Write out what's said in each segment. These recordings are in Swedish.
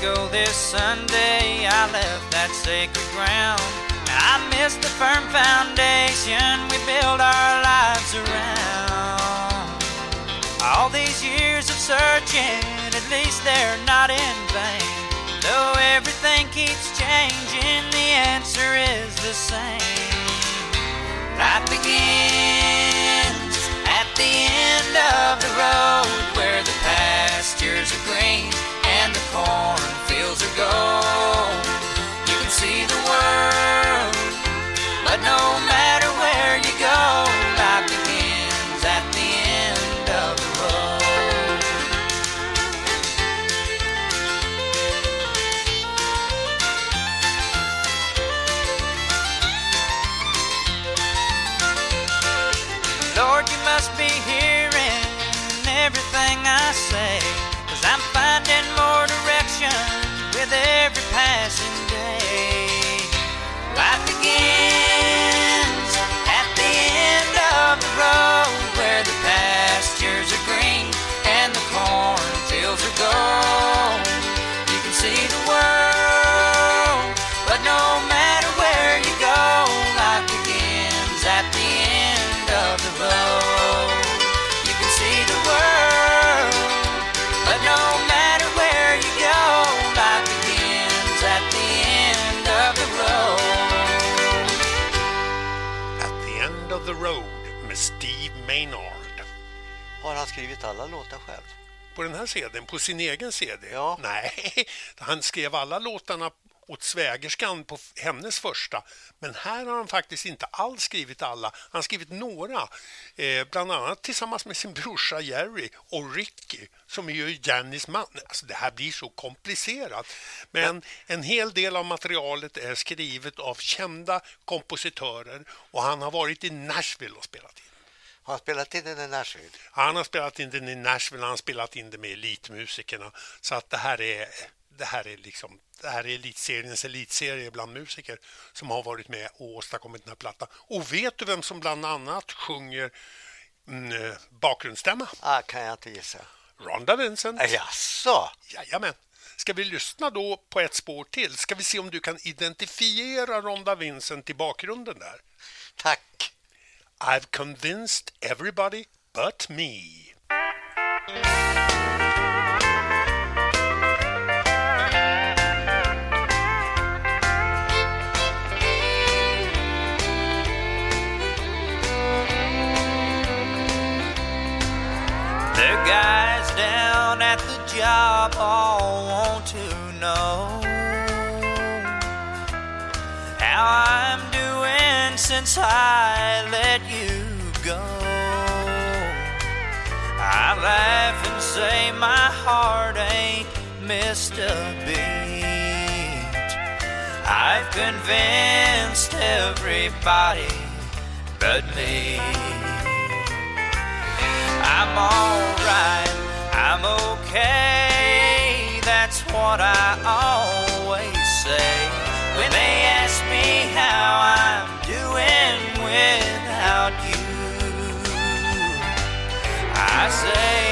ago this Sunday, I left that sacred ground. I missed the firm foundation we built our lives around. All these years of searching, at least they're not in vain. Though everything keeps changing, the answer is the same. Life begins at the end of the road where the pastures are green cornfields are gold. You can see the world, but no matter han skrivit alla låtar själv? På den här CDn, på sin egen CD? Ja. Nej, han skrev alla låtarna åt svägerskan på hennes första. Men här har han faktiskt inte alls skrivit alla. Han har skrivit några, eh, bland annat tillsammans med sin brorsa Jerry och Ricky som är ju Jannys man. Alltså, det här blir så komplicerat. Men en hel del av materialet är skrivet av kända kompositörer och han har varit i Nashville och spelat in. Har han spelat in den i Nashville? Han har spelat in den i Nashville, han har spelat in det med elitmusikerna. Så att det här är, det här är liksom det här är elitseriens elitserie bland musiker som har varit med och åstadkommit den här plattan. Och vet du vem som bland annat sjunger mm, bakgrundsstämma? Ah, kan jag inte gissa. Rhonda Vincent. Äh, Jaså? Jajamän. Ska vi lyssna då på ett spår till? Ska vi se om du kan identifiera Rhonda Vincent i bakgrunden där? Tack. I've convinced everybody but me. The guys down at the job all want to know how I'm doing since I you go. I laugh and say my heart ain't missed a beat. I've convinced everybody but me. I'm alright, I'm okay, that's what I always say. When they ask me how I'm I say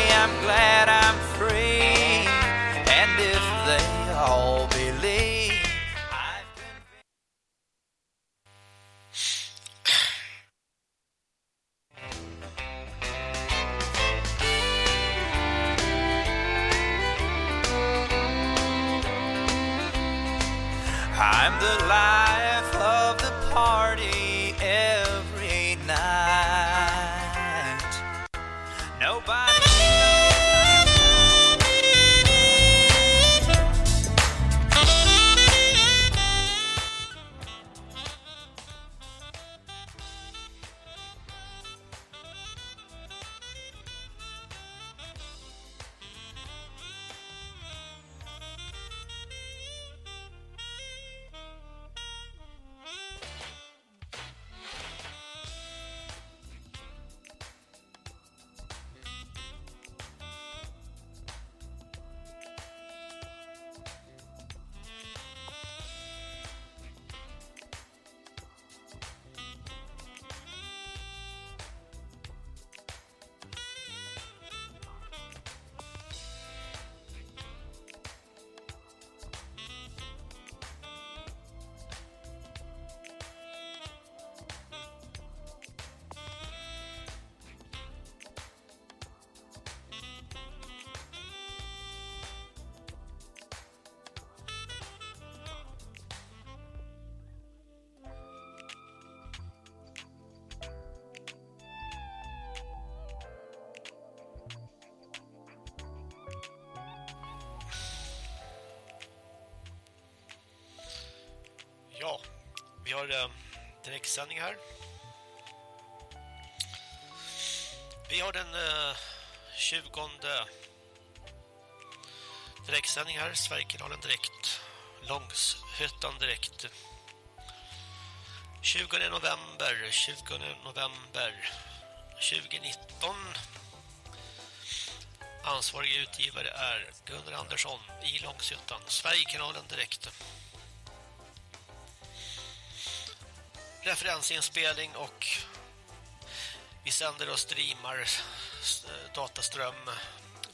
direktsändning här. Vi har den eh, 20 direktsändning här, Sverigekanalen direkt, Långshyttan direkt. 20 november, 20 november 2019. Ansvarig utgivare är Gunnar Andersson i Långshyttan, Sverigekanalen direkt. Referensinspelning och vi sänder och streamar eh, dataström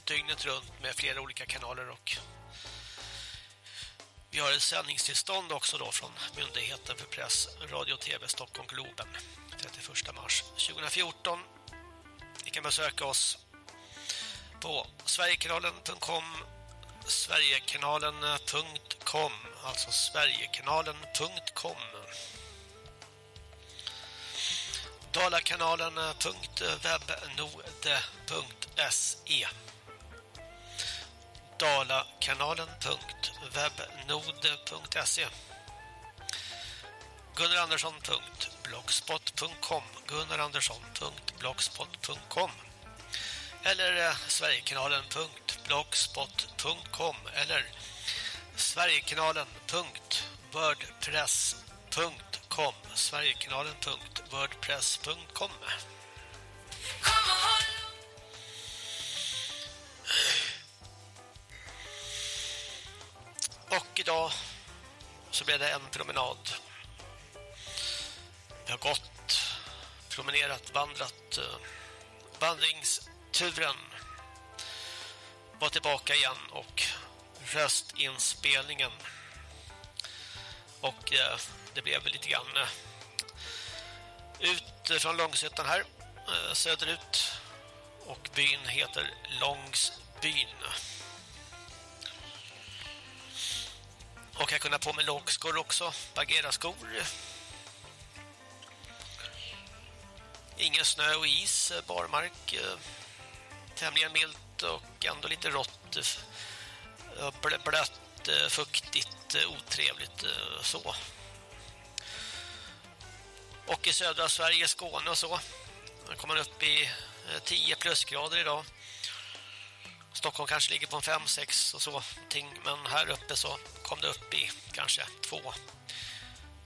dygnet runt med flera olika kanaler och vi har ett sändningstillstånd också då från Myndigheten för press, radio och tv Stockholm Globen 31 mars 2014. Ni kan besöka oss på sverigekanalen.com sverigekanalen.com alltså sverigekanalen.com dalakanalen.webnode.se dalakanalen.webnode.se gunnarandersson.blogspot.com gunnarandersson.blogspot.com eller eh, sverigekanalen.blogspot.com eller sverigekanalen.wordpress.com sverigekanalen.wordpress.com Och idag så blev det en promenad. Jag har gått, promenerat, vandrat eh, vandringsturen. Var tillbaka igen och röstinspelningen. Och eh, det blev lite grann eh, ut eh, från Långsötan här eh, söderut. Och byn heter Långsbyn. Och jag kunde på mig lågskor också bageraskor. ingen snö och is barmark tämligen milt och ändå lite rått blött, fuktigt, otrevligt så och i södra Sverige, Skåne och så. Då kommer upp i eh, 10 plusgrader idag. Stockholm kanske ligger på 5-6 och så. Men här uppe så kom det upp i kanske 2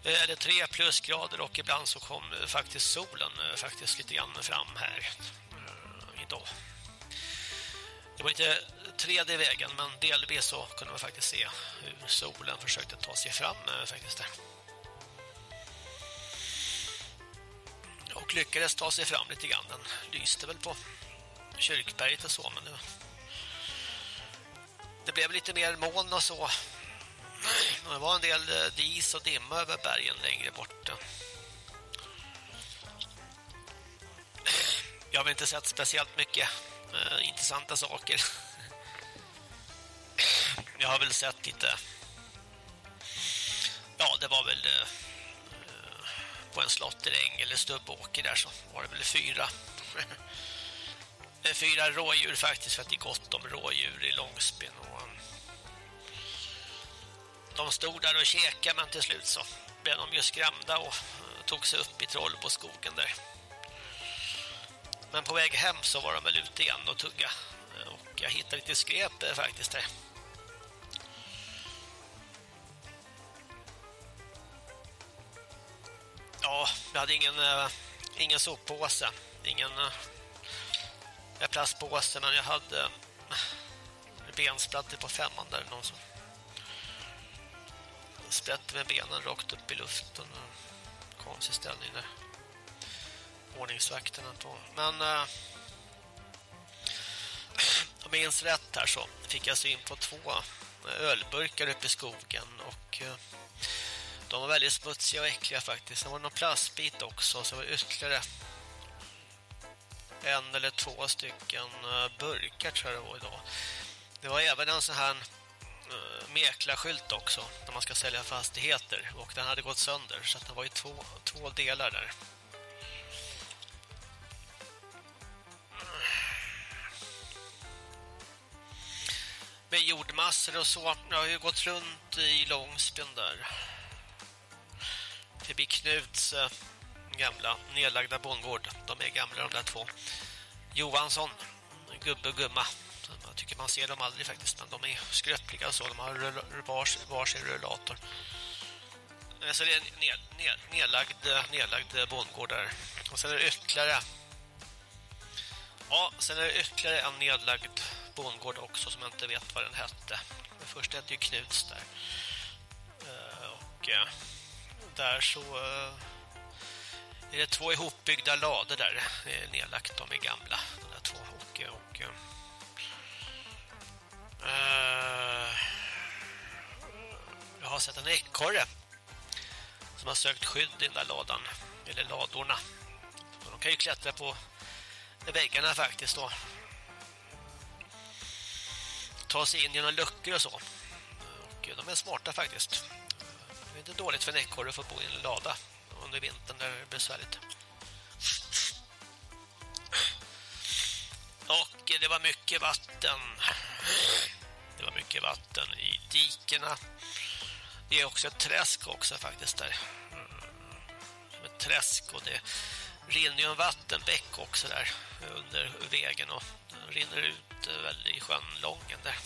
eh, eller 3 plusgrader och ibland så kom eh, faktiskt solen faktiskt lite grann fram här idag. Det var lite 3D vägen men delvis så kunde man faktiskt se hur solen försökte ta sig fram faktiskt där. Och lyckades ta sig fram lite grann. Den lyste väl på kyrkberget och så, men det, det blev lite mer moln och så. Det var en del eh, dis och dimma över bergen längre bort. Jag har inte sett speciellt mycket eh, intressanta saker. Jag har väl sett lite... Ja, det var väl... Eh, på en slotteräng eller stubbåker där så var det väl fyra fyra rådjur faktiskt för att det är gott om rådjur i Långsben och um, de stod där och käkade men till slut så blev de ju skrämda och uh, tog sig upp i troll på skogen där. Men på väg hem så var de väl ute igen och tugga och jag hittade lite skräp uh, faktiskt där. Ja, jag hade ingen, eh, ingen soppåse. Ingen äh, plastpåse, men jag hade eh, bensplattor på femman där. Någon som sprätte med benen rakt upp i luften. Konstig ställning där. Ordningsvakterna på. Men äh, om jag minns rätt här så fick jag syn på två ölburkar uppe i skogen och äh, de var väldigt smutsiga och äckliga faktiskt. Det var någon plastbit också så var det ytterligare en eller två stycken eh, burkar tror jag det var idag. Det var även en sån här uh, mäklarskylt också när man ska sälja fastigheter och den hade gått sönder så att den var i två, två delar där. Med jordmassor och så. Jag har ju gått runt i Långsbyn där förbi Knuts eh, gamla nedlagda bondgård. De är gamla de där två. Johansson, gubbe och gumma. Jag tycker man ser dem aldrig faktiskt, men de är skröpliga så. De har vars, varsin rullator. Eh, så det är ned, ned, nedlagd, eh, nedlagd eh, bondgård där. Och sen är det ytterligare Ja, sen är det ytterligare en nedlagd bondgård också som jag inte vet vad den hette. Den första hette ju Knuts där. Och där så eh, är det två ihopbyggda lader där eh, nedlagt. De är gamla, de där två. Och, och uh, jag har sett en ekorre som har sökt skydd i den där ladan, eller ladorna. de kan ju klättra på väggarna faktiskt då. Ta sig in genom luckor och så. Och de är smarta faktiskt. Det är inte dåligt för en ekorre att få bo i en lada under vintern när det är besvärligt. Och det var mycket vatten. Det var mycket vatten i dikerna. Det är också ett träsk också faktiskt där. Mm. Som ett träsk och det rinner ju en vattenbäck också där under vägen och rinner ut väl i sjön Lången där.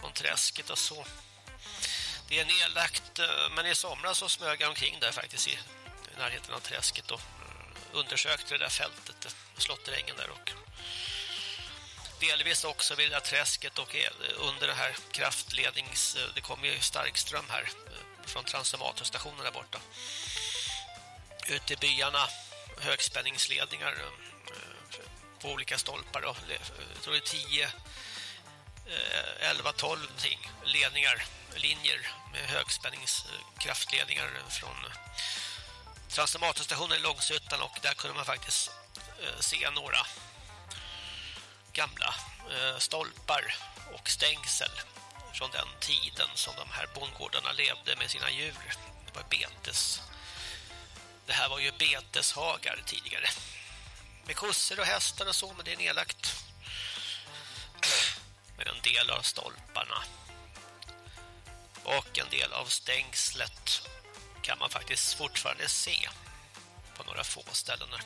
Från träsket och så. Det är nedlagt, eh, men i somras så smög jag omkring där faktiskt i närheten av träsket och eh, undersökte det där fältet, eh, slotterängen där och delvis också vid det där träsket och under det här kraftlednings... Det kommer ju starkström här från transformatorstationen där borta. Ute i byarna högspänningsledningar på olika stolpar Då. jag tror det är tio 11 12 någonting ledningar linjer med högspänningskraftledningar från transformatorstationen i Långsuttan och där kunde man faktiskt eh, se några gamla eh, stolpar och stängsel från den tiden som de här bondgårdarna levde med sina djur. Det var betes. Det här var ju beteshagar tidigare. Med kossor och hästar och så, men det är nedlagt. Med en del av stolparna och en del av stängslet kan man faktiskt fortfarande se på några få ställen.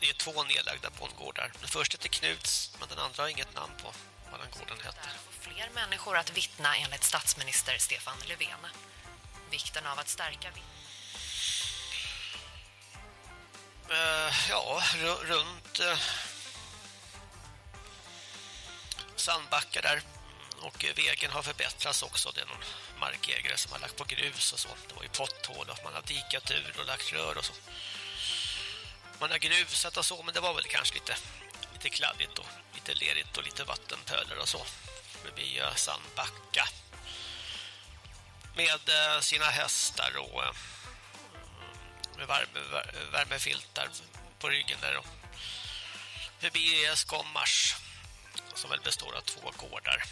Det är två nedlagda bondgårdar. Den första heter Knuts, men den andra har inget namn på vad den gården heter. Fler människor att vittna enligt statsminister Stefan Löfven. Vikten av att stärka uh, Ja, runt uh, Sandbacka där och eh, vägen har förbättrats också. Det är någon markägare som har lagt på grus och så. Det var ju potthål och man har dikat ur och lagt rör och så. Man har grusat och så, men det var väl kanske lite, lite kladdigt och lite lerigt och lite vattenpölar och så. Förbi Sandbacka. Med eh, sina hästar och eh, med värme, värmefiltar på ryggen där. Och förbi Skommars som väl består av två gårdar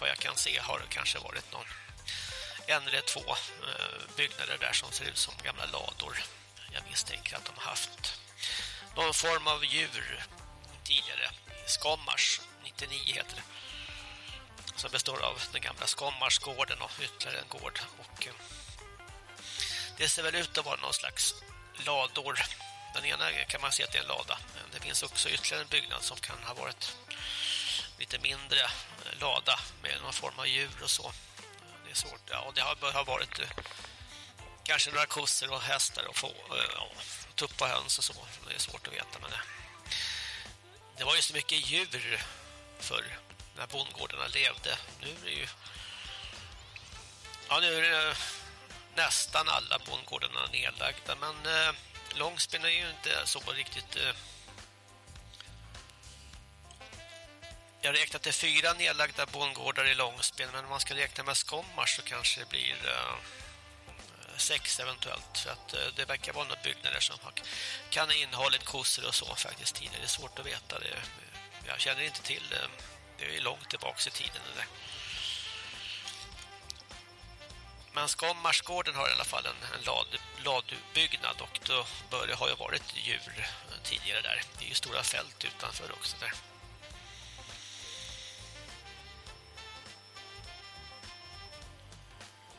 vad jag kan se har det kanske varit någon en eller två eh, byggnader där som ser ut som gamla lador. Jag misstänker att de har haft någon form av djur tidigare. Skommars 99 heter det. Som består av den gamla Skommarsgården och ytterligare en gård. Och eh, det ser väl ut att vara någon slags lador. Den ena kan man se att det är en lada. Det finns också ytterligare en byggnad som kan ha varit lite mindre eh, lada med någon form av djur och så. Det är svårt. Ja, det har, har varit eh, kanske några kossor och hästar och få eh, ja, tuppa höns och så. Det är svårt att veta men det, det var ju så mycket djur för när bondgårdarna levde. Nu är det ju Ja, nu är det nästan alla bondgårdarna nedlagda men eh, Långsben är ju inte så riktigt eh, Jag räknar till fyra nedlagda bondgårdar i Långsben men om man ska räkna med Skommars så kanske det blir eh, sex eventuellt för att eh, det verkar vara några byggnader som kan ha innehållit kossor och så faktiskt tidigare. Det är svårt att veta det. Jag känner inte till det. Det är långt tillbaka i tiden det där. Men Skommarsgården har i alla fall en, en lad, ladubyggnad och då bör det har ju varit djur tidigare där. Det är ju stora fält utanför också där.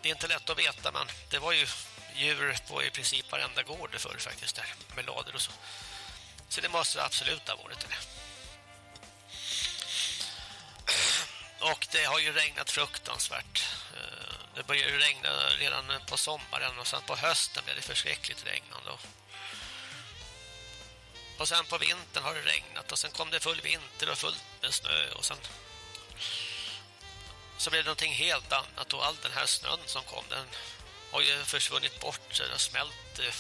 Det är inte lätt att veta men det var ju djur på i princip varenda gård förr faktiskt där med lader och så. Så det måste absolut ha varit det. Och det har ju regnat fruktansvärt. Eh, det började regna redan på sommaren och sen på hösten blev det förskräckligt regnande. Och sen på vintern har det regnat och sen kom det full vinter och fullt med snö och sen så blev det någonting helt annat och all den här snön som kom den har ju försvunnit bort så det har smält eh,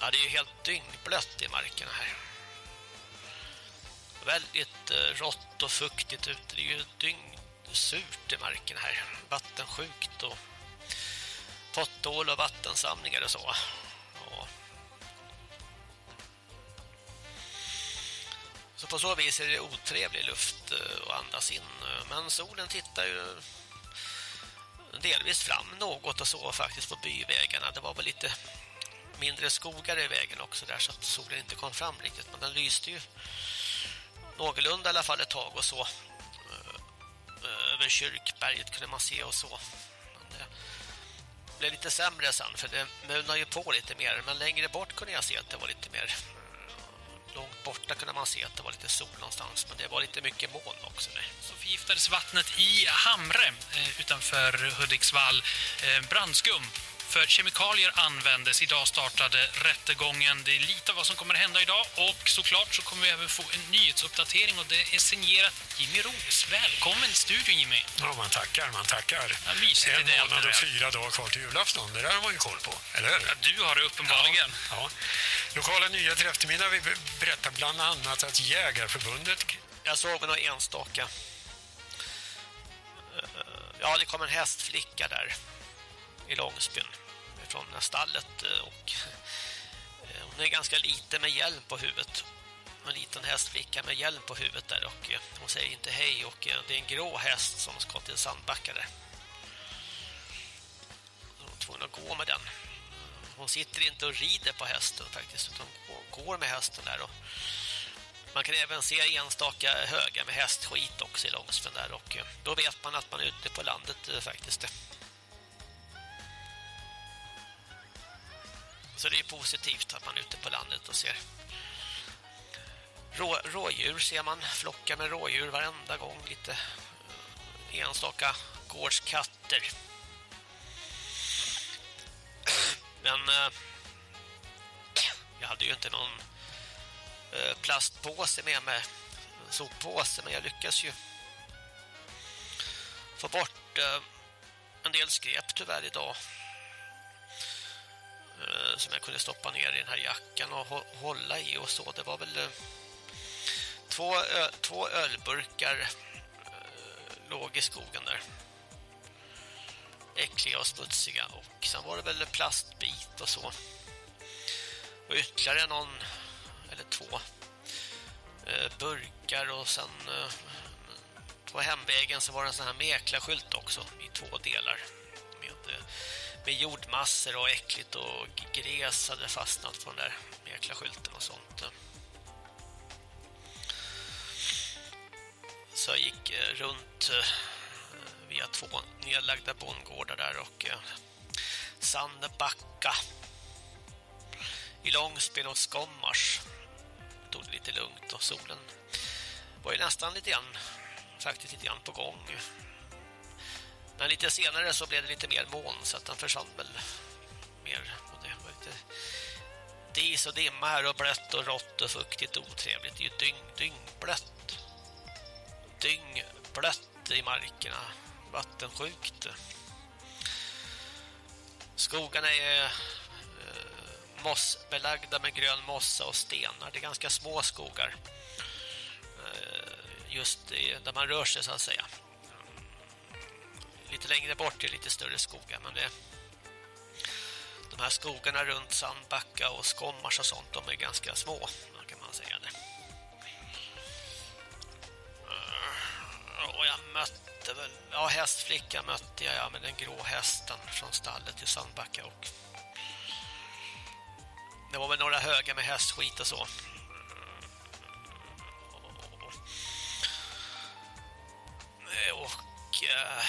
ja det är ju helt dyngblött i markerna här. Väldigt eh, rått och fuktigt ute. Det är ju dyngsurt i marken här. Vattensjukt och potthål och vattensamlingar och så. Så på så vis är det otrevlig luft eh, att andas in. Men solen tittar ju delvis fram något och så faktiskt på byvägarna. Det var väl lite mindre skogar i vägen också där så att solen inte kom fram riktigt. Men den lyste ju någorlunda i alla fall ett tag och så. Eh, eh, över kyrkberget kunde man se och så. Men det blev lite sämre sen för det mulnade ju på lite mer. Men längre bort kunde jag se att det var lite mer långt borta kunde man se att det var lite sol någonstans, men det var lite mycket moln också. Nu. Så förgiftades vattnet i Hamre eh, utanför Hudiksvall. Eh, brandskum för kemikalier användes. Idag startade rättegången. Det är lite av vad som kommer hända idag. Och såklart så kommer vi även få en nyhetsuppdatering och det är signerat Jimmy Ros. Välkommen i studion Jimmy. Ja, man tackar, man tackar. Ja, mysigt en det månad och fyra dagar kvar till julafton. Det där har man ju koll på, eller hur? Ja, du har det uppenbarligen. Ja, ja. Lokala nyheter eftermiddag. Vi berättar bland annat att Jägarförbundet... Jag såg några enstaka. Eh, ja, det kom en hästflicka där i Långsbyn från stallet eh, och eh, hon är ganska liten med hjälm på huvudet. En liten hästflicka med hjälm på huvudet där och eh, hon säger inte hej och det är en grå häst som ska till Sandbacka där. Hon är tvungen att gå med den hon sitter inte och rider på hästen faktiskt utan går med hästen där och man kan även se enstaka höga med hästskit också i Långsbyn. där och då vet man att man är ute på landet faktiskt. Så det är positivt att man är ute på landet och ser Rå, rådjur ser man, flockar med rådjur varenda gång lite eh, enstaka gårdskatter. Men eh, jag hade ju inte någon eh, plastpåse med mig, soppåse, men jag lyckas ju få bort eh, en del skräp tyvärr idag Eh, som jag kunde stoppa ner i den här jackan och hålla i och så. Det var väl eh, två, två ölburkar eh, låg i skogen där äckliga och smutsiga och sen var det väl plastbit och så. Och ytterligare någon eller två burkar och sen på hemvägen så var det en sån här mäklarskylt också i två delar med, med jordmassor och äckligt och gräs hade fastnat på den där mäklarskylten och sånt. Så jag gick eh, runt eh, via två nedlagda bondgårdar där och eh, Sandbacka i Långspel och Skommars tog det lite lugnt och solen var ju nästan lite grann faktiskt lite grann på gång men lite senare så blev det lite mer moln så att den försvann väl mer och det var lite dis och dimma här och blött och rått och fuktigt och otrevligt det är ju dyng, dyngblött dyngblött i markerna vattensjukt. Skogarna är eh, mossbelagda med grön mossa och stenar. Det är ganska små skogar. Eh, just där man rör sig så att säga. Lite längre bort är lite större skogar men det de här skogarna runt Sandbacka och Skommars och sånt de är ganska små kan man säga det. Eh, och jag mötte väl, ja hästflicka mötte jag ja, med den grå hästen från stallet i Sandbacka och det var väl några höga med hästskit och så. Eh, och äh,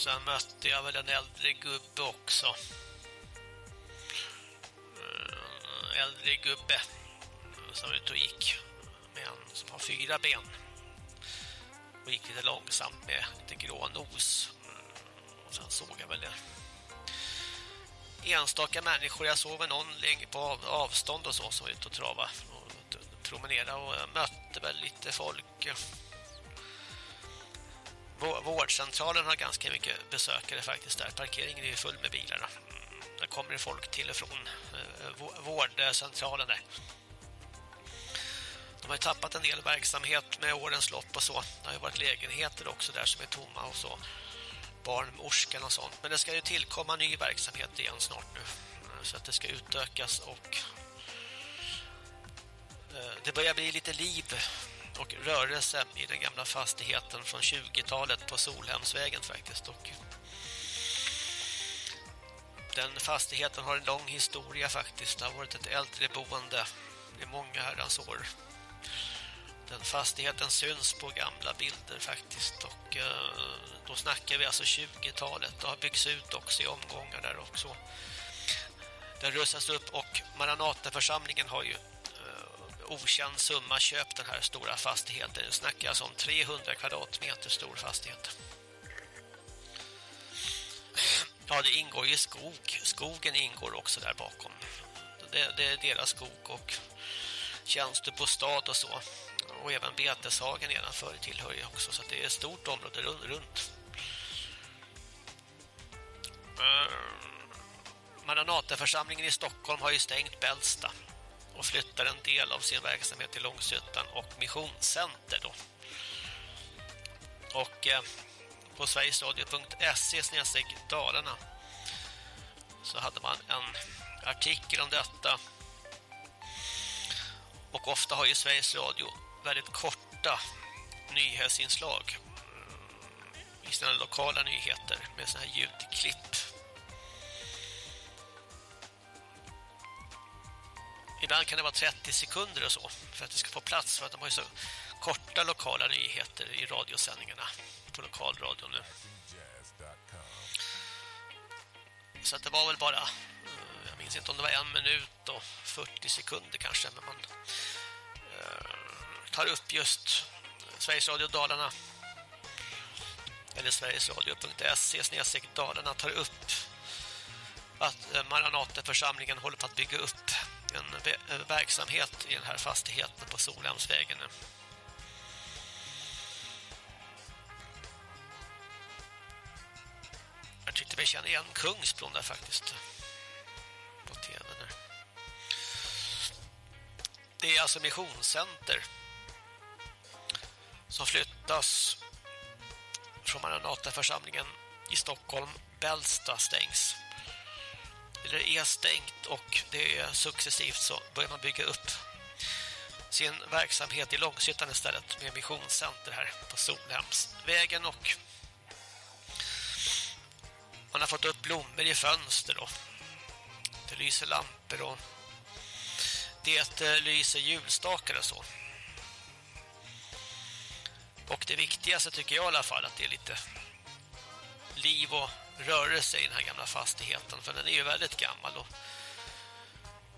Sen mötte jag väl en äldre gubbe också. Eh, äldre gubbe som var ute och gick med en som har fyra ben. Och gick lite långsamt med lite grå nos. Eh, och sen såg jag väl det. Enstaka människor, jag såg väl någon länge på avstånd och så som var ute och trava och promenera och mötte väl lite folk. Eh, Vårdcentralen har ganska mycket besökare faktiskt där. Parkeringen är ju full med bilarna. Mm, där kommer det folk till och från eh, eh, vårdcentralen där. De har ju tappat en del verksamhet med årens lopp och så. Det har ju varit lägenheter också där som är tomma och så. Barnmorskan och sånt. Men det ska ju tillkomma ny verksamhet igen snart nu. Eh, så att det ska utökas och det börjar bli lite liv och rörelse i den gamla fastigheten från 20-talet på Solhemsvägen faktiskt. Och den fastigheten har en lång historia faktiskt. Det har varit ett äldreboende i många herrans år. Den fastigheten syns på gamla bilder faktiskt och eh, då snackar vi alltså 20-talet. Det har byggts ut också i omgångar där också. Den rustas upp och Maranataförsamlingen har ju okänd summa köpt den här stora fastigheten. Nu snackar jag alltså om 300 kvadratmeter stor fastighet. Ja, det ingår ju skog. Skogen ingår också där bakom. Det, det är deras skog och tjänster på stad och så. Och även beteshagen nedanför tillhör ju också. Så det är ett stort område runt. Eh, Maranataförsamlingen i Stockholm har ju stängt Bällsta och flyttar en del av sin verksamhet till Långshyttan och Missionscenter då. Och eh, på sverigesradio.se Dalarna så hade man en artikel om detta. Och ofta har ju Sveriges Radio väldigt korta nyhetsinslag mm, i sina lokala nyheter med sådana här ljudklipp Ibland kan det vara 30 sekunder och så för att det ska få plats för att de har ju så korta lokala nyheter i radiosändningarna på lokalradion nu. Så att det var väl bara eh, jag minns inte om det var en minut och 40 sekunder kanske men man eh, tar upp just Sveriges Radio Dalarna eller sverigesradio.se Dalarna tar upp att eh, Maranateförsamlingen håller på att bygga upp en eh, verksamhet i den här fastigheten på Solhemsvägen. Jag tyckte vi kände igen Kungsbron där faktiskt. På tv där. Det är alltså missionscenter som flyttas från Maranataförsamlingen i Stockholm. Bällsta stängs eller är stängt och det är successivt så börjar man bygga upp sin verksamhet i Långshyttan istället med missionscenter här på Solhemsvägen och man har fått upp blommor i fönster då. Det lyser lampor och det lyser julstakar och så. Och det viktigaste tycker jag i alla fall att det är lite liv och rörelse i den här gamla fastigheten för den är ju väldigt gammal och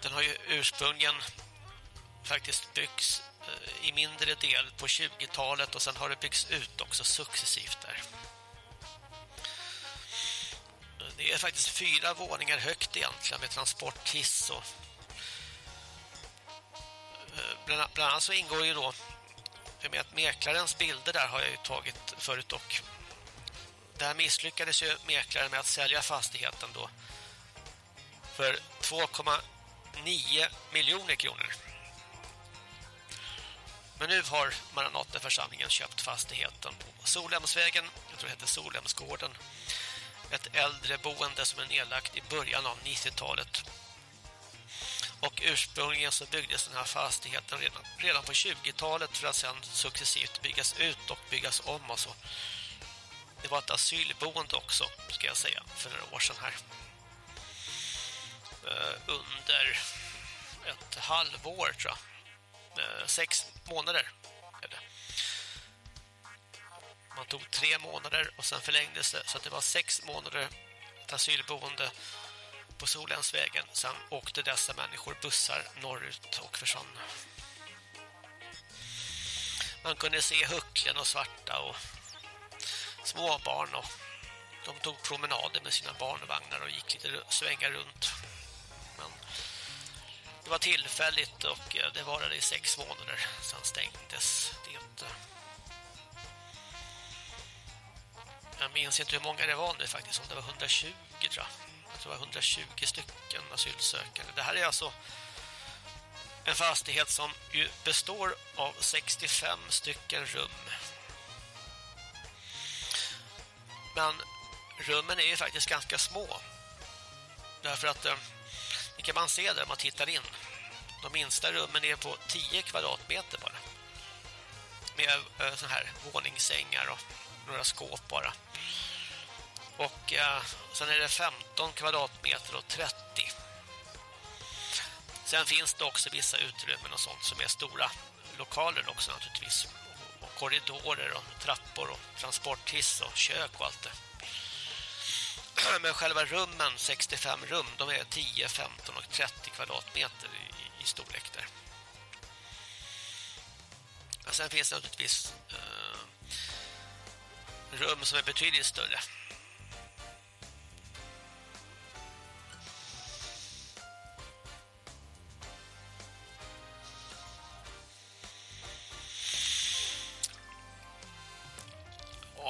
den har ju ursprungligen faktiskt byggts eh, i mindre del på 20-talet och sen har det byggts ut också successivt där. Det är faktiskt fyra våningar högt egentligen med transporthiss och eh, bland, bland annat så ingår ju då med att mäklarens bilder där har jag ju tagit förut och där misslyckades ju mäklaren med att sälja fastigheten då för 2,9 miljoner kronor. Men nu har Maranataförsamlingen köpt fastigheten på Solhemsvägen, jag tror det heter Solhemsgården. Ett äldre boende som är nedlagt i början av 90-talet. Och ursprungligen så byggdes den här fastigheten redan, redan på 20-talet för att sedan successivt byggas ut och byggas om och så. Det var ett asylboende också, ska jag säga, för några år sedan här. Eh, under ett halvår, tror jag. Eh, sex månader. Eller. Man tog tre månader och sen förlängdes det så att det var sex månader ett asylboende på Solensvägen. Sen åkte dessa människor bussar norrut och försvann. Man kunde se hucklen och svarta och småbarn och de tog promenader med sina barnvagnar och gick lite svängar runt. Men det var tillfälligt och eh, det varade i sex månader. Sen stängdes det. Jag minns inte hur många det var nu faktiskt. Om det var 120 tror jag. Jag tror det var 120 stycken asylsökande. Det här är alltså en fastighet som ju består av 65 stycken rum. Men rummen är ju faktiskt ganska små. Därför att eh, det kan man se där man tittar in. De minsta rummen är på 10 kvadratmeter bara. Med eh, här våningssängar och några skåp bara. Och eh, sen är det 15 kvadratmeter och 30. Sen finns det också vissa utrymmen och sånt som är stora lokaler också naturligtvis. Korridorer och trappor och transporthiss och kök och allt det. Men själva rummen, 65 rum, de är 10, 15 och 30 kvadratmeter i, i storlek där. Och sen finns det naturligtvis eh, rum som är betydligt större.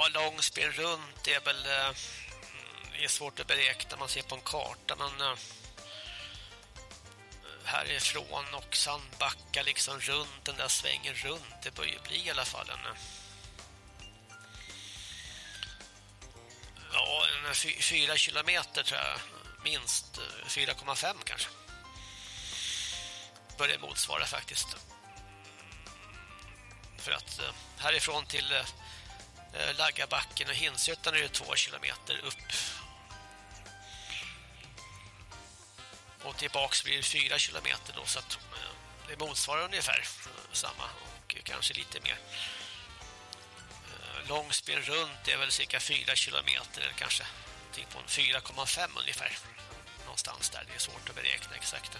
Ja, långspel runt är väl det är svårt att beräkna. Man ser på en karta men eh, härifrån och Sandbacka liksom runt den där svängen runt det bör ju bli i alla fall en eh, ja, en fyra kilometer tror jag minst 4,5 kanske. Bör det motsvara faktiskt. Mm, för att härifrån till Eh, Laggabacken och Hinshyttan är det två kilometer upp och tillbaks blir det fyra kilometer då så att eh, det motsvarar ungefär eh, samma och kanske lite mer. Eh, långspel runt är väl cirka fyra kilometer eller kanske typ på 4,5 ungefär. Någonstans där, det är svårt att beräkna exakt.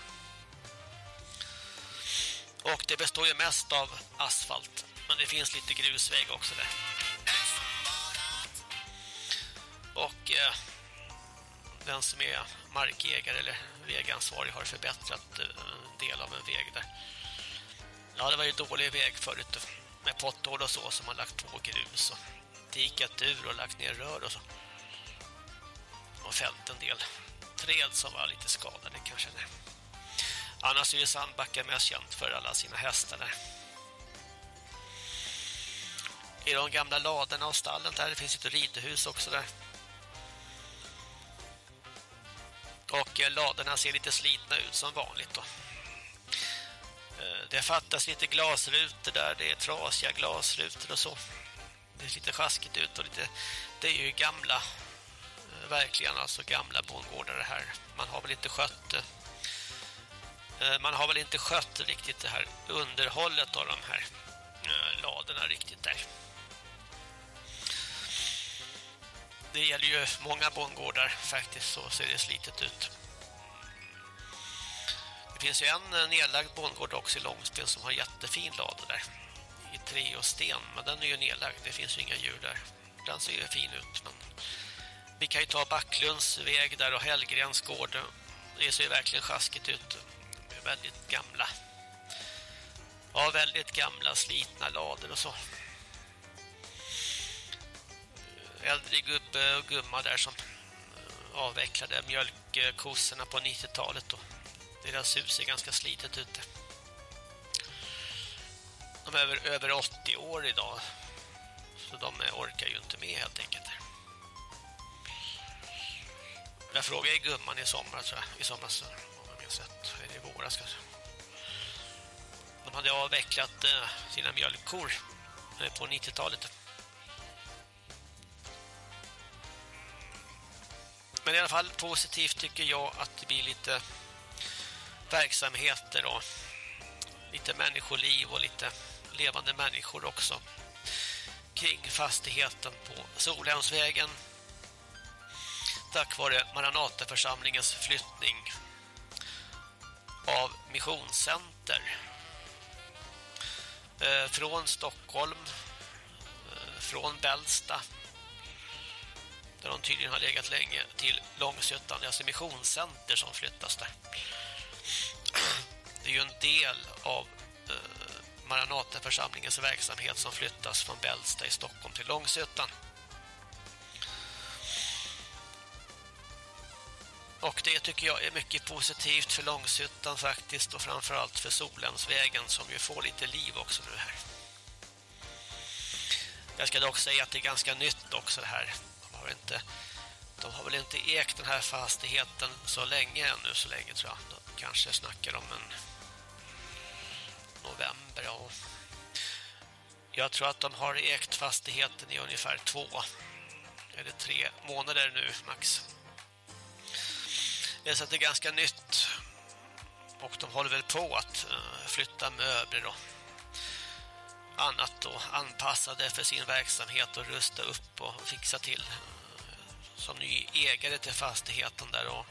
Och det består ju mest av asfalt, men det finns lite grusväg också där. Och eh, den som är markägare eller vägansvarig har förbättrat en eh, del av en väg där. Ja, det var ju dålig väg förut med potthål och så som har lagt på grus och dikat ur och lagt ner rör och så. Och fällt en del träd som var lite skadade kanske. Nej. Annars är ju Sandbacka mest känt för alla sina hästar där. I de gamla ladorna och stallen där det finns ett ridhus också där. Och eh, ladorna ser lite slitna ut som vanligt då. Eh, det fattas lite glasrutor där, det är trasiga glasrutor och så. Det ser lite sjaskigt ut och lite... Det är ju gamla, eh, verkligen alltså gamla bondgårdar det här. Man har väl inte skött man har väl inte skött riktigt det här underhållet av de här ladorna riktigt där. Det gäller ju många bondgårdar faktiskt så ser det slitet ut. Det finns ju en eh, nedlagd bondgård också i Långsten som har jättefin lada där. I tre och sten, men den är ju nedlagd. Det finns ju inga djur där. Den ser ju fin ut, men vi kan ju ta Backlunds väg där och Hellgrens gård. Det ser ju verkligen sjaskigt ut. De är väldigt gamla. Ja, väldigt gamla slitna lador och så äldre gubbe och gumma där som eh, avvecklade mjölkkossorna på 90-talet. Deras hus är ganska slitet ute. De är över, över 80 år idag. Så de eh, orkar ju inte med helt enkelt. Jag frågade gumman i somras, tror jag. I somras, om jag minns rätt. Eller i våras kanske. De hade avvecklat eh, sina mjölkkor på 90-talet. Men i alla fall positivt tycker jag att det blir lite verksamheter och lite människoliv och lite levande människor också kring fastigheten på Solhemsvägen tack vare Maranataförsamlingens flyttning av missionscenter eh, från Stockholm eh, från Bällsta där de tydligen har legat länge till Långsötan, det är alltså missionscenter som flyttas där. Det är ju en del av eh, Maranataförsamlingens verksamhet som flyttas från Bällsta i Stockholm till Långsötan. Och det tycker jag är mycket positivt för Långshyttan faktiskt och framförallt för Solensvägen som ju får lite liv också nu här. Jag ska dock säga att det är ganska nytt också det här. De har, inte, de har väl inte ägt den här fastigheten så länge ännu, så länge tror jag. De kanske snackar om en november och jag tror att de har ägt fastigheten i ungefär två eller tre månader nu max. Det är så att det är ganska nytt. Och de håller väl på att eh, flytta möbler och annat och anpassa det för sin verksamhet och rusta upp och fixa till eh, som ny ägare till fastigheten där och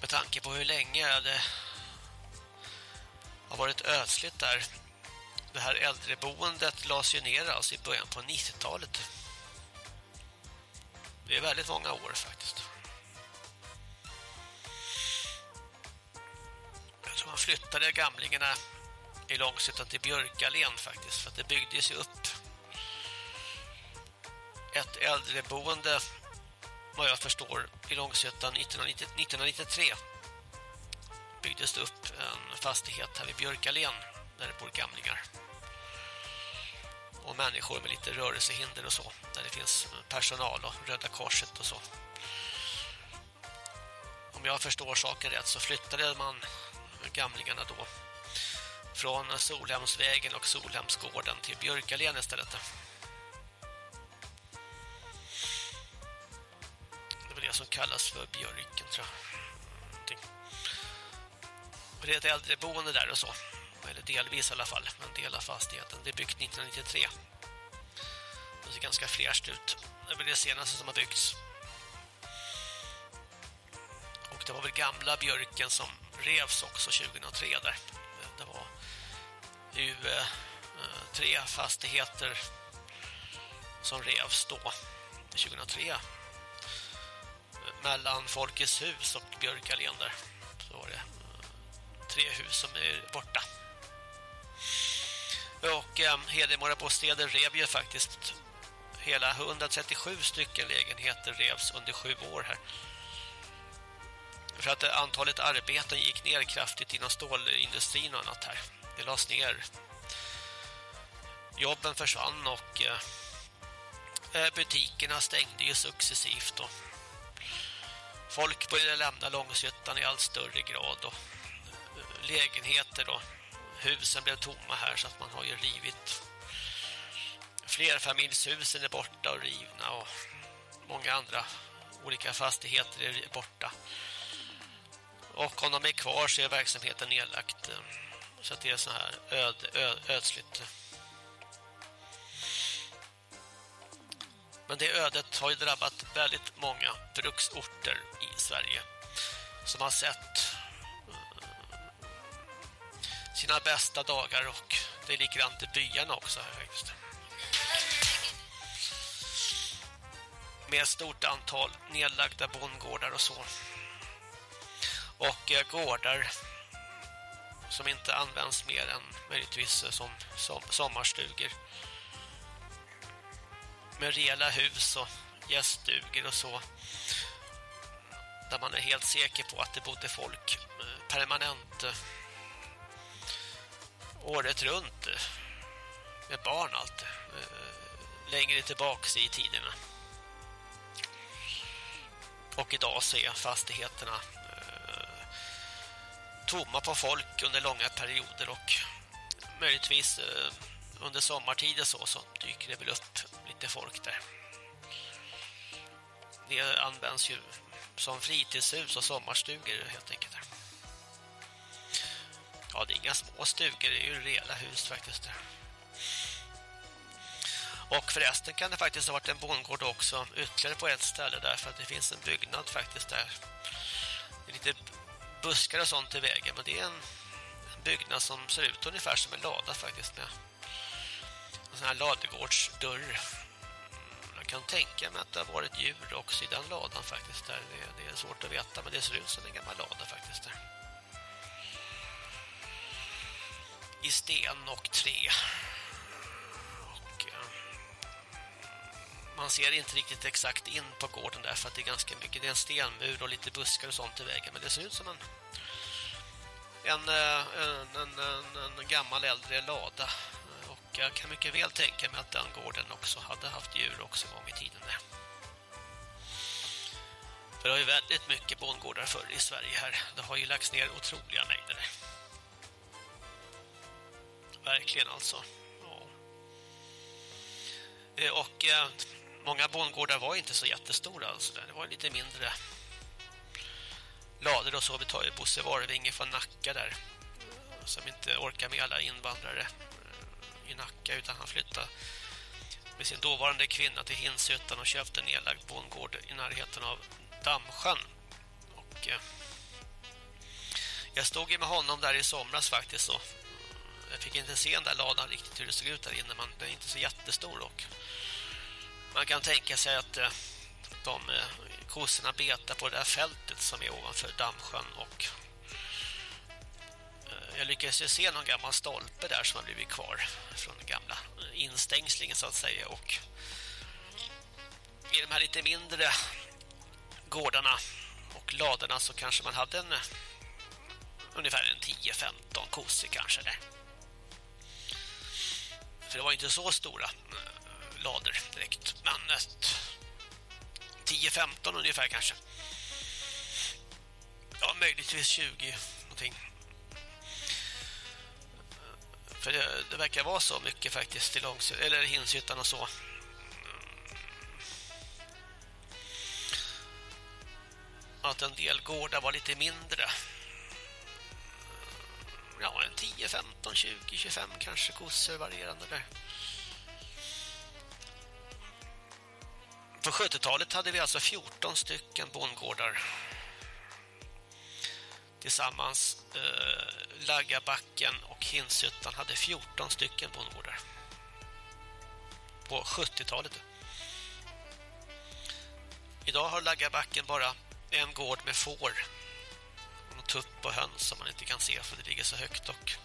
med tanke på hur länge det har varit ödsligt där det här äldreboendet lades ju ner alltså i början på 90-talet. Det är väldigt många år faktiskt. Så man flyttade gamlingarna i Långshyttan till Björkalen faktiskt för att det byggdes ju upp ett äldreboende vad jag förstår i Långshyttan 1993 byggdes det upp en fastighet här vid Björkalen där det bor gamlingar och människor med lite rörelsehinder och så där det finns personal och Röda Korset och så om jag förstår saken rätt så flyttade man gamlingarna då från Solhemsvägen och Solhemsgården till Björkalen istället. Det som kallas för Björken tror jag. Det är ett äldreboende där och så. Eller delvis i alla fall. men del av fastigheten. Det är byggt 1993. Det ser ganska fräscht ut. Det är väl det senaste som har byggts. Och det var väl gamla björken som revs också 2003 där. Det var ju eh, tre fastigheter som revs då 2003 mellan Folkets hus och Björkallén. där så var det eh, tre hus som är borta och eh, Hedemora bostäder rev ju faktiskt hela 137 stycken lägenheter revs under sju år här för att eh, antalet arbeten gick ner kraftigt inom stålindustrin och annat här. Det lades ner. Jobben försvann och eh, eh butikerna stängde ju successivt och folk började lämna Långshyttan i allt större grad och eh, lägenheter och husen blev tomma här så att man har ju rivit flerfamiljshusen är borta och rivna och många andra olika fastigheter är borta. Och om de är kvar så är verksamheten nedlagt. Så att det är så här öd, öd, ödsligt. Men det ödet har ju drabbat väldigt många bruksorter Sverige som har sett eh, sina bästa dagar och det är likadant i byarna också här faktiskt. Med stort antal nedlagda bondgårdar och så. Och eh, gårdar som inte används mer än möjligtvis eh, som, som sommarstugor. Med rejäla hus och gäststugor och så där man är helt säker på att det bodde folk eh, permanent eh, året runt eh, med barn allt längre tillbaks i tiderna och idag så är fastigheterna tomma på folk under långa perioder och möjligtvis under sommartiden så, så dyker det väl upp lite folk där. Det används ju som fritidshus och sommarstugor helt enkelt. Ja, det är inga små stugor, det är ju rejäla hus faktiskt. Och förresten kan det faktiskt ha varit en bondgård också ytterligare på ett ställe där för att det finns en byggnad faktiskt där. Det är lite buskar och sånt i vägen men det är en byggnad som ser ut ungefär som en lada faktiskt med en sån här ladegårdsdörr. Jag kan tänka mig att det har varit djur också i den ladan faktiskt där. Det, det är svårt att veta men det ser ut som en gammal lada faktiskt där. I sten och trä. Och eh, man ser inte riktigt exakt in på gården där för att det är ganska mycket. Det är en stenmur och lite buskar och sånt i vägen men det ser ut som en en, eh, en, en, en, en gammal äldre lada och jag kan mycket väl tänka mig att den gården också hade haft djur också en gång i tiden. För det har ju väldigt mycket bondgårdar förr i Sverige här. Det har ju lagts ner otroliga mängder. Verkligen alltså. Ja. Eh, och eh, många bondgårdar var inte så jättestora alltså. Det var lite mindre lador och så. Vi tar ju Bosse Varvinge från Nacka där. Som inte orkar med alla invandrare i Nacka utan han flyttade med sin dåvarande kvinna till Hinshyttan och köpte en nedlagd bondgård i närheten av Dammsjön. Och eh, jag stod ju med honom där i somras faktiskt och mm, jag fick inte se den där ladan riktigt hur det såg ut där inne men den är inte så jättestor och man kan tänka sig att eh, de eh, kossorna betar på det där fältet som är ovanför Dammsjön och jag lyckades ju se någon gammal stolpe där som har blivit kvar från den gamla instängslingen så att säga och i de här lite mindre gårdarna och ladorna så kanske man hade en eh, ungefär en 10-15 kossor kanske där. För det var inte så stora eh, lador direkt men 10-15 ungefär kanske. Ja, möjligtvis 20 någonting. För det, det, verkar vara så mycket faktiskt i Långs eller Hinshyttan och så. Att en del gårdar var lite mindre. Ja, en 10, 15, 20, 25 kanske kossor varierande där. På 70-talet hade vi alltså 14 stycken bondgårdar tillsammans eh, Laggabacken och Hinshyttan hade 14 stycken bondgårdar. På 70-talet. Idag har Laggabacken bara en gård med får. Och tupp och höns som man inte kan se för det ligger så högt och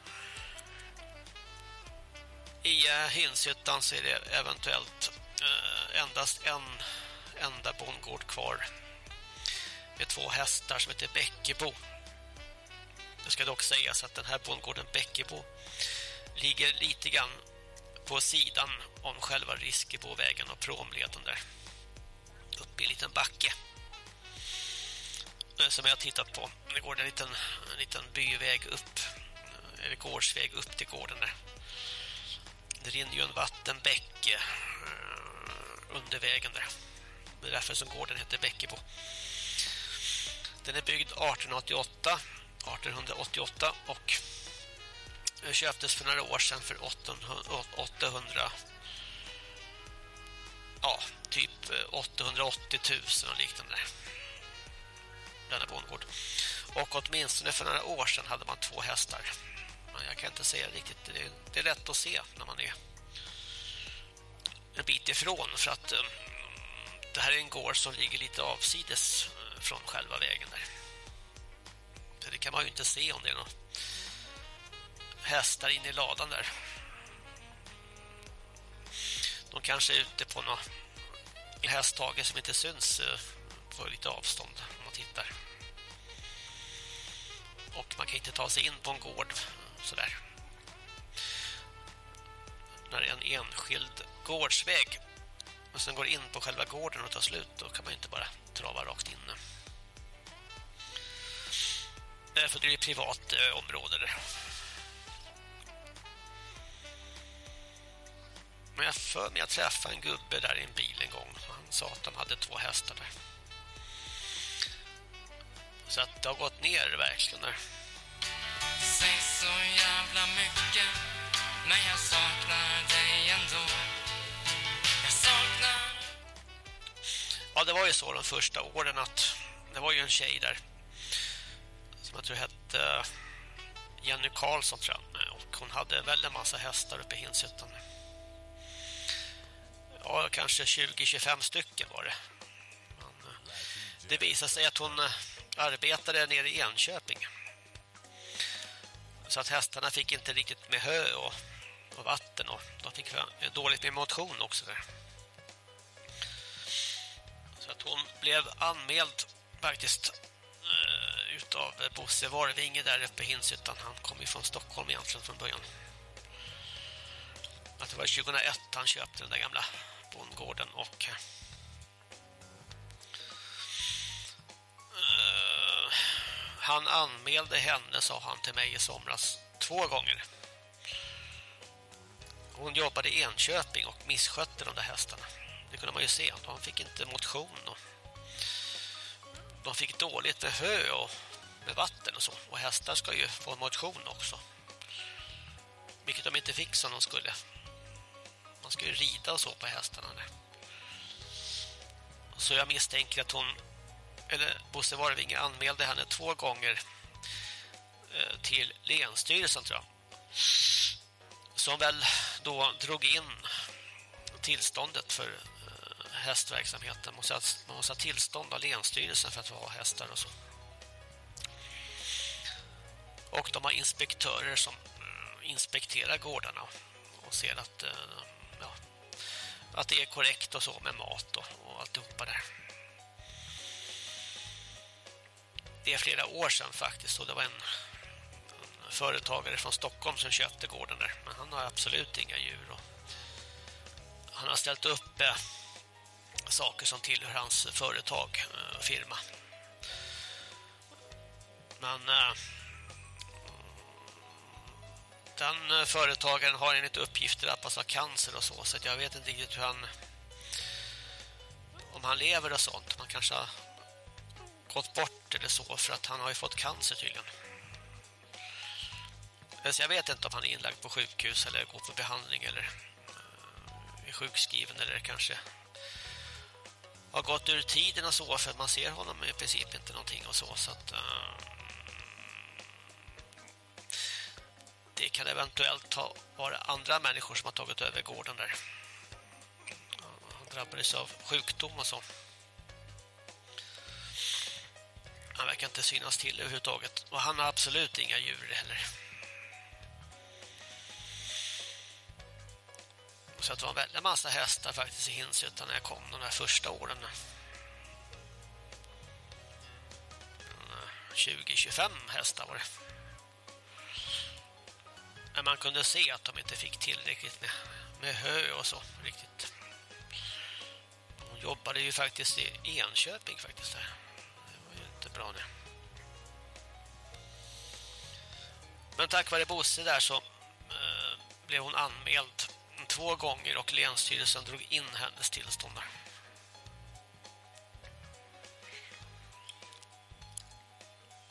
i eh, Hinshyttan så är det eventuellt eh, endast en enda bondgård kvar med två hästar som heter Bäckebo det ska dock sägas att den här bondgården Bäckebo ligger lite grann på sidan om själva Riskebovägen och promleden där. Uppe i en liten backe. Eh, som jag har tittat på. Det går en liten, en liten byväg upp. Eh, eller gårdsväg upp till gården där. Det rinner ju en vattenbäck eh, under vägen där. Det är därför som gården heter Bäckebo. Den är byggd 1888 1888 och eh, köptes för några år sedan för 800 ja, typ eh, 880 000 och liknande. Denna bondgård. Och åtminstone för några år sedan hade man två hästar. Men jag kan inte säga riktigt. Det är, det är lätt att se när man är en bit ifrån för att um, det här är en gård som ligger lite avsides från själva vägen där det kan man ju inte se om det är några hästar inne i ladan där. De kanske är ute på några hästhage som inte syns eh, på lite avstånd om man tittar. Och man kan inte ta sig in på en gård sådär. När det är en enskild gårdsväg och sen går in på själva gården och tar slut då kan man inte bara trava rakt in. För det är privat eh, område. Men jag för mig att träffa en gubbe där i en bil en gång. Han sa att de hade två hästar där. Så att det har gått ner verkligen där. Säg så jävla mycket Men jag saknar dig ändå Ja, det var ju så de första åren att det var ju en tjej där som jag tror hette Jenny Karlsson tror jag. Och hon hade väldigt massa hästar uppe i Hinshyttan. Ja, kanske 20-25 stycken var det. Men eh, det visade sig att hon eh, arbetade nere i Enköping. Så att hästarna fick inte riktigt med hö och, och vatten och de fick eh, dåligt med motion också där. Så att hon blev anmäld faktiskt utav eh, Bosse Varvinge där uppe i Hinsyttan. Han kom ju från Stockholm egentligen från början. Att det var 2001 han köpte den där gamla bondgården och uh, han anmälde henne, sa han till mig i somras, två gånger. Hon jobbade i Enköping och misskötte de där hästarna. Det kunde man ju se. Han fick inte motion och de fick dåligt med hö och med vatten och så. Och hästar ska ju få motion också. Vilket de inte fick som de skulle. Man ska ju rida och så på hästarna. Där. Så jag misstänker att hon, eller Bosse Varvinge anmälde henne två gånger eh, till Länsstyrelsen tror jag. Som väl då drog in tillståndet för hästverksamheten. Man måste, ha, man måste ha tillstånd av Länsstyrelsen för att ha hästar och så. Och de har inspektörer som mm, inspekterar gårdarna och ser att, eh, ja, att det är korrekt och så med mat och, och alltihopa där. Det är flera år sedan faktiskt och det var en, en företagare från Stockholm som köpte gården där. Men han har absolut inga djur och han har ställt upp eh, saker som tillhör hans företag, eh, firma. Men eh, den eh, företagaren har enligt uppgifter att av cancer och så, så jag vet inte riktigt hur han om han lever och sånt. Man kanske har gått bort eller så för att han har ju fått cancer tydligen. Så jag vet inte om han är inlagd på sjukhus eller går på behandling eller är sjukskriven eller kanske har gått ur tiden och så för man ser honom i princip inte någonting och så så att uh, det kan eventuellt ha varit andra människor som har tagit över gården där. Han drabbades av sjukdom och så. Han verkar inte synas till överhuvudtaget. Och han har absolut inga djur heller. Så att det var en väldigt massa hästar faktiskt i Hinshyttan när jag kom de där första åren. 20-25 hästar var det. Men man kunde se att de inte fick tillräckligt med, med hö och så riktigt. De jobbade ju faktiskt i Enköping faktiskt där. Det var ju inte bra det. Men tack vare Bosse där så eh, blev hon anmäld två gånger och Länsstyrelsen drog in hennes tillstånd.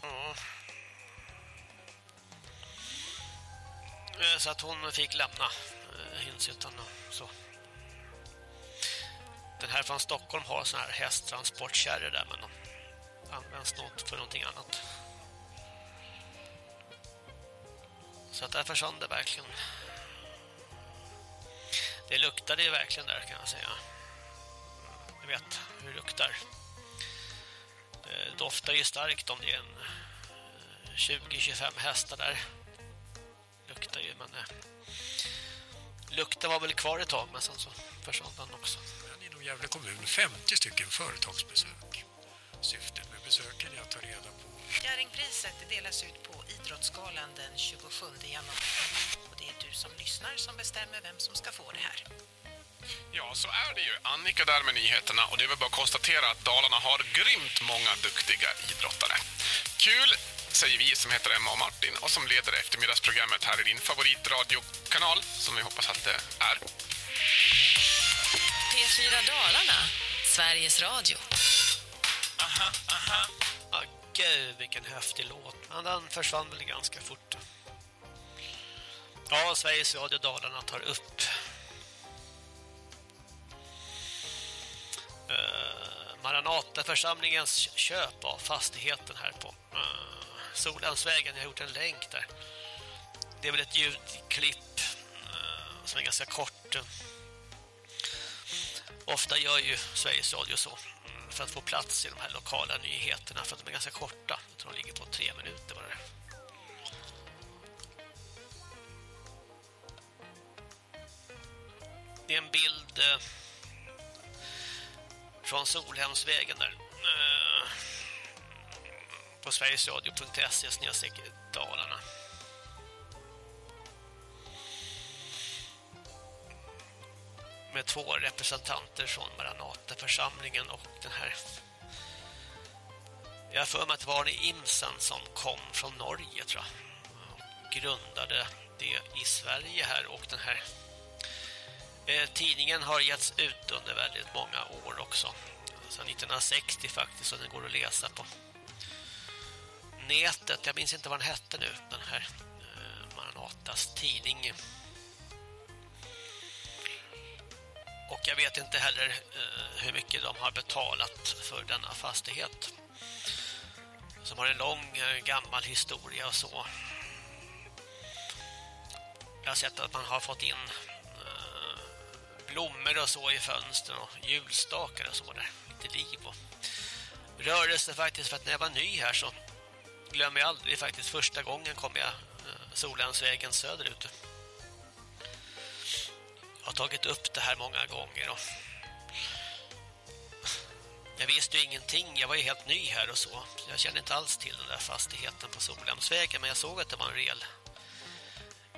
Mm. Så att hon fick lämna eh, Hinshyttan och så. Den här från Stockholm har sån här hästtransportkärror där men de används något för någonting annat. Så att där försvann det verkligen det luktade ju verkligen där kan jag säga. Jag vet hur det luktar. Det doftar ju starkt om det är en 20-25 eh, hästar där. Luktar ju, men eh, lukten var väl kvar ett tag, men sen så försvann den också. Men inom Gävle kommun 50 stycken företagsbesök. Syftet med besöken är att ta reda på... Jerringpriset delas ut på Idrottsgalan den 27 januari det du som lyssnar som bestämmer vem som ska få det här. Ja, så är det ju. Annika där med nyheterna och det är väl bara att konstatera att Dalarna har grymt många duktiga idrottare. Kul, säger vi som heter Emma och Martin och som leder eftermiddagsprogrammet här i din favoritradiokanal, som vi hoppas att det är. P4 Dalarna, Sveriges Radio. Aha, aha. Ah, gud, vilken häftig låt. Men den försvann väl ganska fort. Ja, Sveriges Radio Dalarna tar upp uh, Maranataförsamlingens köp av fastigheten här på uh, Solensvägen. Jag har gjort en länk där. Det är väl ett ljudklipp uh, som är ganska kort. Ofta gör ju Sveriges Radio så mm, för att få plats i de här lokala nyheterna för att de är ganska korta. Jag tror de ligger på tre minuter bara. Det Det är en bild eh, från Solhemsvägen där. Eh, på sverigesradio.se snedstreck Dalarna. Med två representanter från Maranataförsamlingen och den här jag för mig att det var Arne Imsen som kom från Norge tror jag. Och grundade det i Sverige här och den här Eh, tidningen har getts ut under väldigt många år också. Sedan 1960 faktiskt så den går att läsa på nätet. Jag minns inte vad den hette nu, den här eh, Maranatas tidning. Och jag vet inte heller eh, hur mycket de har betalat för denna fastighet. Som har en lång eh, gammal historia och så. Jag har sett att man har fått in blommor och så i fönstren och julstakar och så där. Lite liv och rörelse faktiskt för att när jag var ny här så glömmer jag aldrig faktiskt första gången kom jag eh, Solensvägen söderut. Jag har tagit upp det här många gånger och jag visste ju ingenting, jag var ju helt ny här och så. Jag kände inte alls till den där fastigheten på Solhemsvägen men jag såg att det var en rejäl,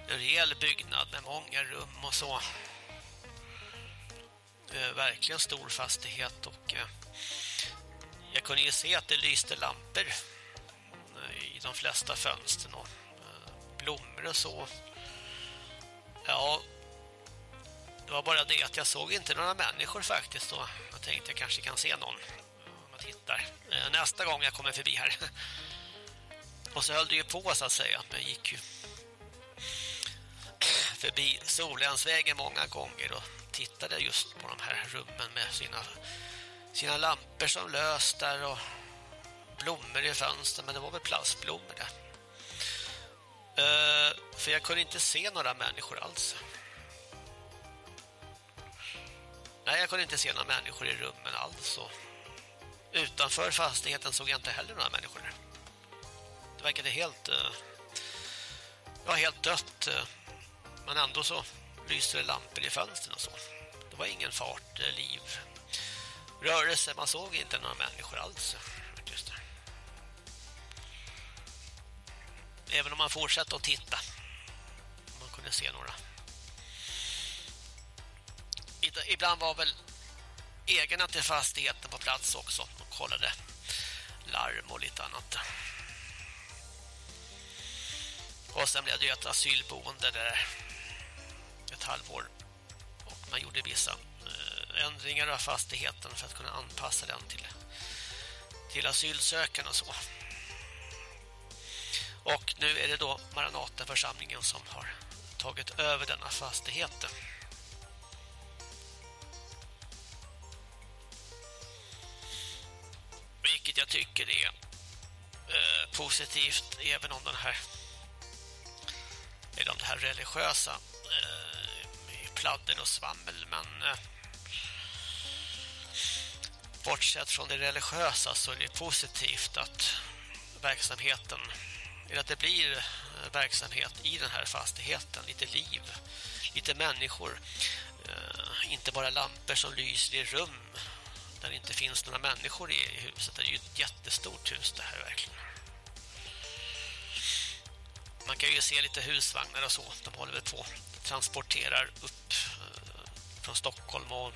en rejäl byggnad med många rum och så. Eh, verkligen stor fastighet och eh, jag kunde ju se att det lyste lampor eh, i de flesta fönstren och eh, blommor och så. Ja, det var bara det att jag såg inte några människor faktiskt då. jag tänkte jag kanske kan se någon om jag tittar. Eh, nästa gång jag kommer förbi här. Och så höll det ju på så att säga. Jag gick ju förbi Solensvägen många gånger och tittade just på de här rummen med sina, sina lampor som löst där och blommor i fönstren, men det var väl plastblommor där. Uh, för jag kunde inte se några människor alls. Nej, jag kunde inte se några människor i rummen alls. Och utanför fastigheten såg jag inte heller några människor. Det verkade helt... Eh, uh, ja, helt dött. Uh, men ändå så lyste lampor i fönstren och så. Det var ingen fart, eh, liv, rörelse. Man såg inte några människor alls. Just det. Även om man fortsatte att titta. Man kunde se några. Ibland var väl ägarna till fastigheten på plats också och kollade larm och lite annat. Och sen blev det ett asylboende där ett halvår och man gjorde vissa eh, ändringar av fastigheten för att kunna anpassa den till till asylsökande och så. Och nu är det då Maranataförsamlingen som har tagit över denna fastigheten. Vilket jag tycker är eh, positivt även om den här eller om det här religiösa eh, pladder och svammel men eh, bortsett från det religiösa så är det positivt att verksamheten eller att det blir eh, verksamhet i den här fastigheten, lite liv, lite människor eh, inte bara lampor som lyser i rum där det inte finns några människor i huset. Det är ju ett jättestort hus det här verkligen. Man kan ju se lite husvagnar och så. De håller väl på transporterar upp eh, från Stockholm och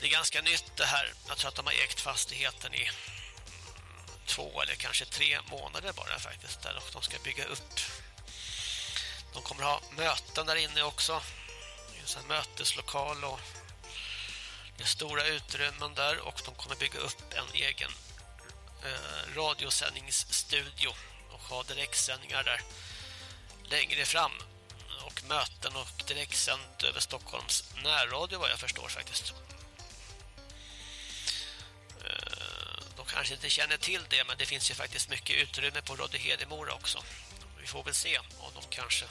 det är ganska nytt det här. Jag tror att de har ägt fastigheten i mm, två eller kanske tre månader bara faktiskt där och de ska bygga upp. De kommer ha möten där inne också. Det är en möteslokal och det är stora utrymmen där och de kommer bygga upp en egen eh, radiosändningsstudio och ha direktsändningar där längre fram och möten och direktsänt över Stockholms närradio vad jag förstår faktiskt. Eh, kanske inte känner till det men det finns ju faktiskt mycket utrymme på Radio Hedemora också. Vi får väl se om de kanske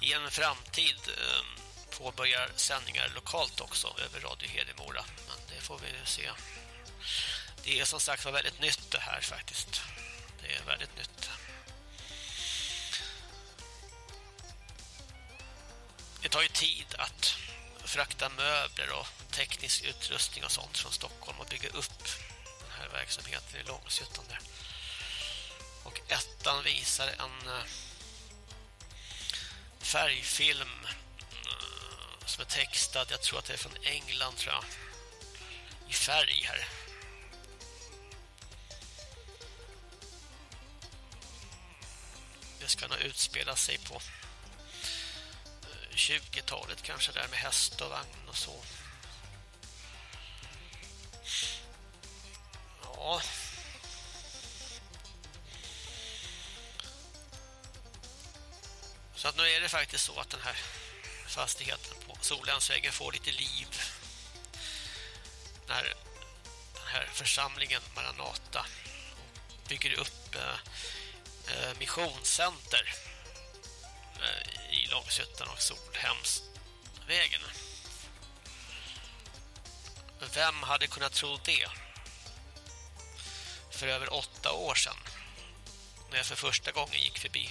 i en framtid eh, påbörjar sändningar lokalt också över Radio Hedemora. Men det får vi se. Det är som sagt var väldigt nytt det här faktiskt. Det är väldigt nytt. Tar ju tid att frakta möbler och teknisk utrustning och sånt från Stockholm och bygga upp den här verksamheten i Långshyttan där. Och ettan visar en eh, färgfilm eh, som är textad, jag tror att det är från England tror jag, i färg här. Det ska nog utspela sig på 20-talet kanske där med häst och vagn och så. Ja. Så att nu är det faktiskt så att den här fastigheten på Solensvägen får lite liv. När den här församlingen Maranata bygger upp eh, eh missionscenter Långsötan Långshyttan och Solhemsvägen. Vem hade kunnat tro det? För över åtta år sedan. När jag för första gången gick förbi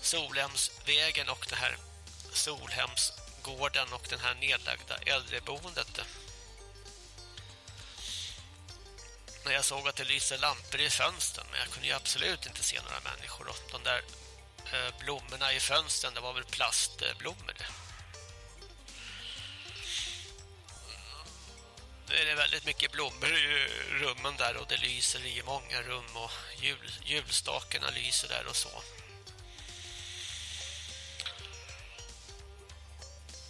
Solhemsvägen och den här Solhemsgården och den här nedlagda äldreboendet. När jag såg att det lyser lampor i fönstren men jag kunde ju absolut inte se några människor och de där Eh, blommorna i fönstren, det var väl plastblommor. Det mm. är väldigt mycket blommor i rummen där och det lyser i många rum och jul, julstakarna lyser där och så.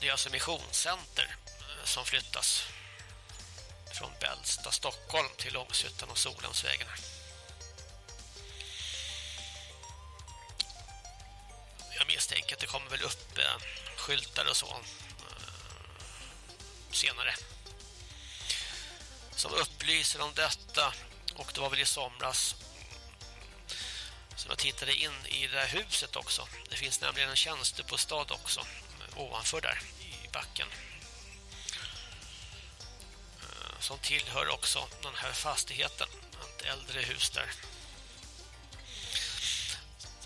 Det är alltså missionscenter eh, som flyttas från Bällsta, Stockholm till Långshyttan och Solensvägen. här. Misstänker att det kommer väl upp eh, skyltar och så eh, senare som upplyser om detta och det var väl i somras som jag tittade in i det här huset också. Det finns nämligen en tjänstebostad också eh, ovanför där i backen. Eh, som tillhör också den här fastigheten. Ett äldre hus där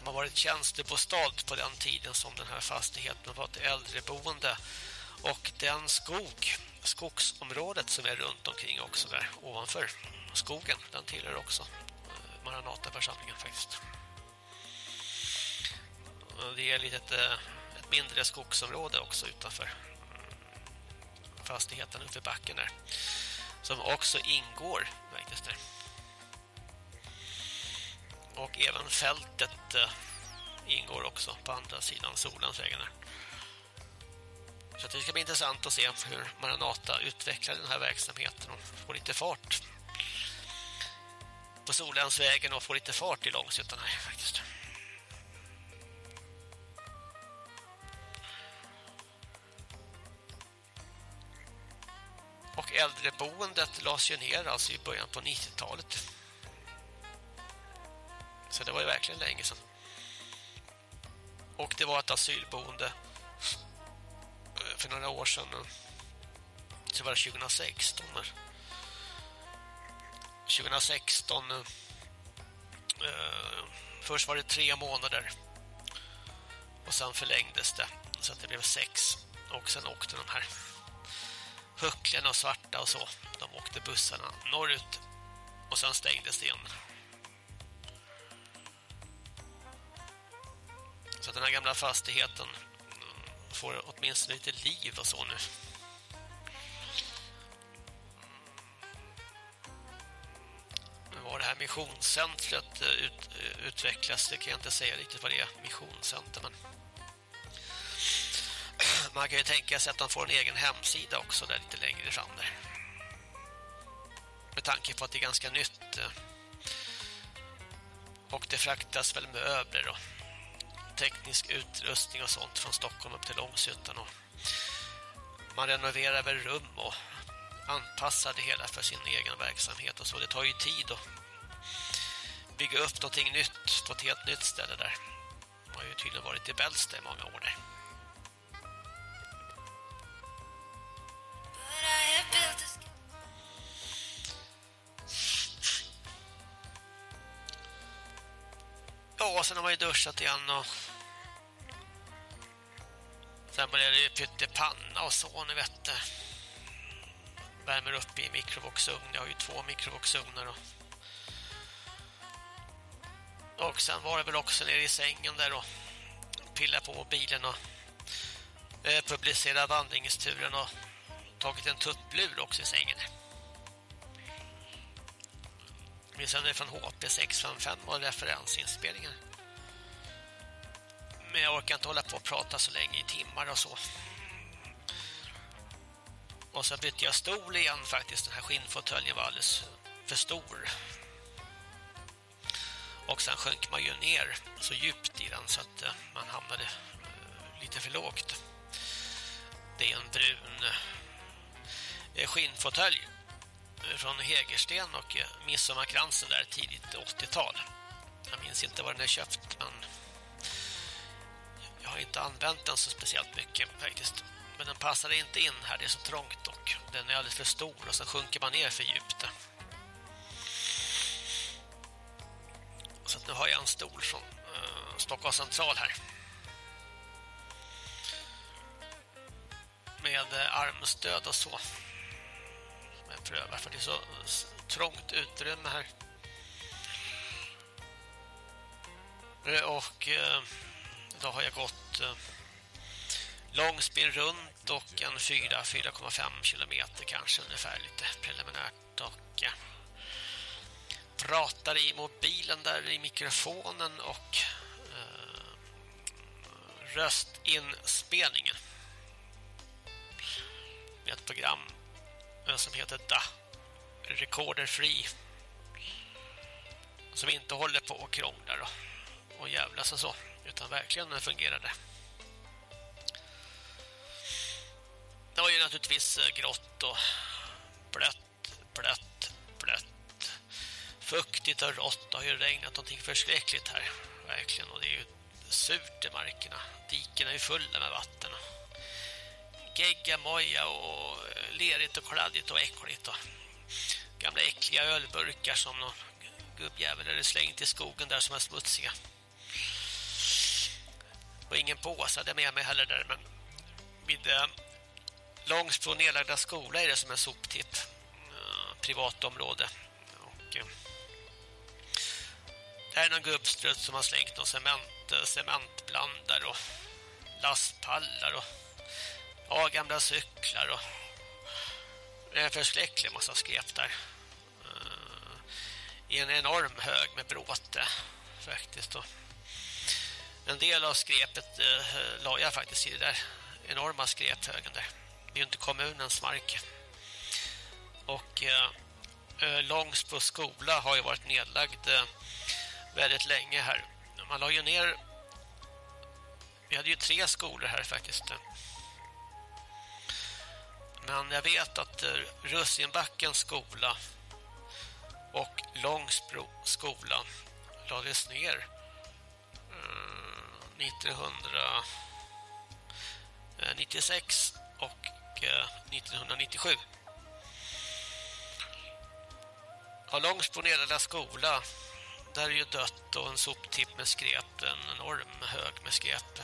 som har varit tjänstebostad på den tiden som den här fastigheten var ett äldreboende. Och den skog, skogsområdet som är runt omkring också där ovanför skogen, den tillhör också eh, Maranataförsamlingen faktiskt. Det är lite ett, ett mindre skogsområde också utanför mm, fastigheten uppe i backen där. Som också ingår faktiskt där och även fältet eh, ingår också på andra sidan solens vägar. Så det ska bli intressant att se hur Maranata utvecklar den här verksamheten och får lite fart på Solensvägen och får lite fart i Långshyttan här faktiskt. Och äldreboendet lades ju ner alltså i början på 90-talet. Så det var ju verkligen länge sedan. Och det var ett asylboende för några år sedan. Så var det 2016. 2016 eh, först var det tre månader och sen förlängdes det så att det blev sex och sen åkte de här hucklen och svarta och så de åkte bussarna norrut och sen stängdes det igen Så att den här gamla fastigheten mm, får åtminstone lite liv och så nu. Vad det här missionscentret eh, ut, eh, utvecklas, det kan jag inte säga riktigt vad det är, missionscenter, men man kan ju tänka sig att de får en egen hemsida också där lite längre fram där. Med tanke på att det är ganska nytt. Eh, och det fraktas väl möbler och teknisk utrustning och sånt från Stockholm upp till Långshyttan och man renoverar väl rum och anpassar det hela för sin egen verksamhet och så. Det tar ju tid att bygga upp någonting nytt på ett helt nytt ställe där. Man har ju tydligen varit i Bällsta i många år där. Ja, sen har man ju duschat igen och sen börjar det ju pyttepanna och så, ni vet det. Värmer upp i mikrovågsugn. Jag har ju två mikrovågsugnar och och sen var det väl också nere i sängen där och pilla på bilen och eh, publicera vandringsturen och tagit en tupplur också i sängen. Vi sänder från HP 655 och referensinspelningar. Men jag orkar inte hålla på och prata så länge i timmar och så. Och så bytte jag stol igen faktiskt. Den här skinnfåtöljen var alldeles för stor. Och sen sjönk man ju ner så djupt i den så att eh, man hamnade eh, lite för lågt. Det är en brun eh, skinnfåtölj från Hägersten och eh, Midsommarkransen där tidigt 80-tal. Jag minns inte var den är köpt men jag har inte använt den så speciellt mycket faktiskt. Men den passade inte in här, det är så trångt och den är alldeles för stor och så sjunker man ner för djupt. Så nu har jag en stol från uh, Stockholms central här. Med uh, armstöd och så. Jag prövar för det är så trångt utrymme här. Eh, och eh, då har jag gått långspinn runt och en 4-4,5 kilometer kanske ungefär lite preliminärt. Och pratar i mobilen där i mikrofonen och eh, röstinspelningen. Med ett program som heter DA Recorder Free som inte håller på och krånglar och, och jävlas och så utan verkligen fungerar det. Det var ju naturligtvis eh, grått och blött, blött, blött fuktigt och rått. Det har ju regnat någonting förskräckligt här. Verkligen. Och det är ju surt i markerna. Diken är ju fulla med vatten. Geggamoja och lerigt och kladdigt och äckligt. Och gamla äckliga ölburkar som någon gubbjävel hade slängt i skogen där som är smutsiga. Och ingen påse hade med mig heller där. Men vid eh, Långsbro nedlagda skola är det som en soptipp. Eh, privatområde. Och... Eh, där är någon gubbstrutt som har slängt någon cement, eh, cementblandare och lastpallar och ja, gamla cyklar och det är en förskräcklig massa skräp där. Eh, I en enorm hög med bråte faktiskt. Och en del av skräpet eh, la jag faktiskt i det där enorma skräphögen där. Det är ju inte kommunens mark. Och eh, uh, Långsbo skola har ju varit nedlagd väldigt länge här. Man la ju ner vi hade ju tre skolor här faktiskt. Men jag vet att eh, Russinbackens skola och Långsbro skola lades ner eh, 1996 eh, och 1997. Ja, Långsbro nedlagda skola där är ju dött och en soptipp med skräp, en enorm hög med skräp.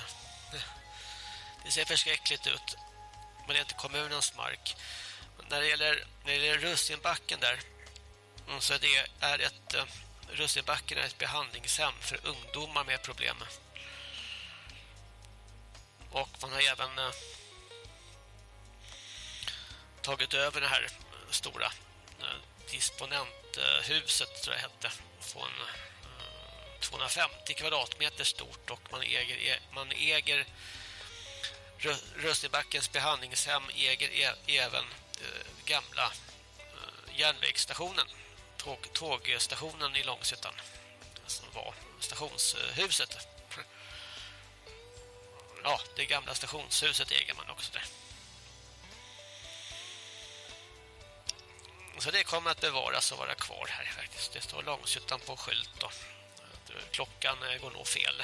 Det ser förskräckligt ut. Men det är inte kommunens mark. När det gäller, när det gäller Russinbacken där mm, så det är ett eh, Russinbacken är ett behandlingshem för ungdomar med problem. Och man har även eh, tagit över det här eh, stora disponenthuset tror jag hette från en 250 kvadratmeter stort och man äger, man äger Rösterbackens behandlingshem äger även e- eh, gamla eh, järnvägsstationen tåg, tågstationen i Långshyttan som var stationshuset ja, det gamla stationshuset äger man också det. Så det kommer att bevaras och vara kvar här faktiskt. Det står Långshyttan på skylt då. Eh, klockan går nog fel.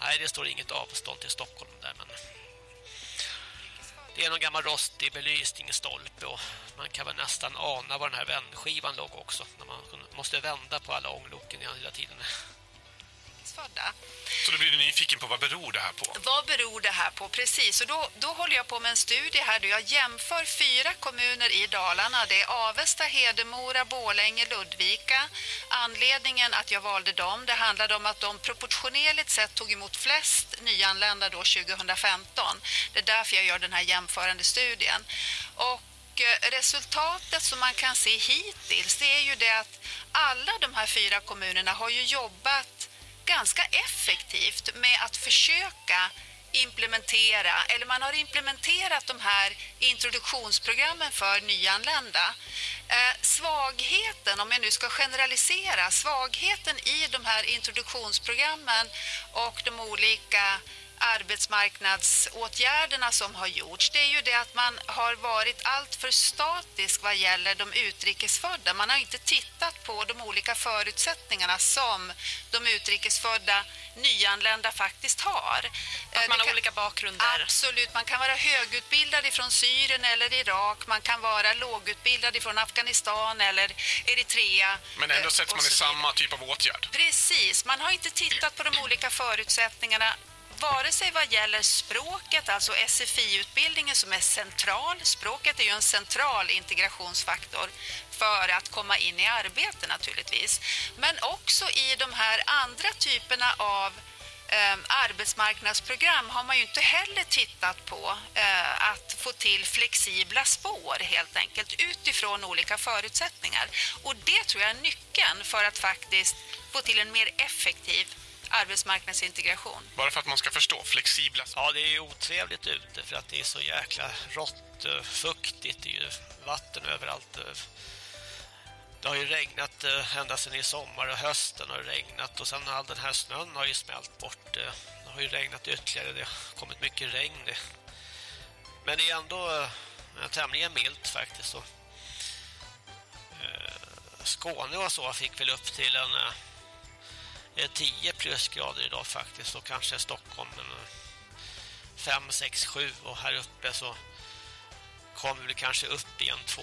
Nej, det står inget avstånd till Stockholm där, men det är någon gammal rostig belysningsstolpe och man kan väl nästan ana var den här vändskivan låg också. När man måste vända på alla ångloken hela tiden. Födda. Så då blir du nyfiken på vad beror det här på? Vad beror det här på? Precis, och då, då håller jag på med en studie här. Då jag jämför fyra kommuner i Dalarna. Det är Avesta, Hedemora, Bålänge, Ludvika. Anledningen att jag valde dem, det handlade om att de proportionerligt sett tog emot flest nyanlända då 2015. Det är därför jag gör den här jämförande studien. Och eh, resultatet som man kan se hittills det är ju det att alla de här fyra kommunerna har ju jobbat ganska effektivt med att försöka implementera, eller man har implementerat de här introduktionsprogrammen för nyanlända. Eh, svagheten, om jag nu ska generalisera, svagheten i de här introduktionsprogrammen och de olika arbetsmarknadsåtgärderna som har gjorts det är ju det att man har varit alltför statisk vad gäller de utrikesfödda. Man har inte tittat på de olika förutsättningarna som de utrikesfödda nyanlända faktiskt har. Att man har kan, olika bakgrunder. Absolut, man kan vara högutbildad ifrån Syrien eller Irak, man kan vara lågutbildad ifrån Afghanistan eller Eritrea. Men ändå sätts man i samma typ av åtgärd. Precis, man har inte tittat på de olika förutsättningarna vare sig vad gäller språket, alltså SFI-utbildningen som är central. Språket är ju en central integrationsfaktor för att komma in i arbete naturligtvis. Men också i de här andra typerna av eh, arbetsmarknadsprogram har man ju inte heller tittat på eh, att få till flexibla spår helt enkelt utifrån olika förutsättningar. Och det tror jag är nyckeln för att faktiskt få till en mer effektiv arbetsmarknadsintegration. Bara för att man ska förstå, flexibla. Ja, det är ju otrevligt ute för att det är så jäkla rått, eh, fuktigt, det är ju vatten överallt. Eh. Det har ju regnat eh, ända sedan i sommar och hösten har det regnat och sen all den här snön har ju smält bort. Det har ju regnat ytterligare, det har kommit mycket regn. Men det är ändå tämligen milt faktiskt. Så. Skåne och så fick väl upp till en Eh, 10 plusgrader idag faktiskt och kanske Stockholm 5, 6, 7 och här uppe så kommer vi kanske upp igen 2,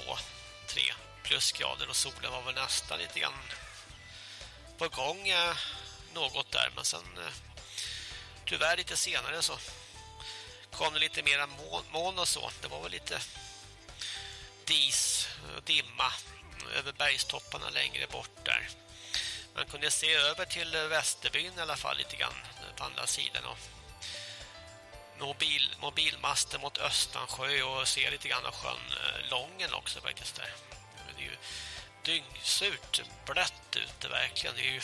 3 plusgrader och solen var väl nästan lite grann på gång eh, något där men sen eh, tyvärr lite senare så kom det lite mera moln och så. Det var väl lite dis och dimma över bergstopparna längre bort där. Man kunde se över till Västerbyn i alla fall lite grann på andra sidan och mobil, mobilmaster mot Östansjö och se lite grann av sjön eh, Lången också faktiskt där. Det är ju dyngsurt blött ute verkligen. Det är ju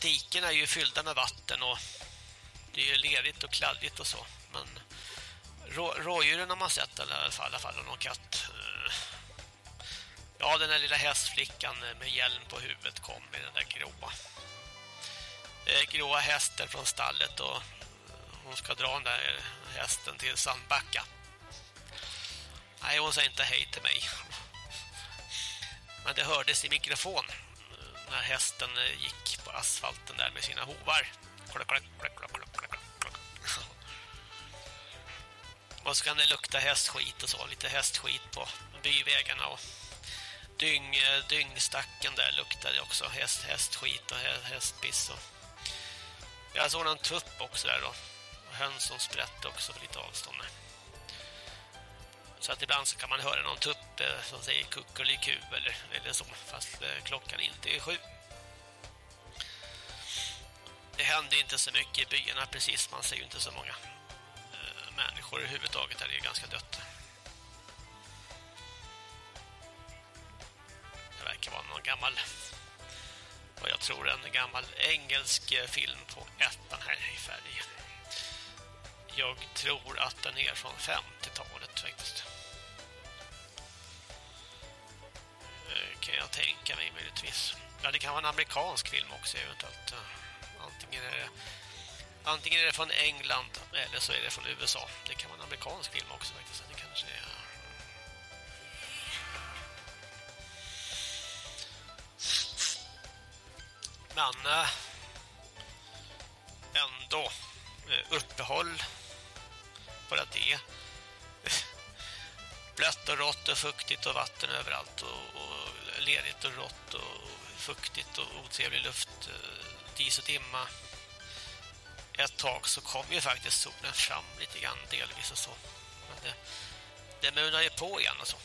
diken är ju fyllda med vatten och det är ju lerigt och kladdigt och så. Men rå, rådjuren har man sett i alla fall, i alla fall någon katt eh, Ja, den där lilla hästflickan eh, med hjälm på huvudet kom med den där gråa. Eh, gråa hästen från stallet och hon ska dra den där hästen till Sandbacka. Nej, hon sa inte hej till mig. Men det hördes i mikrofon eh, när hästen eh, gick på asfalten där med sina hovar. Och så kan det lukta hästskit och så, lite hästskit på byvägarna och dyng, eh, dyngstacken där luktade också. Häst, hästskit och hästpiss. Och... Jag såg en tupp också där då. Och höns som sprätte också på lite avstånd. Så att ibland så kan man höra någon tupp eh, som säger kuckeliku eller, eller så. Fast eh, klockan inte är sju. Det händer inte så mycket i byarna precis. Man ser ju inte så många eh, människor överhuvudtaget. Det är ganska dött. Verkar vara någon gammal vad jag tror en gammal engelsk eh, film på ettan här i färg. Jag tror att den är från 50-talet faktiskt. Eh, kan jag tänka mig möjligtvis. Ja, det kan vara en amerikansk film också eventuellt. Antingen är det Antingen är det från England eller så är det från USA. Det kan vara en amerikansk film också faktiskt. Det kanske är... Men eh, ändå eh, uppehåll bara det blött och rått och fuktigt och vatten överallt och, och ledigt och rått och fuktigt och otrevlig luft eh, dis och dimma. Ett tag så kom ju faktiskt solen fram lite grann delvis och så. Men det, det munade ju på igen och så.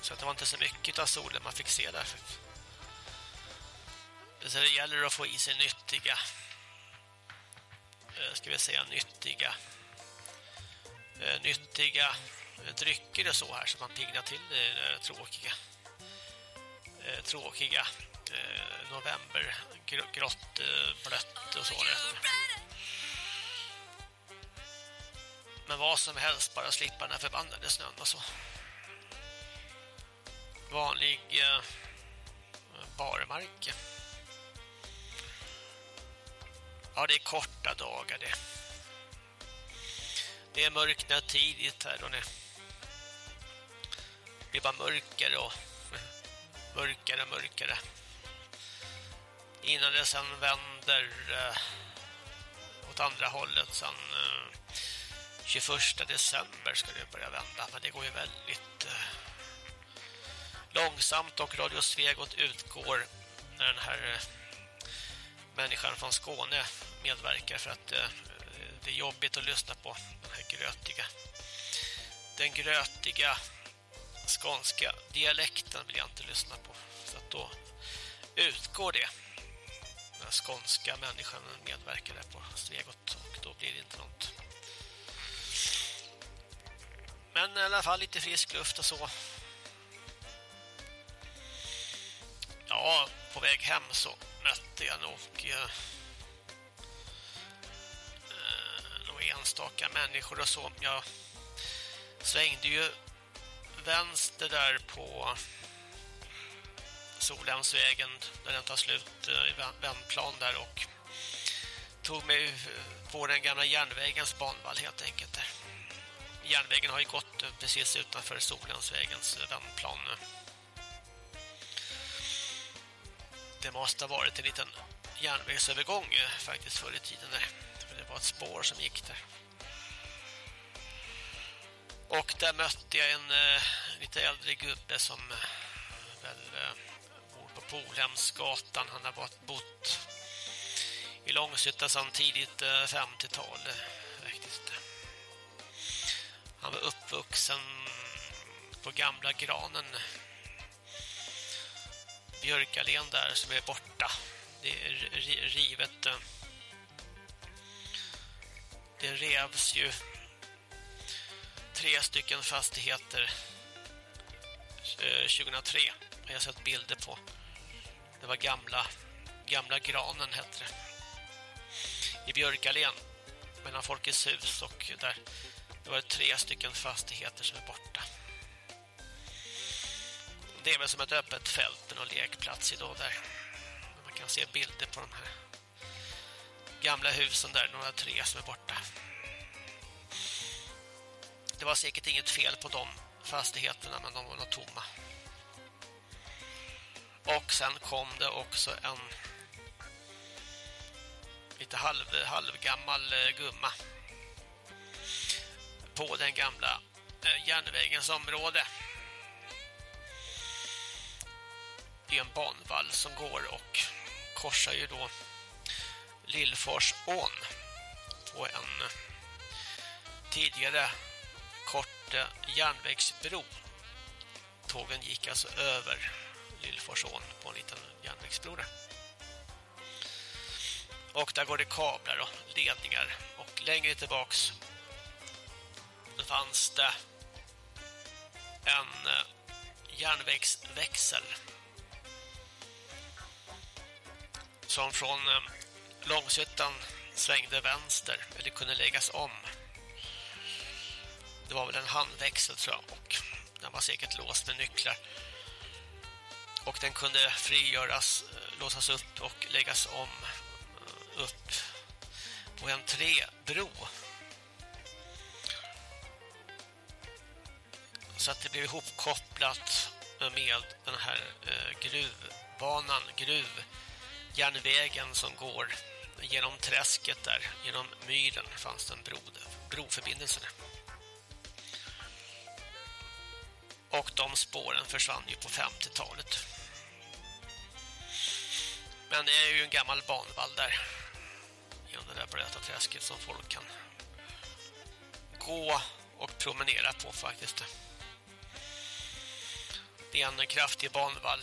Så att det var inte så mycket av solen man fick se där så det gäller att få i sig nyttiga eh, ska vi säga nyttiga eh, nyttiga drycker och så här så man pignar till det tråkiga eh, tråkiga november grått blött och så där. men vad som helst bara slippa den här förbannade snön och så vanlig barmark ja det är korta dagar det det är mörkna tidigt här och nu blir bara mörkare och mörkare och mörkare. Innan det sen vänder eh, åt andra hållet sen eh, 21 december ska det börja vända. Men det går ju väldigt eh, långsamt och Radio Svegot utgår när den här eh, människan från Skåne medverkar för att eh, det är jobbigt att lyssna på den här grötiga den grötiga skånska dialekten vill jag inte lyssna på. Så att då utgår det. Den skånska människan medverkar där på Svegot och då blir det inte något. Men i alla fall lite frisk luft och så. Ja, på väg hem så mötte jag nog eh, eh några enstaka människor och så. Jag svängde ju vänster där på Solhemsvägen där den tar slut eh, i vändplan där och tog mig eh, på den gamla järnvägens banvall helt enkelt där. Järnvägen har ju gått precis utanför Solhemsvägens vändplan. nu. Det måste ha varit en liten järnvägsövergång eh, faktiskt förr i tiden där. Det var ett spår som gick där. Och där mötte jag en eh, lite äldre gubbe som eh, väl eh, bor på Polhemsgatan. Han har varit bott i Långshytta sedan tidigt eh, 50-tal eh, faktiskt. Han var uppvuxen på gamla granen Björkalen där som är borta. Det är rivet. Eh, det revs ju tre stycken fastigheter eh, 2003 Jag har jag sett bilder på. Det var gamla gamla granen hette det. I Björkalen mellan Folkets hus och där det var tre stycken fastigheter som är borta. Det är väl som ett öppet fält med någon lekplats idag där. Man kan se bilder på de här gamla husen där, några tre som är borta. Det var säkert inget fel på de fastigheterna men de var nog tomma. Och sen kom det också en lite halv, halvgammal eh, gumma på den gamla eh, järnvägens område. Det är en banvall som går och korsar ju då Lillforsån på en tidigare kort eh, järnvägsbro. Tågen gick alltså över Lillforsån på en liten järnvägsbro där. Och där går det kablar och ledningar. Och längre tillbaks fanns det en eh, järnvägsväxel som från eh, Långshyttan svängde vänster eller kunde läggas om det var väl en handväxel tror jag och den var säkert låst med nycklar. Och den kunde frigöras, eh, låsas upp och läggas om eh, upp på en träbro. Så att det blev ihopkopplat med den här eh, gruvbanan, gruvbanan, Järnvägen som går genom träsket där, genom myren fanns det en bro, broförbindelse. Och de spåren försvann ju på 50-talet. Men det är ju en gammal banvall där. Genom det där blöta träsket som folk kan gå och promenera på faktiskt. Det är en kraftig banvall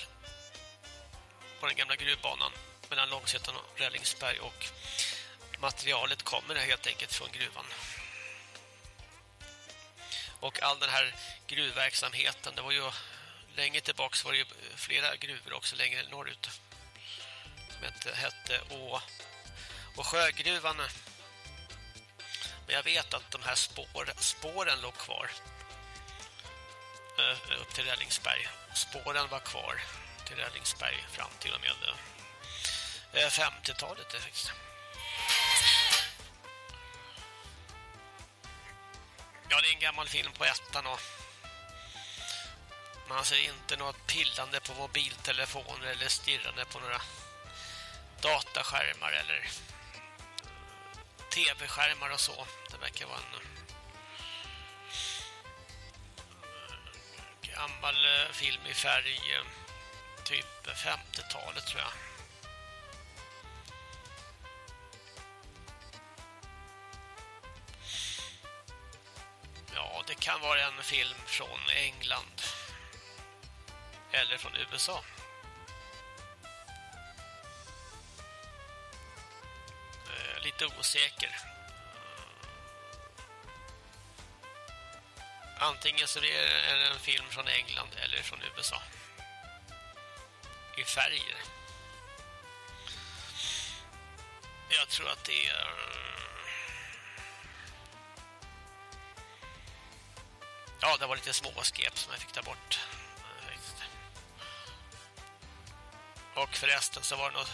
på den gamla gruvbanan mellan Långsötan och Rällingsberg och materialet kommer helt enkelt från gruvan. Och all den här gruvverksamheten, det var ju länge tillbaka var det ju flera gruvor också längre norrut. Som hette, hette Å och Sjögruvan. Men jag vet att de här spår, spåren låg kvar eh, upp till Rällingsberg. Spåren var kvar till Rällingsberg fram till och med Eh, 50-talet det faktiskt. Ja, det är en gammal film på ettan och man ser inte något pillande på mobiltelefoner eller stirrande på några dataskärmar eller tv-skärmar och så. Det verkar vara en eh, gammal eh, film i färg typ 50-talet tror jag. Det kan vara en film från England eller från USA. Eh, lite osäker. Antingen så är det en film från England eller från USA. I färger. Jag tror att det är... Eh, Ja, det var lite småskep som jag fick ta bort. Eh, och förresten så var det något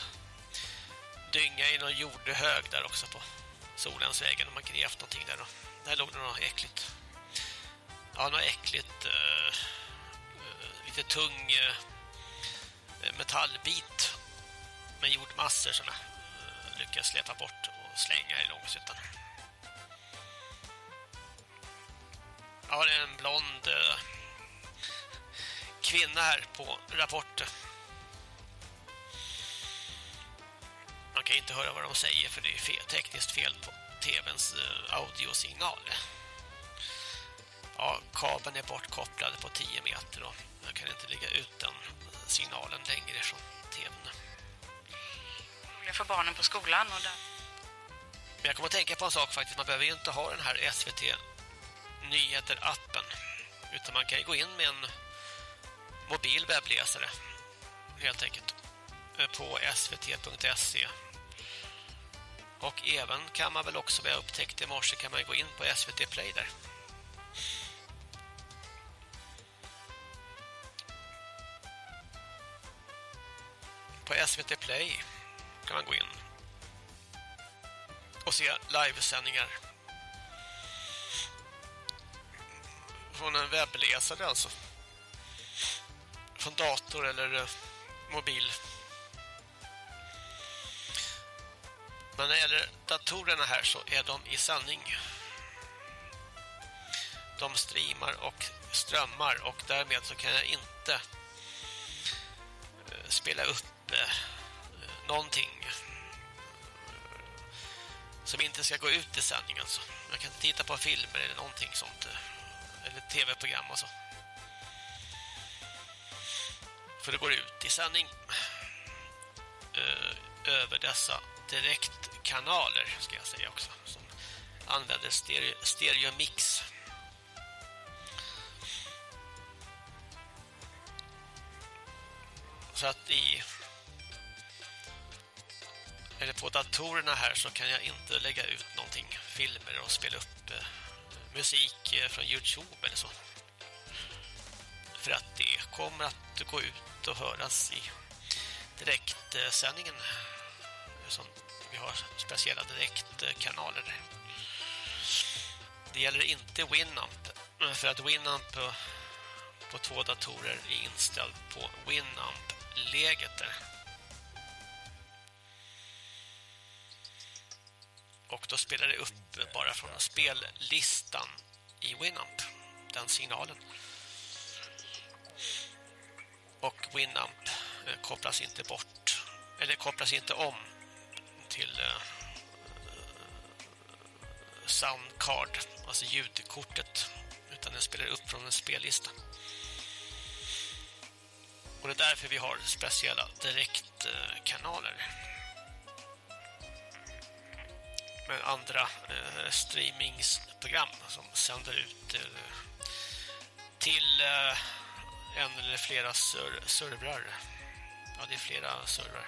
dynga i någon jordhög där också på Solensvägen. De har grävt någonting där. Då. Där låg det något äckligt. Ja, något äckligt. Uh, uh, lite tung uh, metallbit med jordmassor som jag uh, lyckades släpa bort och slänga i långsytan. Ja, det är en blond kvinna här på rapporten. Man kan inte höra vad de säger för det är fel, tekniskt fel på tvns audiosignal. Ja, kabeln är bortkopplad på 10 meter och jag kan inte lägga ut den signalen längre från tvn. Jag får barnen på skolan och där. Men jag kommer att tänka på en sak faktiskt. Man behöver ju inte ha den här SVT Nyheter-appen. Utan man kan ju gå in med en mobil webbläsare helt enkelt eh, på svt.se och även kan man väl också, vad jag upptäckte i morse, kan man gå in på SVT Play där. På SVT Play kan man gå in och se livesändningar från en webbläsare alltså. Från dator eller eh, mobil. Men när det gäller datorerna här så är de i sanning. De streamar och strömmar och därmed så kan jag inte eh, spela upp eh, någonting som inte ska gå ut i sändning alltså. Jag kan inte titta på filmer eller någonting sånt eh, eller tv-program och så. För det går ut i sändning eh, över dessa direktkanaler ska jag säga också som använder stereo, stereo mix. Så att i eller på datorerna här så kan jag inte lägga ut någonting filmer och spela upp eh, musik eh, från Youtube eller så. För att det kommer att gå ut och höras i direktsändningen som vi har speciella direktkanaler. Det gäller inte Winamp för att Winamp på, på två datorer är inställd på Winamp-läget där. Och då spelar det upp bara från spellistan i Winamp, den signalen. Och Winamp eh, kopplas inte bort, eller kopplas inte om till eh, soundcard, alltså ljudkortet, utan den spelar upp från en spellista. Och det är därför vi har speciella direktkanaler. Med andra eh, streamingsprogram som sänder ut eh, till eh, en eller flera ser servrar. Ja, det är flera servrar.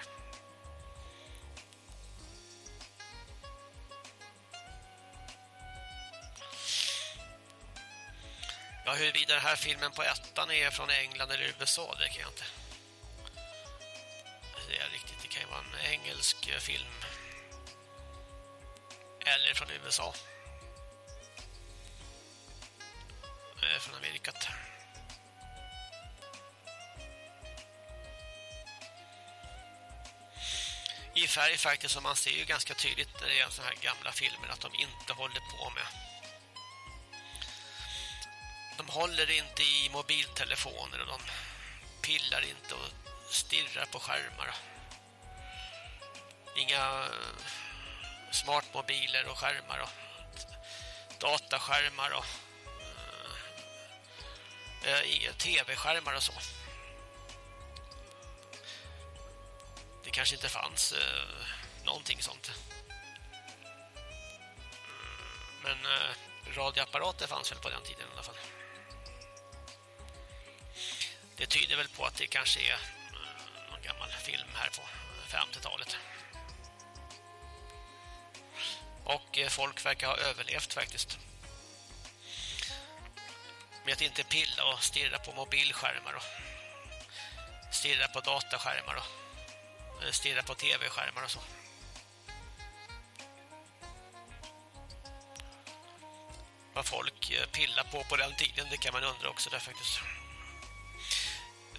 Ja, huruvida den här filmen på ettan är från England eller USA, det kan jag inte. Det är riktigt, det kan ju vara en engelsk eh, film. Eller från USA. Eller från Amerikat. I färg faktiskt, som man ser ju ganska tydligt när det är sådana här gamla filmer att de inte håller på med de håller inte i mobiltelefoner och de pillar inte och stirrar på skärmar. Inga smartmobiler och skärmar och dataskärmar och eh, eh tv-skärmar och så. Det kanske inte fanns eh, någonting sånt. Men eh, radioapparater fanns väl på den tiden i alla fall. Det tyder väl på att det kanske är eh, någon gammal film här på 50-talet. Och eh, folk verkar ha överlevt faktiskt. Med att inte pilla och stirra på mobilskärmar och stirra på dataskärmar och eh, stirra på tv-skärmar och så. Vad folk eh, pillar på på den tiden, det kan man undra också där faktiskt.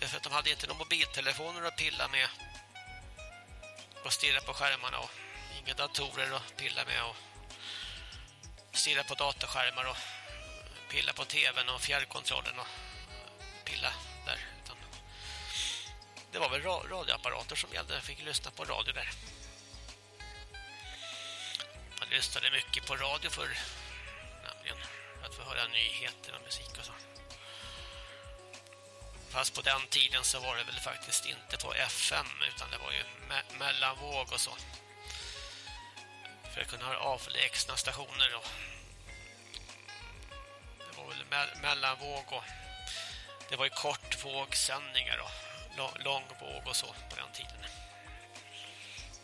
För att de hade inte några mobiltelefoner att pilla med. Och stirra på skärmarna och inga datorer att pilla med och stirra på dataskärmar och pilla på tvn och fjärrkontrollen och pilla där. Utan det var väl radioapparater som gällde. Jag fick lyssna på radio där. Man lyssnade mycket på radio för nämligen att få höra nyheter och musik och så. Fast på den tiden så var det väl faktiskt inte på FM utan det var ju me mellanvåg och så. För att kunna ha avlägsna stationer då. det var väl me mellanvåg och det var ju kortvågsändningar och långvåg och så på den tiden.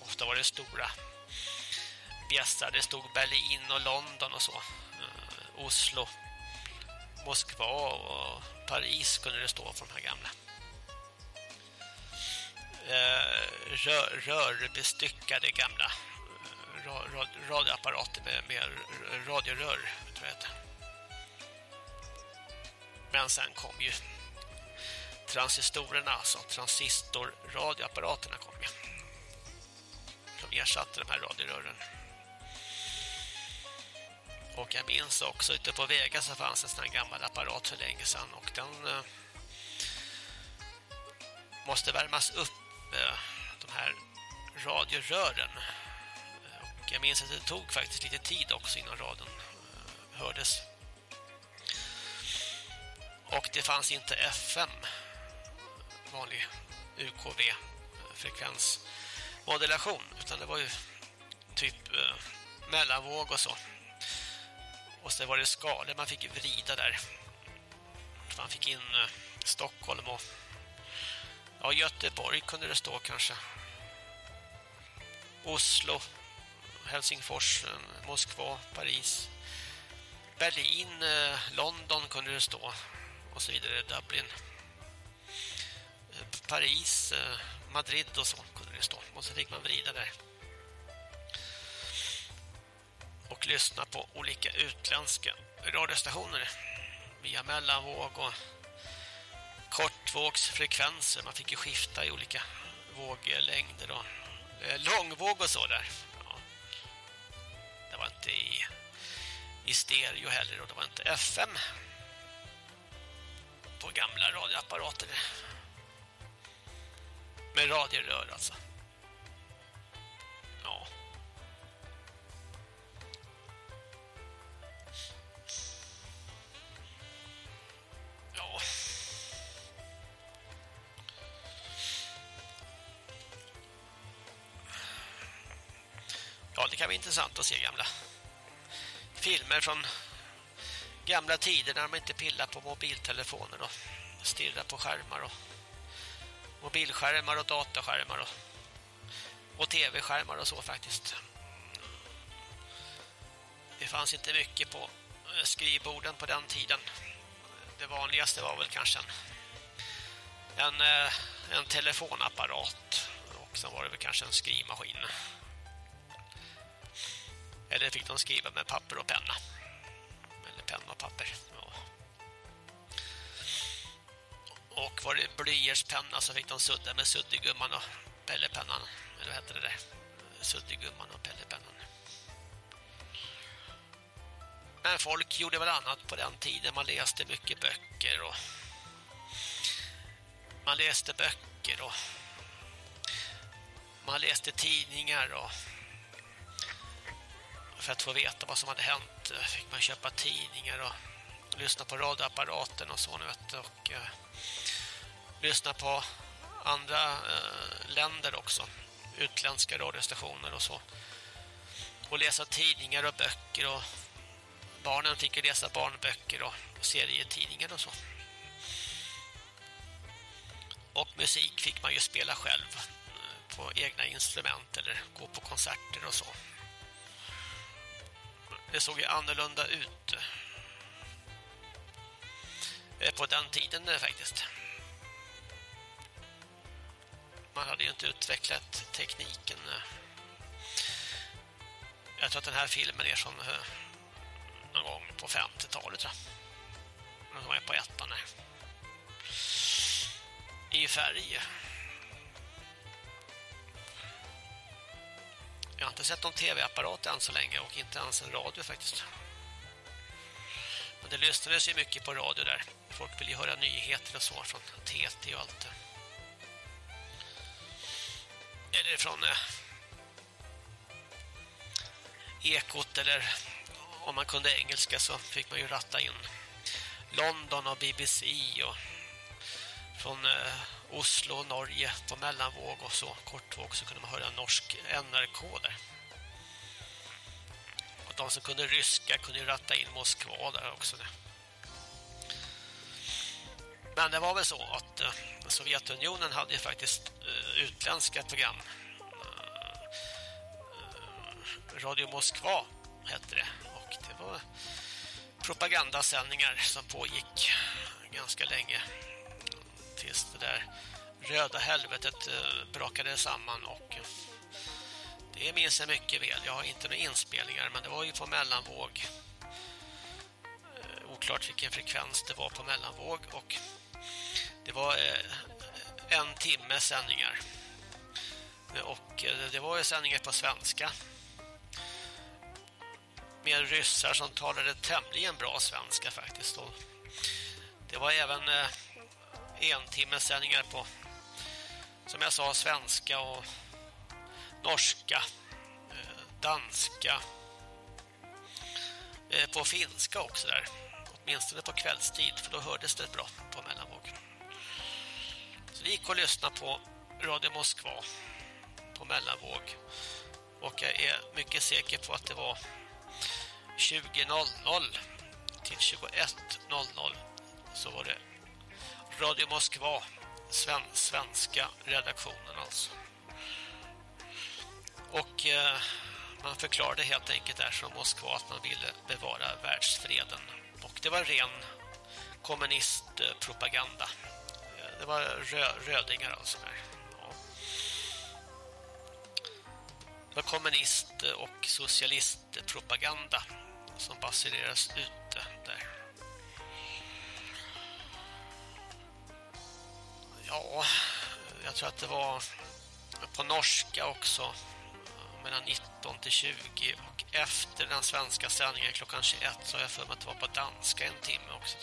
Ofta var det stora bjässar. Det stod Berlin och London och så. Uh, Oslo, Moskva och Paris kunde det stå för de här gamla. Eh, uh, rör, rörbestyckade gamla radioapparater med, med radiorör, tror jag det Men sen kom ju transistorerna, alltså transistorradioapparaterna kom ju. Som ersatte de här radiorören. Och jag minns också ute på Vega så fanns en sån här gammal apparat för länge sedan och den eh, måste värmas upp eh, de här radiorören. Och jag minns att det tog faktiskt lite tid också innan radion eh, hördes. Och det fanns inte FM vanlig UKV-frekvensmodulation eh, utan det var ju typ eh, mellanvåg och så. Och så var det skalor man fick vrida där. Man fick in eh, Stockholm och ja, Göteborg kunde det stå kanske. Oslo, Helsingfors, eh, Moskva, Paris. Berlin, eh, London kunde det stå och så vidare, Dublin. Eh, Paris, Madrid och så kunde det stå. Och så fick man vrida där. och lyssna på olika utländska radiostationer via mellanvåg och kortvågsfrekvenser. Man fick ju skifta i olika våglängder och långvåg och så där. Det var inte i, i stereo heller och det var inte FM på gamla radioapparater. Med radiorör alltså. Ja. Ja. Kan vara intressant att se gamla filmer från gamla tider när man inte pillar på mobiltelefoner och stirrar på skärmar och mobilskärmar och dataskärmar och, och tv-skärmar och så faktiskt. Det fanns inte mycket på eh, skrivborden på den tiden. Det vanligaste var väl kanske en, en, eh, en telefonapparat och sen var det väl kanske en skrivmaskin. Eller fick de skriva med papper och penna. Eller penna och papper. Ja. Och var det blyertspenna så fick de sudda med suddigumman och pellepennan. Eller vad hette det där? Suddigumman och pellepennan. Men folk gjorde väl annat på den tiden. Man läste mycket böcker och man läste böcker och man läste tidningar och för att få veta vad som hade hänt. Eh, fick man köpa tidningar och lyssna på radioapparaten och så vet, och eh, lyssna på andra eh, länder också. Utländska radiostationer och så. Och läsa tidningar och böcker och barnen fick ju läsa barnböcker och serietidningar och så. Och musik fick man ju spela själv eh, på egna instrument eller gå på konserter och så det såg ju annorlunda ut eh, på den tiden eh, faktiskt. Man hade ju inte utvecklat tekniken. Eh. Jag tror att den här filmen är från någon gång på 50-talet tror jag. Den är på ettan. I färg. Jag har inte sett någon tv-apparat än så länge och inte ens en radio faktiskt. Men det lyssnades ju mycket på radio där. Folk vill ju höra nyheter och så från TT och allt. Eller från eh, Ekot eller om man kunde engelska så fick man ju ratta in London och BBC och från eh, Oslo och Norge på mellanvåg och så kortvåg så kunde man höra norsk NRK där. Och de som kunde ryska kunde ju ratta in Moskva där också. Där. Men det var väl så att eh, Sovjetunionen hade ju faktiskt eh, utländska program. Eh, Radio Moskva hette det. Och det var propagandasändningar som pågick ganska länge tills det där röda helvetet eh, brakade samman och eh, det minns jag mycket väl. Jag har inte några inspelningar men det var ju på mellanvåg. Eh, oklart vilken frekvens det var på mellanvåg och det var en timme sändningar. Och det var ju sändningar på svenska. Med ryssar som talade tämligen bra svenska faktiskt. Och det var även en timme sändningar på som jag sa svenska och norska, eh, danska eh, på finska också där. Åtminstone på kvällstid för då hördes det bra på mellanvåg. Så det gick att lyssna på Radio Moskva på mellanvåg. Och jag är mycket säker på att det var 20.00 till 21.00 så var det Radio Moskva sven svenska redaktionen alltså. Och eh, man förklarade helt enkelt där från Moskva att man ville bevara världsfreden. Och det var ren kommunistpropaganda. Eh, det var rö rödingar alltså där. Ja. Det var kommunist- och socialistpropaganda som baserades ute där. Ja, jag tror att det var på norska också mellan 19 till 20 och efter den svenska sändningen klockan 21 så har jag för mig att det var på danska en timme också.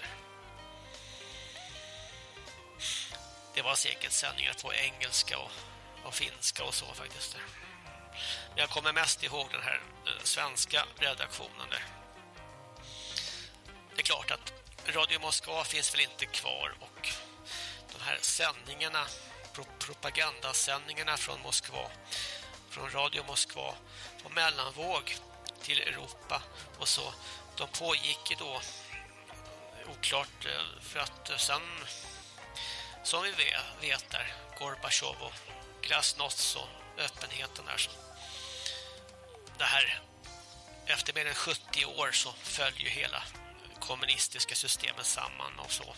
Det var säkert sändningar på engelska och, och finska och så faktiskt. Men jag kommer mest ihåg den här den svenska redaktionen där. Det är klart att Radio Moskva finns väl inte kvar och här sändningarna, propagandasändningarna från Moskva, från Radio Moskva på mellanvåg till Europa och så, de pågick ju då oklart eh, för att eh, sen som vi vet där, Gorbachev och Glasnost och öppenheten där så det här efter mer än 70 år så följer hela kommunistiska systemet samman och så.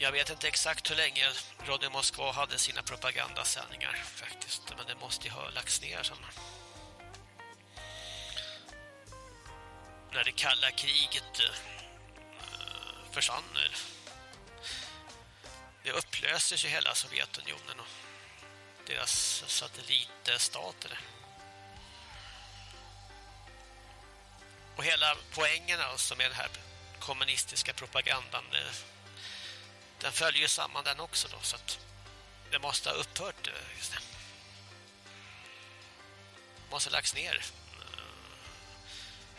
Jag vet inte exakt hur länge Radio Moskva hade sina propagandasändningar faktiskt, men det måste ju ha lagts ner sen. När det kalla kriget uh, försvann. Det upplöses ju hela Sovjetunionen och deras satellitstater. Och hela poängen alltså med den här kommunistiska propagandan den följer samman den också då så att det måste ha upphört eh, just det. Måste ha lagts ner eh,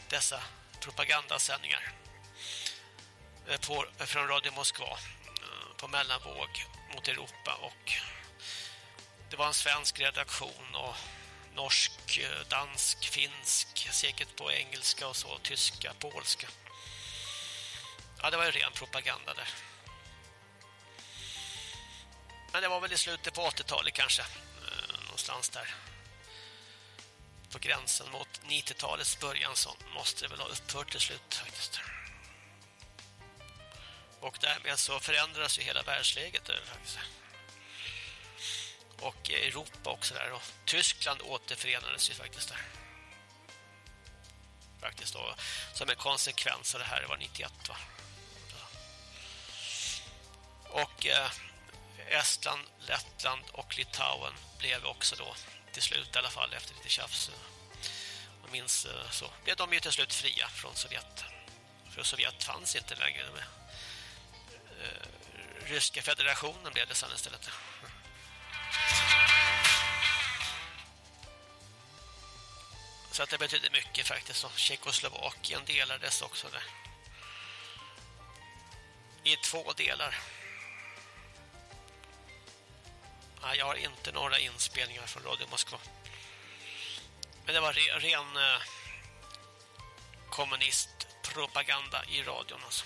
dessa propagandasändningar eh, på, från Radio Moskva på mellanvåg mot Europa och det var en svensk redaktion och norsk, dansk, finsk, säkert på engelska och så, tyska, polska. Ja, det var ju ren propaganda där. Men det var väl i slutet på 80-talet kanske, eh, någonstans där. På gränsen mot 90-talets början så måste det väl ha upphört till slut faktiskt. Och därmed så förändras ju hela världsläget faktiskt och Europa också där och Tyskland återförenades ju faktiskt där. Faktiskt då som en konsekvens av det här det var 91 va. Och eh, Estland, Lettland och Litauen blev också då till slut i alla fall efter lite tjafs. Jag minns eh, så blev de ju till slut fria från Sovjet. För Sovjet fanns inte längre med. Eh, Ryska federationen blev det sen istället. Så att det betyder mycket faktiskt. Och Tjeckoslovakien delades också där. I två delar. Nej, jag har inte några inspelningar från Radio Moskva. Men det var re, ren eh, kommunistpropaganda i radion alltså.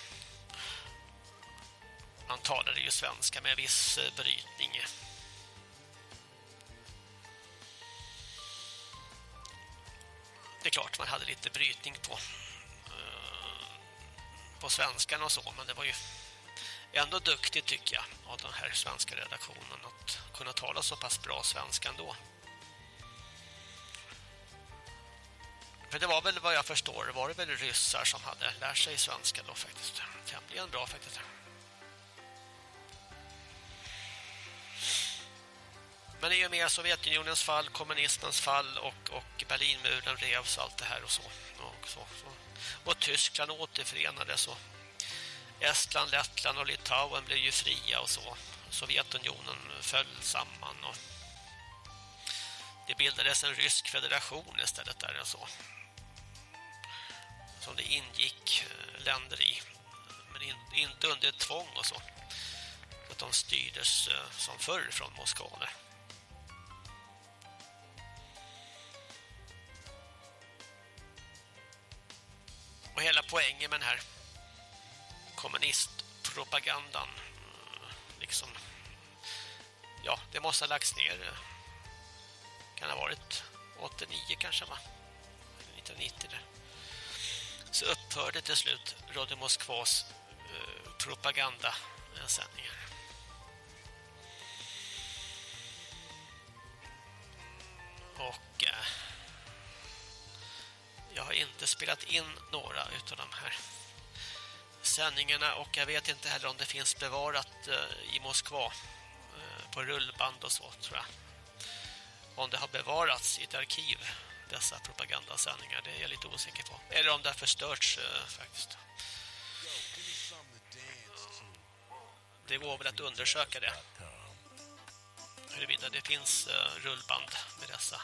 Han talade ju svenska med viss eh, brytning. det är klart man hade lite brytning på eh, på svenskan och så, men det var ju ändå duktigt tycker jag av den här svenska redaktionen att kunna tala så pass bra svenska ändå. För det var väl vad jag förstår, var det väl ryssar som hade lärt sig svenska då faktiskt. Tämligen bra faktiskt. Men i och med Sovjetunionens fall, kommunismens fall och, och Berlinmuren revs allt det här och så. Och, så, så. och Tyskland återförenades och Estland, Lettland och Litauen blev ju fria och så. Sovjetunionen föll samman och det bildades en rysk federation istället där och så. Som det ingick eh, länder i. Men in, inte under tvång och så. Så att de styrdes eh, som förr från Moskva där. Och hela poängen med den här kommunistpropagandan. Mm, liksom ja, det måste ha lagts ner. Kan ha varit 89 kanske va? 1990 där. så upphörde till slut Radio Moskvas eh, propagandasändningar Och eh, jag har inte spelat in några utav de här sändningarna och jag vet inte heller om det finns bevarat eh, i Moskva eh, på rullband och så tror jag. Om det har bevarats i ett arkiv dessa propagandasändningar, det är jag lite osäker på. Eller om det har förstörts eh, faktiskt. Det går väl att undersöka det. Huruvida det finns rullband med dessa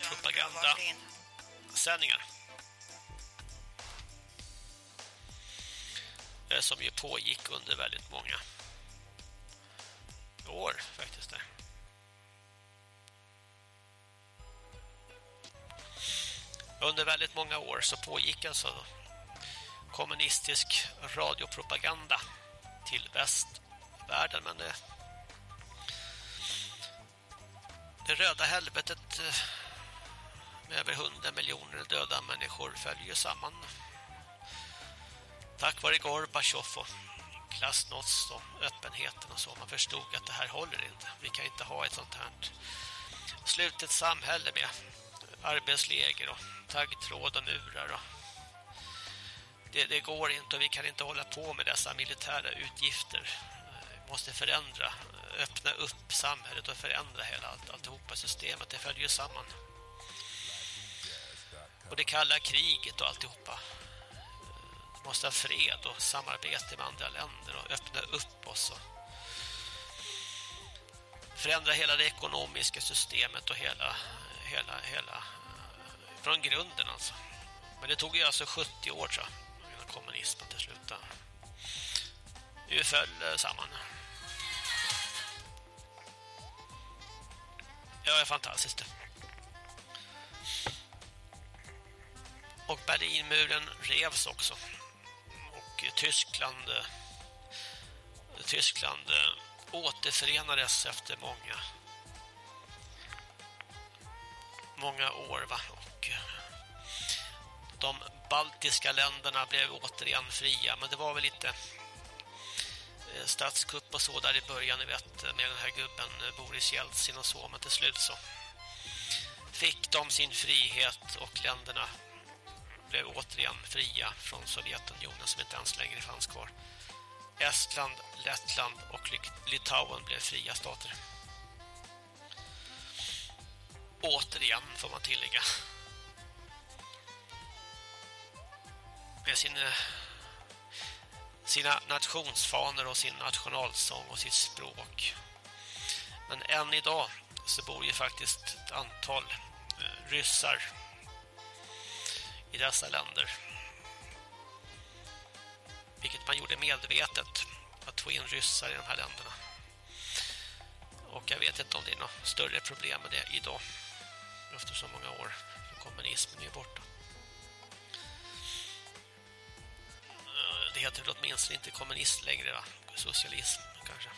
propagandasändningar. Eh, som ju pågick under väldigt många år faktiskt. Där. Under väldigt många år så pågick alltså kommunistisk radiopropaganda till västvärlden men det det röda helvetet eh, med över 100 miljoner döda människor följer samman. Tack vare Gorbachev och klassnots och öppenheten och så. Man förstod att det här håller inte. Vi kan inte ha ett sånt här slutet samhälle med arbetsläger och taggtråd och murar och det, det, går inte och vi kan inte hålla på med dessa militära utgifter. Vi måste förändra öppna upp samhället och förändra hela allt, alltihopa systemet. Det följer ju samman. Och det kalla kriget och alltihopa. Vi måste ha fred och samarbete med andra länder och öppna upp oss och förändra hela det ekonomiska systemet och hela, hela, hela från grunden alltså. Men det tog ju alltså 70 år så innan kommunismen till slut. Det föll eh, samman. Ja, det är fantastiskt. Och Berlinmuren revs också. Och Tyskland eh, Tyskland eh, återförenades efter många många år va? Och eh, de baltiska länderna blev återigen fria men det var väl lite statskupp och så där i början, ni vet, med den här gubben Boris Jeltsin och så, men till slut så fick de sin frihet och länderna blev återigen fria från Sovjetunionen som inte ens längre fanns kvar. Estland, Lettland och Litauen blev fria stater. Återigen får man tillägga. Med sin eh, sina nationsfaner och sin nationalsång och sitt språk. Men än idag så bor ju faktiskt ett antal eh, ryssar i dessa länder. Vilket man gjorde medvetet att få in ryssar i de här länderna. Och jag vet inte om det är något större problem med det idag. Efter så många år. Kommunismen är borta. det heter väl åtminstone inte kommunist längre va? Socialism kanske.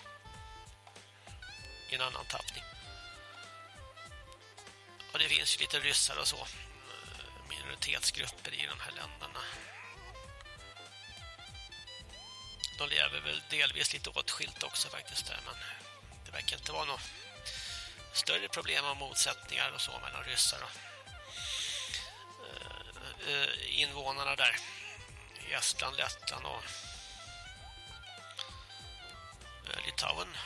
I en annan tappning. Och det finns ju lite ryssar och så. Minoritetsgrupper i de här länderna. De lever väl delvis lite åtskilt också faktiskt där. Men det verkar inte vara något större problem och motsättningar och så mellan ryssar och eh, eh, invånarna där. I Estland, Lettland och eh, Litauen.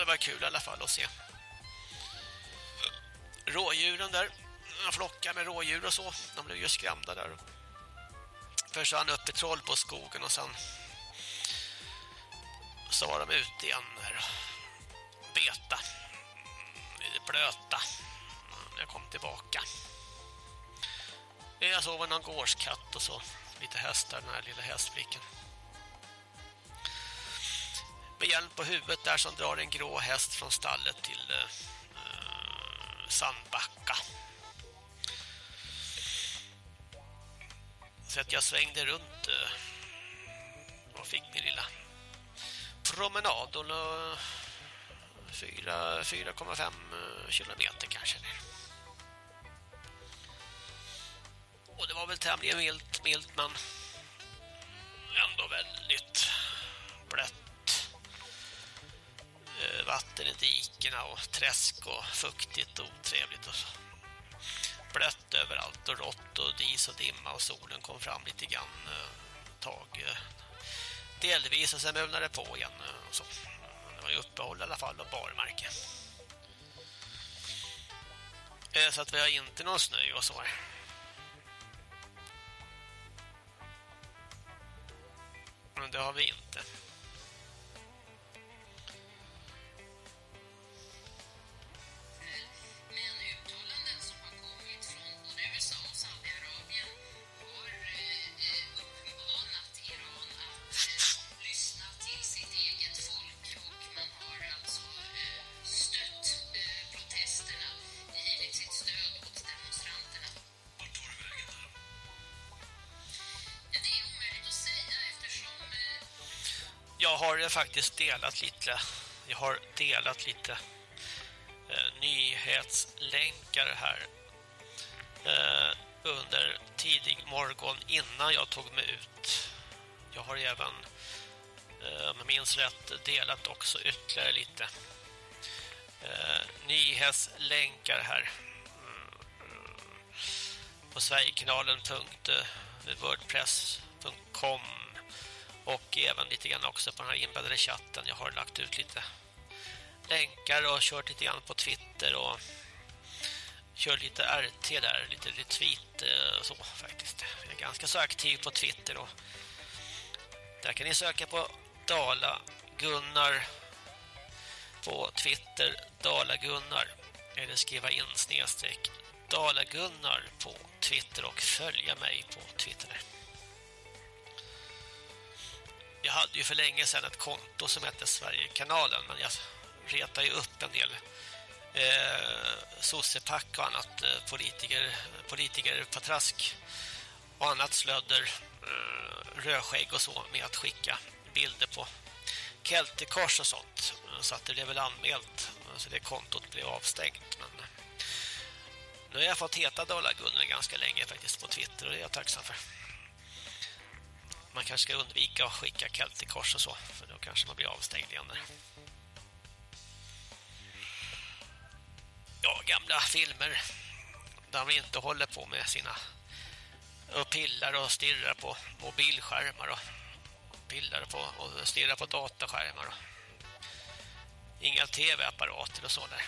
Det var kul i alla fall att se. Rådjuren där. Flockar med rådjur och så. De blev ju skrämda där. Försvann upp i troll på skogen och sen så var de ute igen där. Beta. I det blöta när jag kom tillbaka. Jag såg någon gårdskatt och så. Lite hästar, den här lilla hästflickan. Med hjälp på huvudet där som drar en grå häst från stallet till eh, eh, Sandbacka. Så att jag svängde runt eh, och fick min lilla promenad och 4,5 eh, kilometer kanske. Och det var väl tämligen milt, milt men ändå väldigt blött Eh, vatten i dikena och träsk och fuktigt och otrevligt och så. Blött överallt och rått och dis och dimma och solen kom fram lite grann eh, tag eh, delvis och sen mulnade det på igen eh, och så. Det var ju uppehåll i alla fall och barmarke. Så att vi har inte någon snö och så. Men det har vi inte. Har faktiskt delat lite. Jag har delat lite eh, nyhetslänkar här eh, under tidig morgon innan jag tog mig ut. Jag har även eh, om jag minns rätt delat också ytterligare lite eh, nyhetslänkar här. Mm, på sverigekanalen.wordpress.com och även lite grann också på den här inbäddade chatten. Jag har lagt ut lite länkar och kört lite grann på Twitter och kör lite RT där, lite retweet och så faktiskt. Jag är ganska så aktiv på Twitter och där kan ni söka på Dala Gunnar på Twitter Dala Gunnar eller skriva in snedstreck Dala Gunnar på Twitter och följa mig på Twitter jag hade ju för länge sedan ett konto som hette Sverigekanalen men jag retar ju upp en del eh, sossepack och annat eh, politiker, politiker patrask och annat slödder eh, rödskägg och så med att skicka bilder på keltekors och sånt. Så att det blev väl anmält. Så det kontot blev avstängt men eh, nu har jag fått heta Dala Gunnar ganska länge faktiskt på Twitter och det är jag tacksam för man kanske ska undvika att skicka keltikors och så för då kanske man blir avstängd igen där. Ja, gamla filmer där man inte håller på med sina och pillar och stirrar på mobilskärmar och pillar på och stirrar på dataskärmar och inga tv-apparater och så där.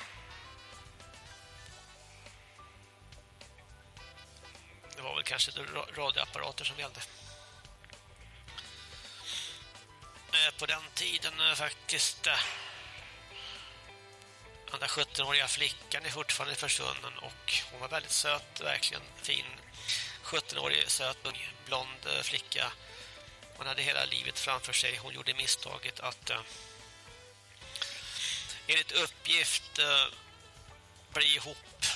Det var väl kanske radioapparater som gällde. Eh, på den tiden eh, faktiskt. Eh, den där 17-åriga flickan är fortfarande försvunnen och hon var väldigt söt, verkligen fin. 17-årig söt, blond flicka. Hon hade hela livet framför sig. Hon gjorde misstaget att enligt uppgift bli ihop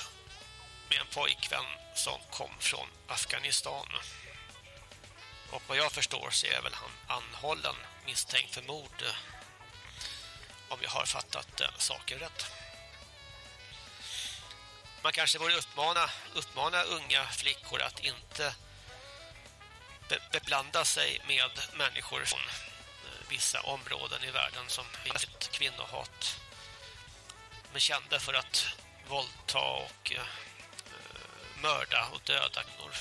med en pojkvän som kom från Afghanistan. Och vad jag förstår så är väl han anhållen misstänkt för mord eh, om jag har fattat eh, saken rätt. Man kanske borde uppmana, uppmana unga flickor att inte be beblanda sig med människor från eh, vissa områden i världen som är kvinnohat. Men kända för att våldta och uh, mörda och döda kvinnor.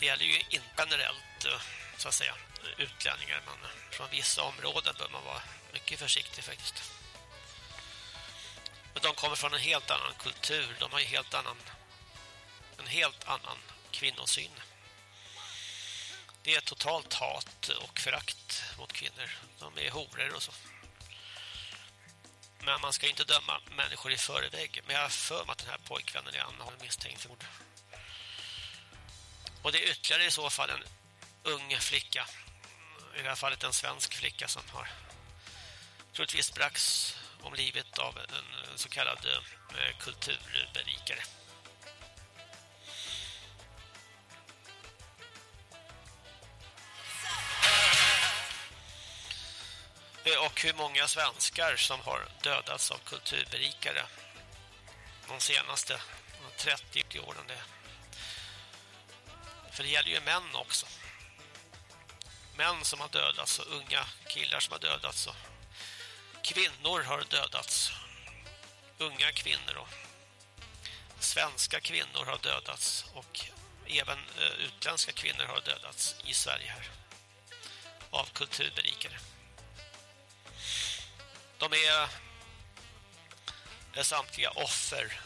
Det gäller ju inte generellt eh, så att säga utlänningar men eh, från vissa områden bör man vara mycket försiktig faktiskt. Men de kommer från en helt annan kultur, de har ju helt annan en helt annan kvinnosyn. Det är totalt hat och förakt mot kvinnor. De är horor och så. Men man ska inte döma människor i förväg. Men jag har för mig att den här pojkvännen är anhållen misstänkt för mord. Och det är ytterligare i så fall en ung flicka. I det här fallet en svensk flicka som har troligtvis bragts om livet av en så kallad eh, kulturberikare. Eh, och hur många svenskar som har dödats av kulturberikare de senaste 30 åren. Det för det gäller ju män också. män som har dödats och unga killar som har dödats och kvinnor har dödats. Unga kvinnor och svenska kvinnor har dödats och även eh, utländska kvinnor har dödats i Sverige här av kulturberikare. De är, är samtliga offer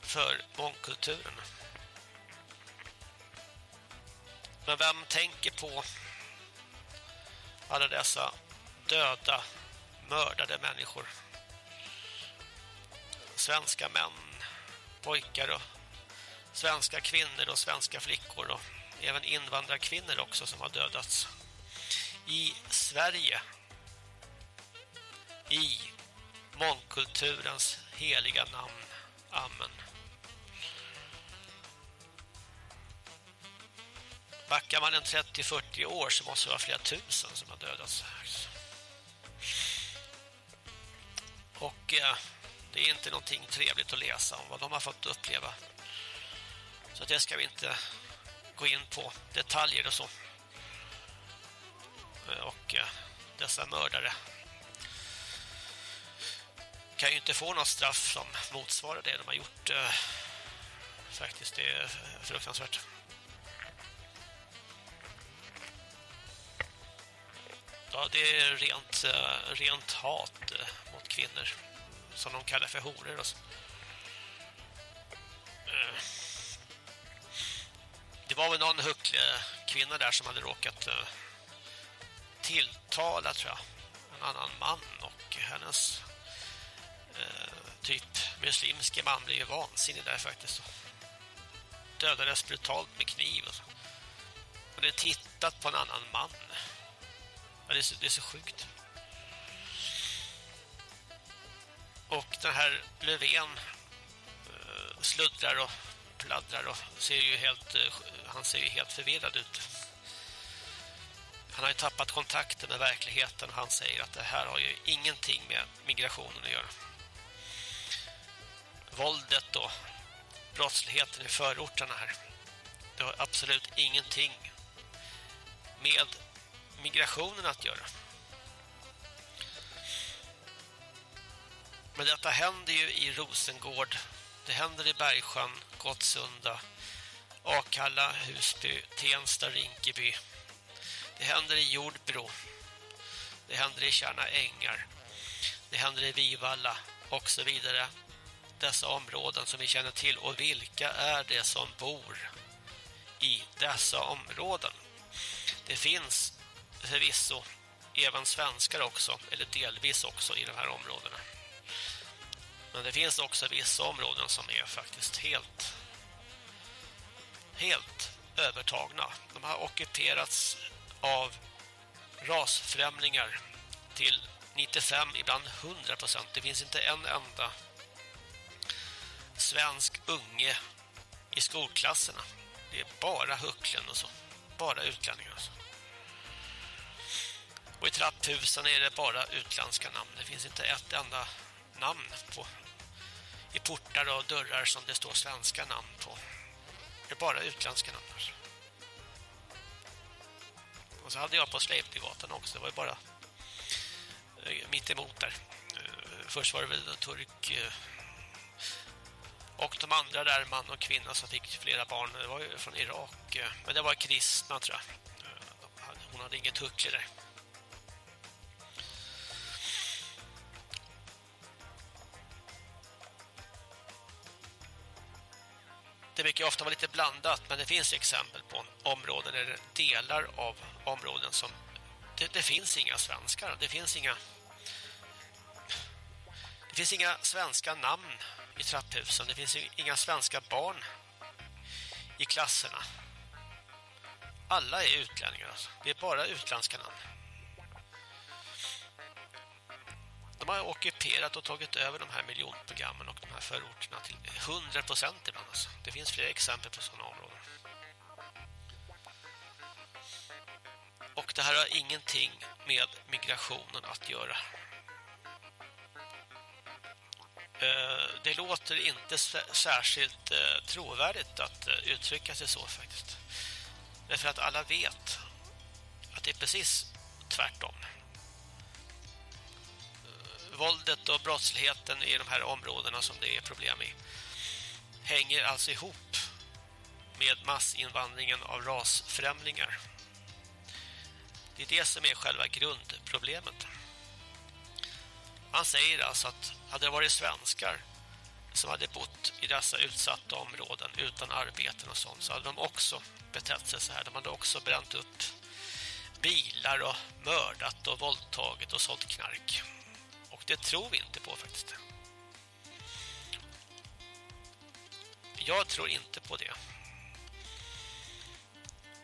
för mångkulturen. Men vem tänker på alla dessa döda, mördade människor? Svenska män, pojkar och svenska kvinnor och svenska flickor och även invandrarkvinnor också som har dödats i Sverige i mångkulturens heliga namn. Amen. Backar man en 30-40 år så måste det vara flera tusen som har dödats. Och eh, det är inte någonting trevligt att läsa om vad de har fått uppleva. Så det ska vi inte gå in på detaljer och så. Eh, och eh, dessa mördare kan ju inte få något straff som motsvarar det de har gjort. Eh, faktiskt, det är fruktansvärt. Ja, det är rent, eh, rent hat eh, mot kvinnor som de kallar för horor och så. Eh, det var väl någon hucklig kvinna där som hade råkat tilltala tror jag en annan man och hennes typ muslimske man blev ju vansinnig där faktiskt. Dödades brutalt med kniv och så. Tittat på en annan man. Ja, det, är så, det är så sjukt. Och den här Löfven eh, sluddrar och pladdrar och ser ju helt, eh, han ser ju helt förvirrad ut. Han har ju tappat kontakten med verkligheten och han säger att det här har ju ingenting med migrationen att göra. Våldet och brottsligheten i förorterna här. Det har absolut ingenting med migrationen att göra. Men detta händer ju i Rosengård. Det händer i Bergsjön, Gottsunda, Akalla, Husby, Tensta, Rinkeby. Det händer i Jordbro. Det händer i Kärna Ängar. Det händer i Vivalla och så vidare. Dessa områden som vi känner till. Och vilka är det som bor i dessa områden? Det finns förvisso även svenskar också, eller delvis också i de här områdena. Men det finns också vissa områden som är faktiskt helt helt övertagna. De har ockuperats av rasfrämlingar till 95, ibland 100 procent. Det finns inte en enda svensk unge i skolklasserna. Det är bara hucklen och så. Bara utlänningar och så. Och i trapphusen är det bara utländska namn. Det finns inte ett enda namn på i portar och dörrar som det står svenska namn på. Det är bara utländska namn. Alltså. Och så hade jag på Sleipnigatan också. Det var ju bara eh, mitt emot där. Eh, först var det väl turk eh, och de andra där, man och kvinna som fick flera barn, det var ju från Irak. Men det var kristna tror jag. Hon hade inget huckle där. Brukar ofta vara lite blandat men det finns exempel på områden eller delar av områden som det, det, finns inga svenskar. Det finns inga det finns inga svenska namn i trapphusen. Det finns inga svenska barn i klasserna. Alla är utlänningar. Alltså. Det är bara utländska namn. De har ockuperat och tagit över de här miljonprogrammen och de här förorterna till 100 procent ibland. Alltså. Det finns flera exempel på sådana områden. Och det här har ingenting med migrationen att göra. Eh, det låter inte särskilt eh, trovärdigt att eh, uttrycka sig så faktiskt. Därför att alla vet att det är precis tvärtom. Våldet och brottsligheten i de här områdena som det är problem i hänger alltså ihop med massinvandringen av rasfrämlingar. Det är det som är själva grundproblemet. Han säger alltså att hade det varit svenskar som hade bott i dessa utsatta områden utan arbeten och sånt så hade de också betett sig så här. De hade också bränt upp bilar och mördat och våldtagit och sålt knark. Och det tror vi inte på faktiskt. Jag tror inte på det.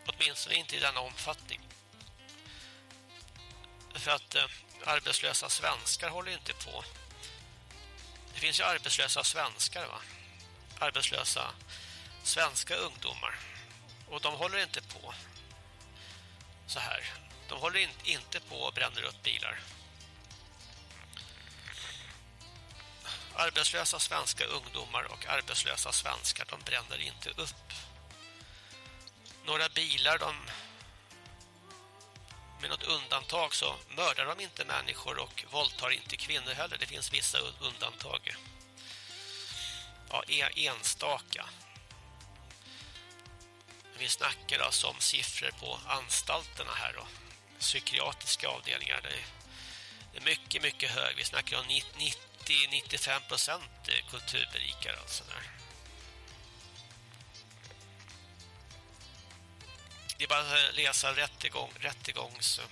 Åtminstone inte i denna omfattning. För att eh, arbetslösa svenskar håller inte på. Det finns ju arbetslösa svenskar va? Arbetslösa svenska ungdomar. Och de håller inte på så här. De håller in, inte på och bränner upp bilar. Arbetslösa svenska ungdomar och arbetslösa svenskar, de bränner inte upp. Några bilar, de med något undantag så mördar de inte människor och våldtar inte kvinnor heller. Det finns vissa undantag. Ja, e-, enstaka. Vi snackar alltså om siffror på anstalterna här då. Psykiatriska avdelningar. Det är mycket, mycket hög. Vi snackar om 90-95 procent eh, kulturberikare alltså där. Det är bara att eh, läsa rättegång, rättegångs eh,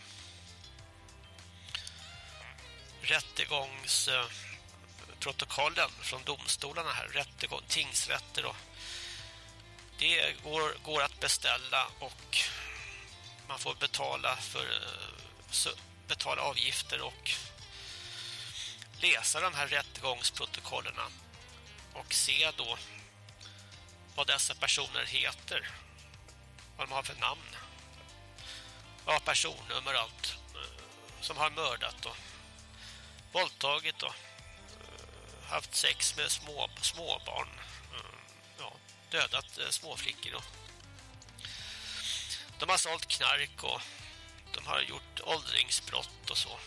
rättegångsprotokollen från domstolarna här, rättegång, tingsrätter och det går, går att beställa och man får betala för betala avgifter och läsa de här rättegångsprotokollerna och se då vad dessa personer heter vad de har för namn ja, personnummer och allt eh, som har mördat och våldtagit och eh, haft sex med små, småbarn eh, ja, dödat småflickor och de har sålt knark och de har gjort åldringsbrott och så.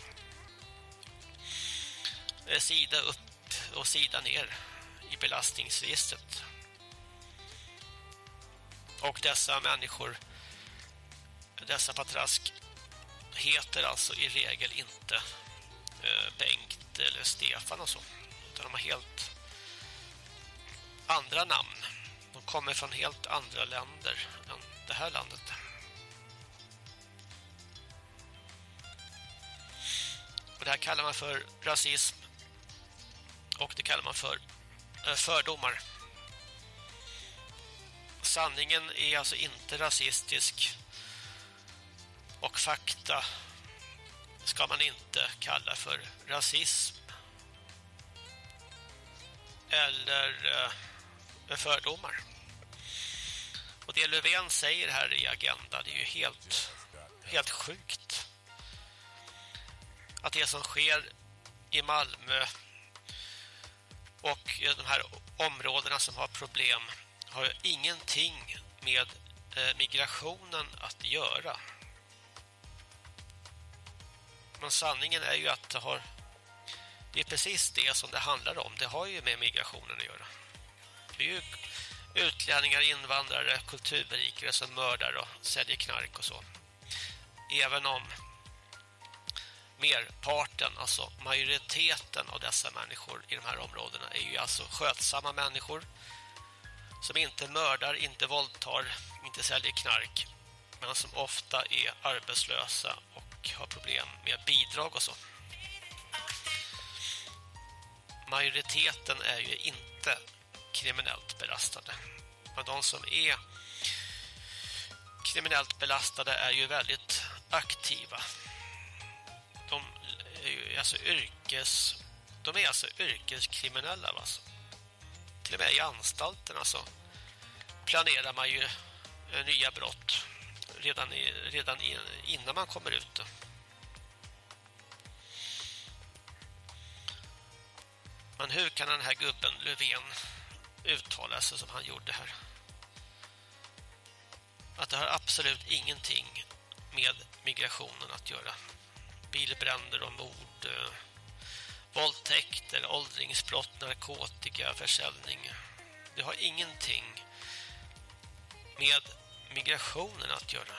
Eh, sida upp och sida ner i belastningsregistret och dessa människor, dessa patrask, heter alltså i regel inte eh, Bengt eller Stefan och så. Utan de har helt andra namn. De kommer från helt andra länder än det här landet. Och det här kallar man för rasism. Och det kallar man för eh, fördomar sanningen är alltså inte rasistisk och fakta ska man inte kalla för rasism eller eh, fördomar. Och det Löfven säger här i Agenda det är ju helt, helt sjukt. Att det som sker i Malmö och eh, de här områdena som har problem har ingenting med eh, migrationen att göra. Men sanningen är ju att det har det är precis det som det handlar om. Det har ju med migrationen att göra. Det är ju utlänningar, invandrare, kulturberikare som mördar och säljer knark och så. Även om merparten, alltså majoriteten av dessa människor i de här områdena är ju alltså skötsamma människor som inte mördar, inte våldtar, inte säljer knark men som ofta är arbetslösa och har problem med bidrag och så. Majoriteten är ju inte kriminellt belastade. Men de som är kriminellt belastade är ju väldigt aktiva. De är alltså yrkes de är alltså yrkeskriminella alltså till och med i anstalterna alltså. planerar man ju eh, nya brott redan, i, redan innan man kommer ut. Men hur kan den här gubben Löfven uttala sig som han gjorde här? Att det har absolut ingenting med migrationen att göra. Bilbränder och mord, eh, våldtäkter, åldringsbrott, narkotika, försäljning. Det har ingenting med migrationen att göra.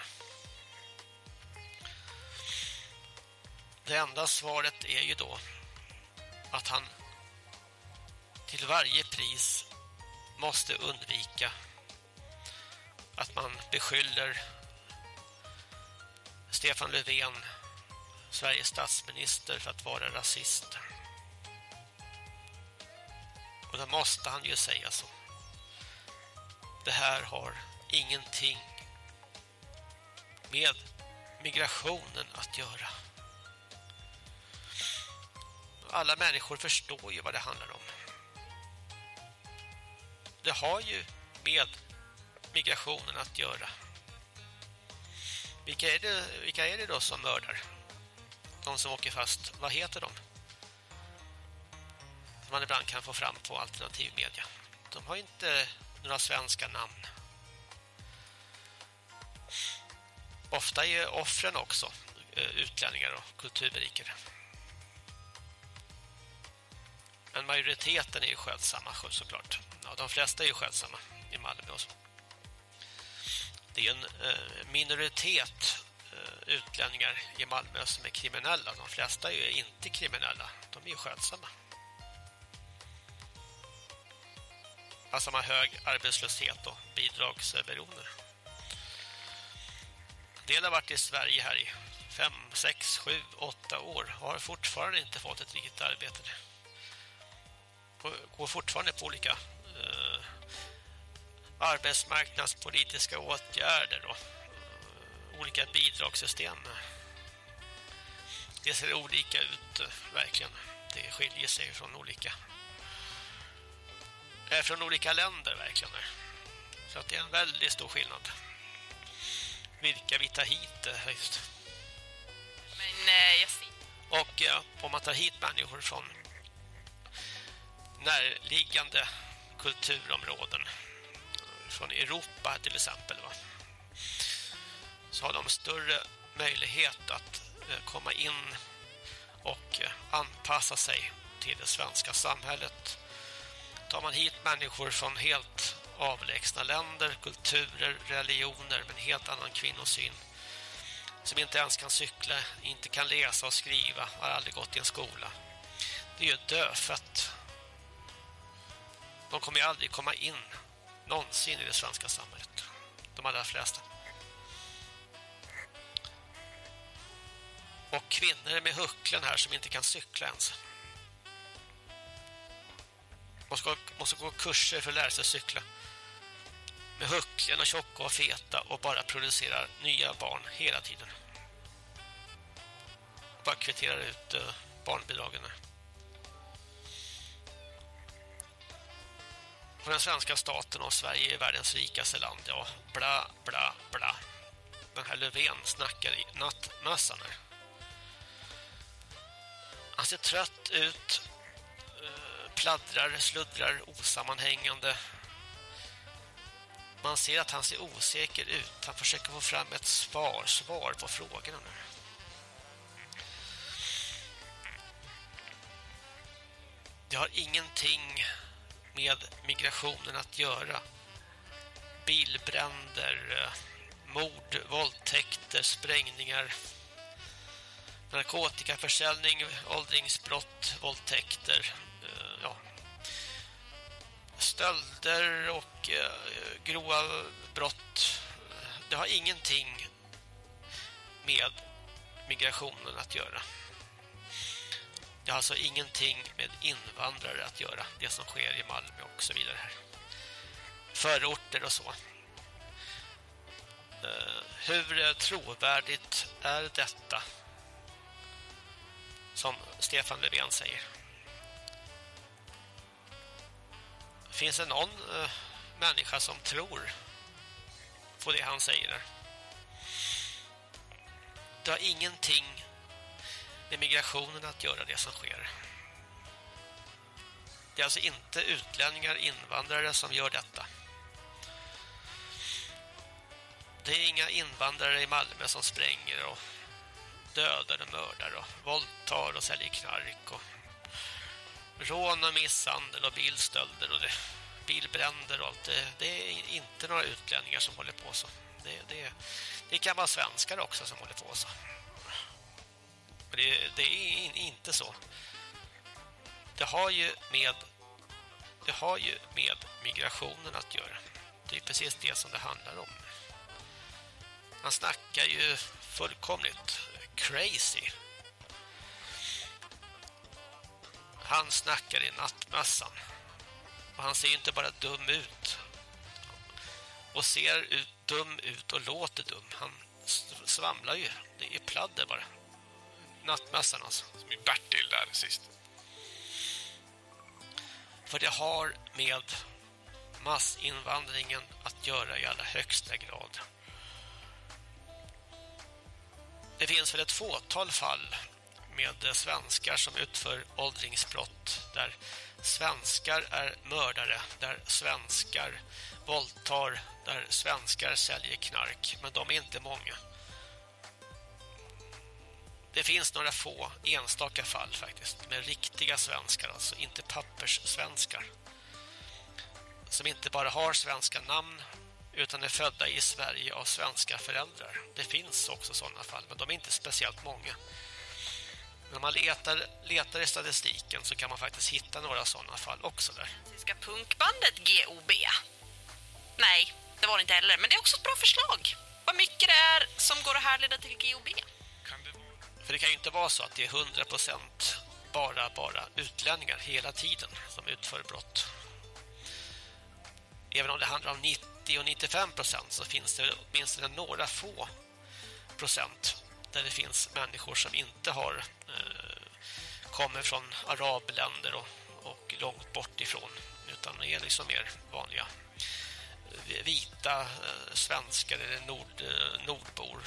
Det enda svaret är ju då att han till varje pris måste undvika att man beskyller Stefan Löfven, Sveriges statsminister, för att vara rasist. Och då måste han ju säga så. Det här har ingenting med migrationen att göra. Alla människor förstår ju vad det handlar om. Det har ju med migrationen att göra. Vilka är det, vilka är det då som mördar? De som åker fast, vad heter de? Som man ibland kan få fram på alternativ media. De har inte några svenska namn. Ofta är offren också eh, utlänningar och kulturberikare. Men majoriteten är ju skötsamma såklart. Ja, de flesta är ju skötsamma i Malmö också. Det är en eh, minoritet Eh, utlänningar i Malmö som är kriminella. De flesta är ju inte kriminella. De är ju skötsamma. Alltså man har hög arbetslöshet och bidragsberoende. En del har varit i Sverige här i 5, 6, 7, 8 år och har fortfarande inte fått ett riktigt arbete. Går fortfarande på olika eh, arbetsmarknadspolitiska åtgärder då olika bidragssystem. Det ser olika ut, eh, verkligen. Det skiljer sig från olika är från olika länder verkligen. Så att det är en väldigt stor skillnad. Vilka vi tar hit eh, just. Men eh, jag ser. Och ja, om man tar hit människor från närliggande kulturområden från Europa till exempel va? Så har de större möjlighet att eh, komma in och eh, anpassa sig till det svenska samhället tar man hit människor från helt avlägsna länder, kulturer, religioner med en helt annan kvinnosyn som inte ens kan cykla, inte kan läsa och skriva, har aldrig gått i en skola. Det är ju dödfött. De kommer ju aldrig komma in någonsin i det svenska samhället. De allra flesta. Och kvinnor med hucklen här som inte kan cykla ens. Måste, måste gå kurser för att lära sig cykla. Med hucklen och tjocka och feta och bara producera nya barn hela tiden. Bara kvitterar ut eh, barnbidragen. Och den svenska staten och Sverige är världens rikaste land. Ja, bla bla bla. Den här Löfven snackar i nattmössan här. Han ser trött ut eh, pladdrar, sluddrar osammanhängande. Man ser att han ser osäker ut. Han försöker få fram ett svar, svar på frågorna nu. Det har ingenting med migrationen att göra. Bilbränder, eh, mord, våldtäkter, sprängningar, narkotikaförsäljning, åldringsbrott, våldtäkter, eh, ja, stölder och eh, grova brott. Det har ingenting med migrationen att göra. Det har alltså ingenting med invandrare att göra. Det som sker i Malmö och så vidare här. Förorter och så. Eh, hur trovärdigt är detta? Som Stefan Löfven säger. Finns det någon uh, människa som tror på det han säger Det har ingenting med migrationen att göra det som sker. Det är alltså inte utlänningar, invandrare som gör detta. Det är inga invandrare i Malmö som spränger och dödar och mördar och våldtar och säljer knark och rån och misshandel och bilstölder och det, bilbränder och allt. Det, det är inte några utlänningar som håller på så. Det, det, det kan vara svenskar också som håller på så. Men det, det är inte så. Det har ju med det har ju med migrationen att göra. Det är precis det som det handlar om. Han snackar ju fullkomligt crazy. Han snackar i nattmassan. Och han ser ju inte bara dum ut. Och ser ut, dum ut och låter dum. Han svamlar ju. Det är pladder bara. Nattmassan alltså. Som i Bertil där sist. För det har med massinvandringen att göra i allra högsta grad. Det finns väl ett fåtal fall med svenskar som utför åldringsbrott där svenskar är mördare, där svenskar våldtar, där svenskar säljer knark, men de är inte många. Det finns några få enstaka fall faktiskt med riktiga svenskar, alltså inte papperssvenskar. Som inte bara har svenska namn utan är födda i Sverige av svenska föräldrar. Det finns också sådana fall, men de är inte speciellt många. När man letar, letar i statistiken så kan man faktiskt hitta några sådana fall också där. Ska punkbandet GOB? Nej, det var det inte heller. Men det är också ett bra förslag. Vad mycket det är som går att härleda till GOB. För det kan ju inte vara så att det är 100% bara, bara utlänningar hela tiden som utför brott. Även om det handlar om 90 och 95 procent så finns det åtminstone några få procent där det finns människor som inte har eh, kommer från arabländer och, och långt bort ifrån utan är liksom mer vanliga eh, vita eh, svenskar eller nord, eh, nordbor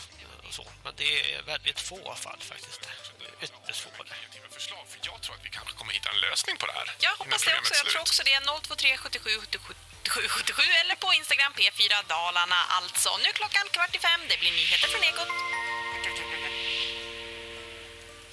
och så. Men det är väldigt få fall faktiskt. Ytterst få. Förslag, för jag tror att vi kanske kommer hitta en lösning på det här. Jag hoppas det också. Jag tror också det är 023 77 77 77 eller på Instagram P4 Dalarna alltså. Nu klockan kvart i fem. Det blir nyheter från Ekot.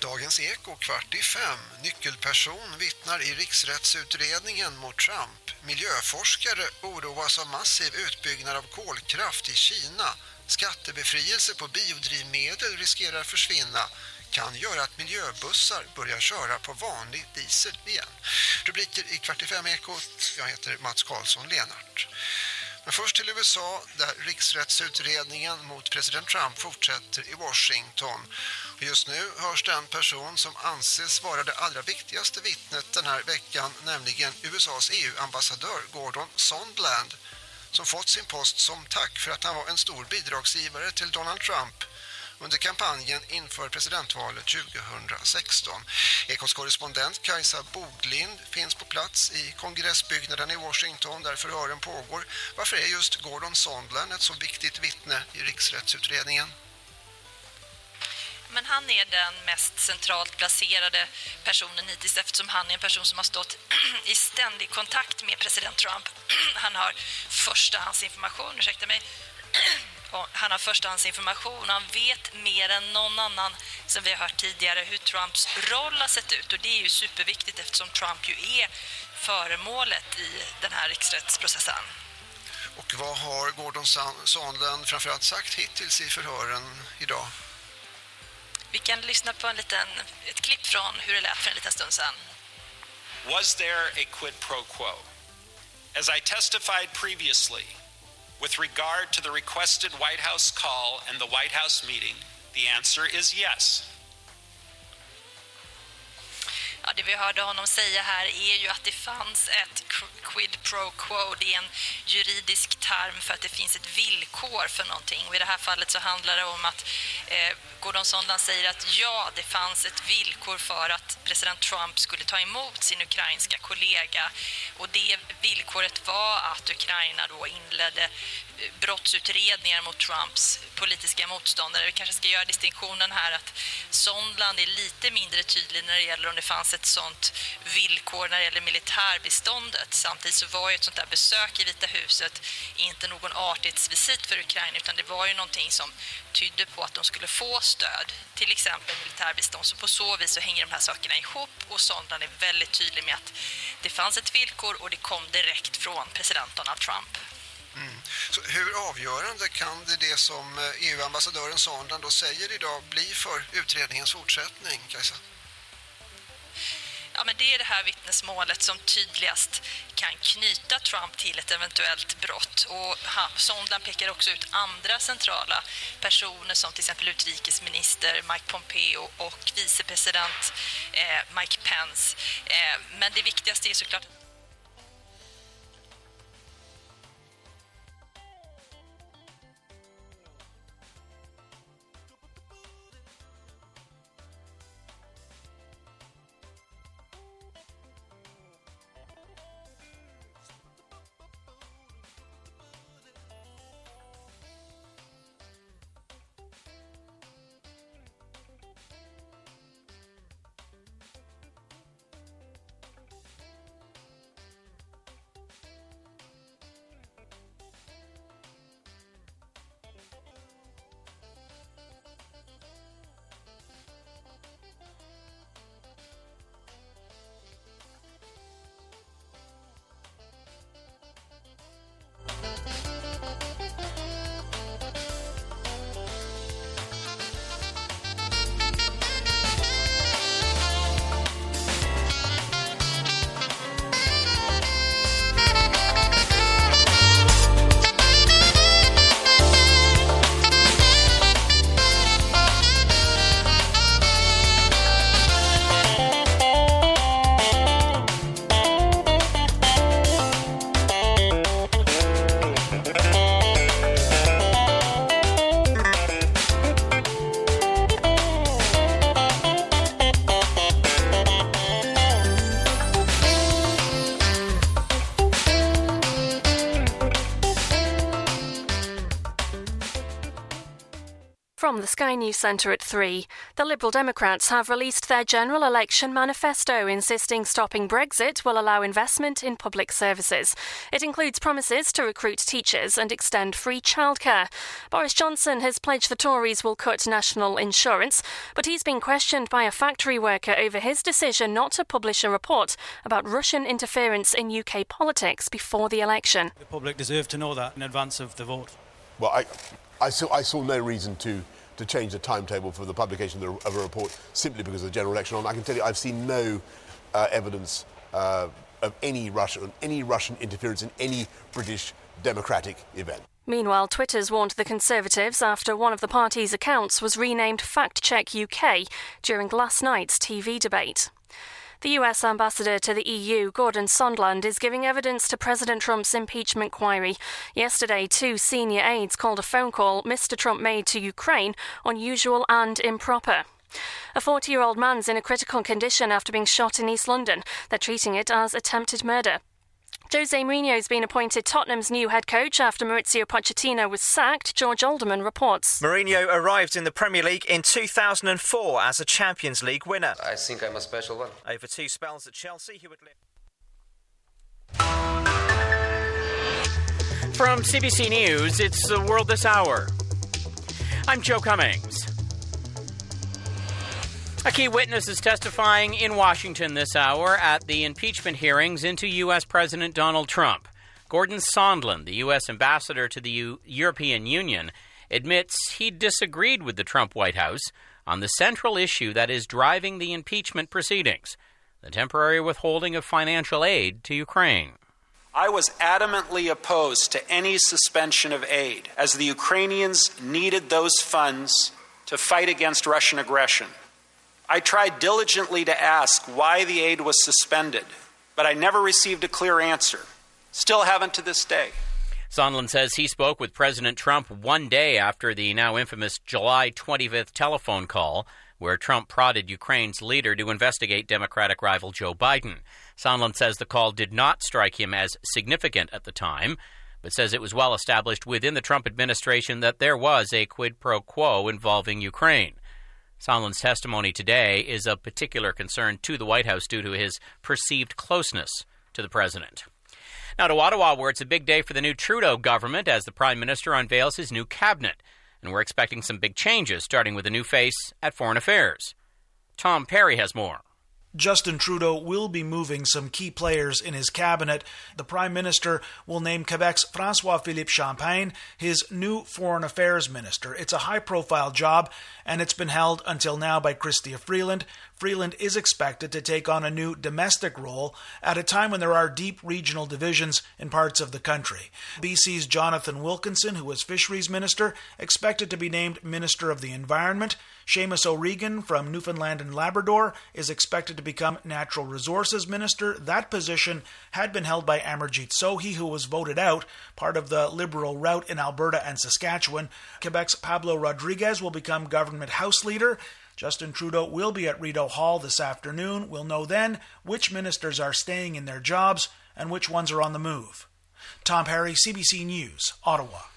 Dagens Eko kvart i fem. Nyckelperson vittnar i riksrättsutredningen mot Trump. Miljöforskare oroas av massiv utbyggnad av kolkraft i Kina. Skattebefrielse på biodrivmedel riskerar försvinna kan göra att miljöbussar börjar köra på vanlig diesel igen. Rubriker i kvart i fem Ekot. Jag heter Mats Karlsson Lenart. Men först till USA där riksrättsutredningen mot president Trump fortsätter i Washington. Och just nu hörs den person som anses vara det allra viktigaste vittnet den här veckan, nämligen USAs EU-ambassadör Gordon Sondland som fått sin post som tack för att han var en stor bidragsgivare till Donald Trump under kampanjen inför presidentvalet 2016. Ekots korrespondent Kajsa Boglind finns på plats i kongressbyggnaden i Washington där förhören pågår. Varför är just Gordon Sondland ett så viktigt vittne i riksrättsutredningen? men han är den mest centralt placerade personen hittills eftersom han är en person som har stått i ständig kontakt med president Trump. Han har förstahandsinformation, ursäkta mig, han har förstahandsinformation han vet mer än någon annan som vi har hört tidigare hur Trumps roll har sett ut och det är ju superviktigt eftersom Trump ju är föremålet i den här riksrättsprocessen. Och vad har Gordon Sondland framförallt sagt hittills i förhören idag? Vi kan lyssna på en liten, ett klipp från hur det lät för en liten stund sedan. Was there a quid pro quo? As I testified previously, with regard to the requested White House call and the White House meeting, the answer is yes. Ja, det vi hörde honom säga här är ju att det fanns ett quid pro quo. Det är en juridisk term för att det finns ett villkor för någonting. Och i det här fallet så handlar det om att eh, Gordon Sondland säger att ja, det fanns ett villkor för att president Trump skulle ta emot sin ukrainska kollega. Och det villkoret var att Ukraina då inledde brottsutredningar mot Trumps politiska motståndare. Vi kanske ska göra distinktionen här att Sondland är lite mindre tydlig när det gäller om det fanns ett sånt villkor när det gäller militärbiståndet. Samtidigt så var ju ett sånt där besök i Vita huset inte någon artighetsvisit för Ukraina utan det var ju någonting som tydde på att de skulle få stöd, till exempel militärbistånd. Så på så vis så hänger de här sakerna ihop och Sondland är väldigt tydlig med att det fanns ett villkor och det kom direkt från president Donald Trump. Mm. Så hur avgörande kan det, det som eh, EU-ambassadören Sondland då säger idag bli för utredningens fortsättning, Kajsa? Ja, men det är det här vittnesmålet som tydligast kan knyta Trump till ett eventuellt brott. Och Sondland pekar också ut andra centrala personer som till exempel utrikesminister Mike Pompeo och vicepresident eh, Mike Pence. Eh, men det viktigaste är såklart From the Sky News Centre at 3, the Liberal Democrats have released their general election manifesto insisting stopping Brexit will allow investment in public services. It includes promises to recruit teachers and extend free childcare. Boris Johnson has pledged the Tories will cut national insurance, but he's been questioned by a factory worker over his decision not to publish a report about Russian interference in UK politics before the election. The public deserve to know that in advance of the vote. Well, I, I, saw, I saw no reason to, to change the timetable for the publication of, a report simply because of the general election. And I can tell you, I've seen no uh, evidence uh, of any Russian, any Russian interference in any British democratic event. Meanwhile, Twitter's warned the Conservatives after one of the party's accounts was renamed Fact Check UK during last night's TV debate. The US ambassador to the EU, Gordon Sondland, is giving evidence to President Trump's impeachment inquiry. Yesterday, two senior aides called a phone call Mr. Trump made to Ukraine unusual and improper. A 40 year old man's in a critical condition after being shot in East London. They're treating it as attempted murder. Jose Mourinho has been appointed Tottenham's new head coach after Maurizio Pochettino was sacked, George Alderman reports. Mourinho arrived in the Premier League in 2004 as a Champions League winner. I think I'm a special one. Over two spells at Chelsea, he would live. From CBC News, it's the world this hour. I'm Joe Cummings. A key witness is testifying in Washington this hour at the impeachment hearings into U.S. President Donald Trump. Gordon Sondland, the U.S. ambassador to the U- European Union, admits he disagreed with the Trump White House on the central issue that is driving the impeachment proceedings the temporary withholding of financial aid to Ukraine. I was adamantly opposed to any suspension of aid, as the Ukrainians needed those funds to fight against Russian aggression. I tried diligently to ask why the aid was suspended, but I never received a clear answer. Still haven't to this day. Sondland says he spoke with President Trump one day after the now infamous July 25th telephone call, where Trump prodded Ukraine's leader to investigate Democratic rival Joe Biden. Sondland says the call did not strike him as significant at the time, but says it was well established within the Trump administration that there was a quid pro quo involving Ukraine. Sondland's testimony today is of particular concern to the White House due to his perceived closeness to the president. Now to Ottawa, where it's a big day for the new Trudeau government as the Prime Minister unveils his new cabinet. And we're expecting some big changes, starting with a new face at Foreign Affairs. Tom Perry has more. Justin Trudeau will be moving some key players in his cabinet. The Prime Minister will name Quebec's Francois Philippe Champagne his new Foreign Affairs Minister. It's a high profile job, and it's been held until now by Chrystia Freeland. Freeland is expected to take on a new domestic role at a time when there are deep regional divisions in parts of the country. BC's Jonathan Wilkinson, who was Fisheries Minister, expected to be named Minister of the Environment. Seamus O'Regan from Newfoundland and Labrador is expected to become Natural Resources Minister. That position had been held by Amarjeet Sohi, who was voted out, part of the Liberal route in Alberta and Saskatchewan. Quebec's Pablo Rodriguez will become Government House Leader. Justin Trudeau will be at Rideau Hall this afternoon. We'll know then which ministers are staying in their jobs and which ones are on the move. Tom Perry, CBC News, Ottawa.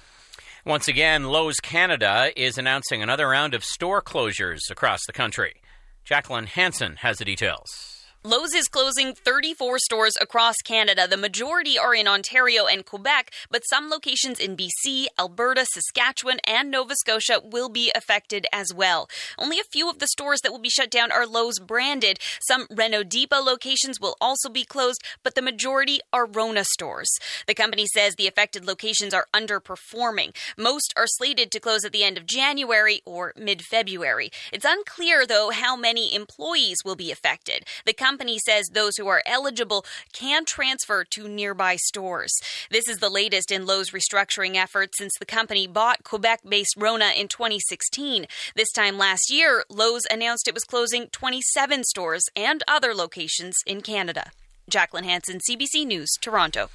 Once again, Lowe's Canada is announcing another round of store closures across the country. Jacqueline Hansen has the details. Lowe's is closing 34 stores across Canada. The majority are in Ontario and Quebec, but some locations in BC, Alberta, Saskatchewan, and Nova Scotia will be affected as well. Only a few of the stores that will be shut down are Lowe's branded. Some Renault Depot locations will also be closed, but the majority are Rona stores. The company says the affected locations are underperforming. Most are slated to close at the end of January or mid February. It's unclear, though, how many employees will be affected. The company company says those who are eligible can transfer to nearby stores. This is the latest in Lowe's restructuring efforts since the company bought Quebec based Rona in 2016. This time last year, Lowe's announced it was closing 27 stores and other locations in Canada. Jacqueline Hansen, CBC News, Toronto.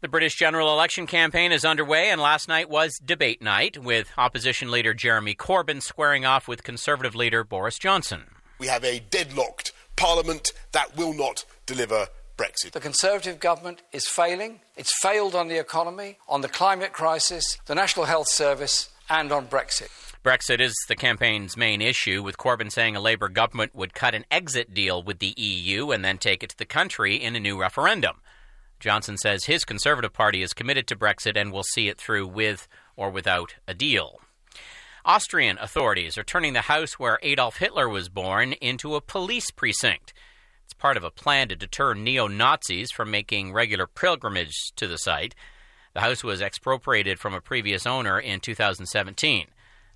The British general election campaign is underway, and last night was debate night, with opposition leader Jeremy Corbyn squaring off with Conservative leader Boris Johnson. We have a deadlocked Parliament that will not deliver Brexit. The Conservative government is failing. It's failed on the economy, on the climate crisis, the National Health Service, and on Brexit. Brexit is the campaign's main issue, with Corbyn saying a Labour government would cut an exit deal with the EU and then take it to the country in a new referendum. Johnson says his Conservative Party is committed to Brexit and will see it through with or without a deal. Austrian authorities are turning the house where Adolf Hitler was born into a police precinct. It's part of a plan to deter neo Nazis from making regular pilgrimage to the site. The house was expropriated from a previous owner in 2017.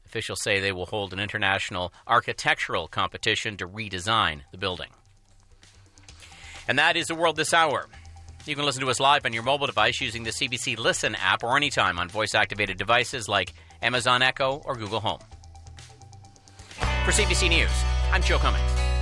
Officials say they will hold an international architectural competition to redesign the building. And that is the world this hour. You can listen to us live on your mobile device using the CBC Listen app or anytime on voice activated devices like Amazon Echo or Google Home. For CBC News, I'm Joe Cummings.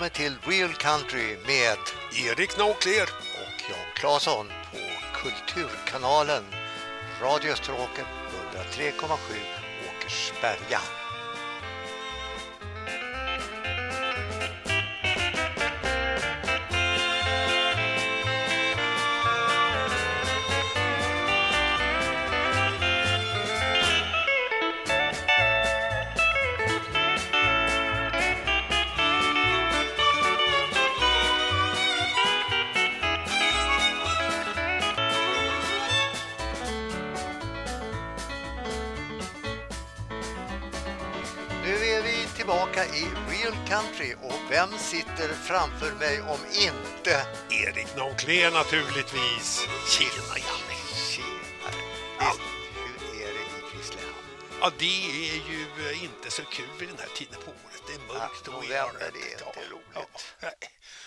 välkommen till Real Country med Erik Naukler och Jan Claesson på Kulturkanalen, radiostråken 103,7 Åkersberga. sitter framför mig om inte... Erik Nonclé naturligtvis. Tjena Janne. Tjena. Ja. Hur är det i Kristinehamn? Ja, det är ju eh, inte så kul vid den här tiden på året. Det är mörkt ja, och eländigt. Det är inte roligt. Ja.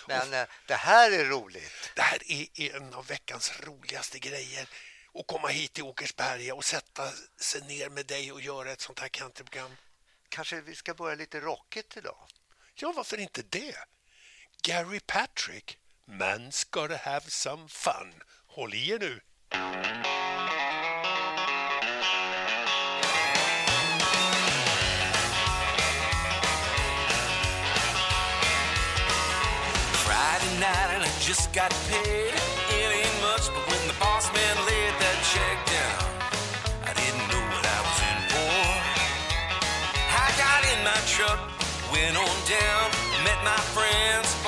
Men eh, det här är roligt. Det här är en av veckans roligaste grejer Att komma hit till Åkersberga och sätta sig ner med dig och göra ett sånt här countryprogram? Kanske vi ska börja lite rockigt idag? Ja, varför inte det? Gary Patrick, Man's gotta have some fun. Håll i er nu! Friday night and I just got paid. It ain't much, but when the boss man laid that went on down, met my friends.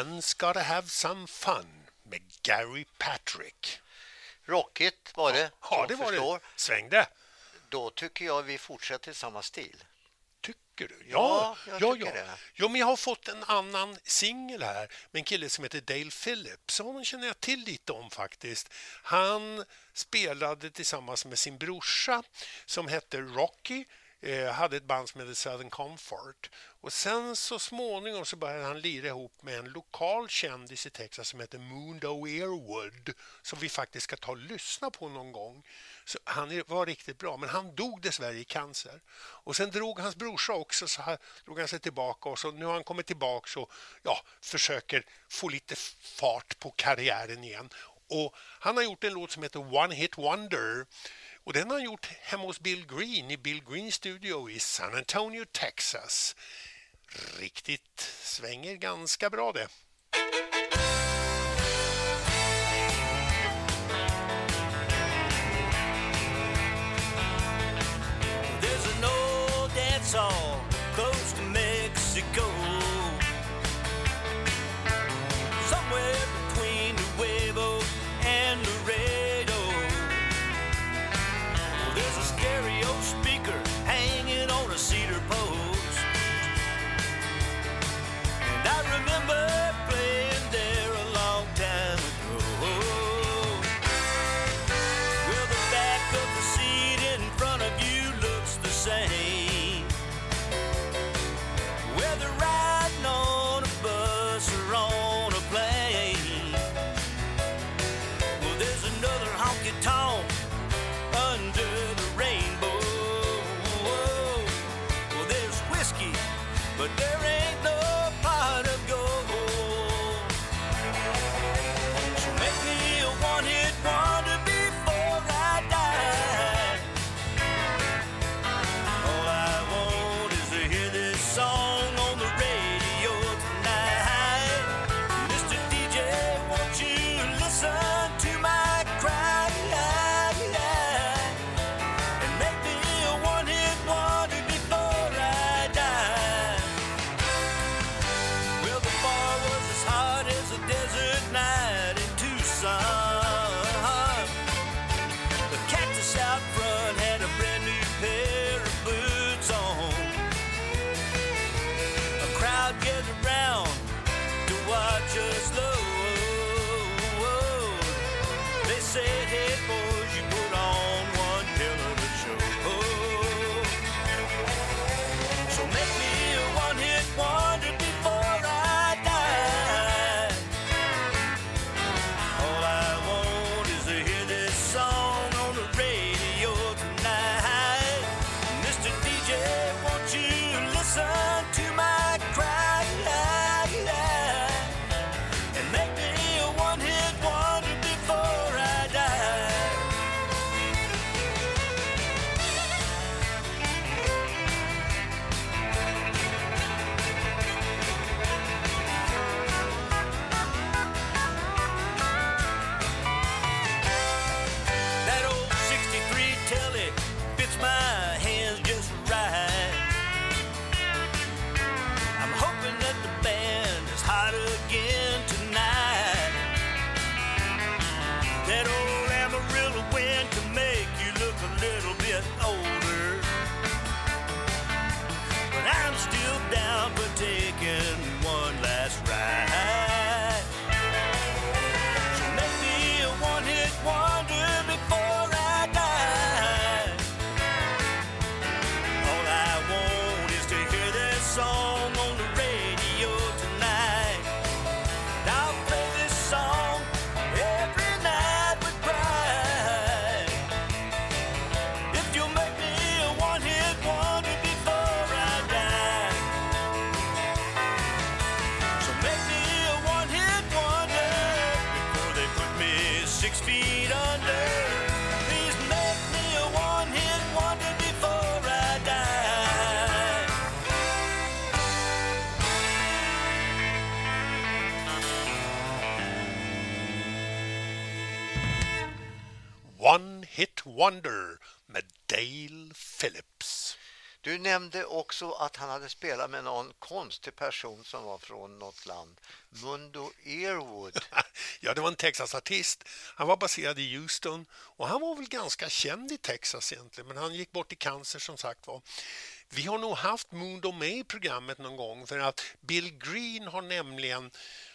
Man's gotta have some fun med Gary Patrick. Rockigt var det. Ja, jag det var förstår. det. Svängde. Då tycker jag vi fortsätter i samma stil. Tycker du? Ja, Ja, jag ja, ja. ja, men jag har fått en annan singel här med en kille som heter Dale Phillips. Honom känner jag till lite om faktiskt. Han spelade tillsammans med sin brorsa som hette Rocky eh, hade ett band som hette Southern Comfort. Och sen så småningom så började han lira ihop med en lokal kändis i Texas som heter Moondo Earwood som vi faktiskt ska ta och lyssna på någon gång. Så han var riktigt bra, men han dog dessvärre i cancer. Och sen drog hans brorsa också, så här, drog han sig tillbaka och så nu har han kommit tillbaka och ja, försöker få lite fart på karriären igen. Och han har gjort en låt som heter One Hit Wonder och den har han gjort hemma hos Bill Green i Bill Green Studio i San Antonio, Texas. Riktigt svänger ganska bra det. Nämnde också att han hade spelat med någon konstig person som var från något land. Mundo Earwood. ja, det var en Texas-artist. Han var baserad i Houston och han var väl ganska känd i Texas egentligen, men han gick bort i cancer som sagt var. Vi har nog haft Mundo med i programmet någon gång för att Bill Green har nämligen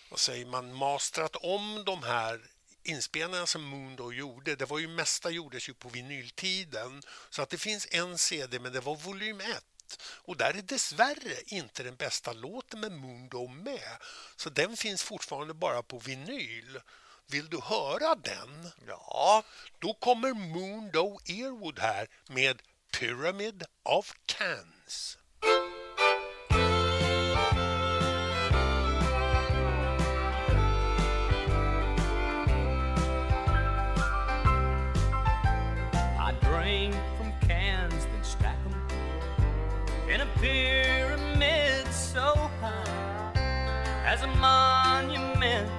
vad säger man, mastrat om de här inspelningarna som Mundo gjorde. Det var ju mesta gjordes ju på vinyltiden så att det finns en CD men det var volym 1 och där är dessvärre inte den bästa låten med Mundo med. Så den finns fortfarande bara på vinyl. Vill du höra den? Ja. Då kommer Mundo Earwood här med Pyramid of Cans. In a pyramid so high as a monument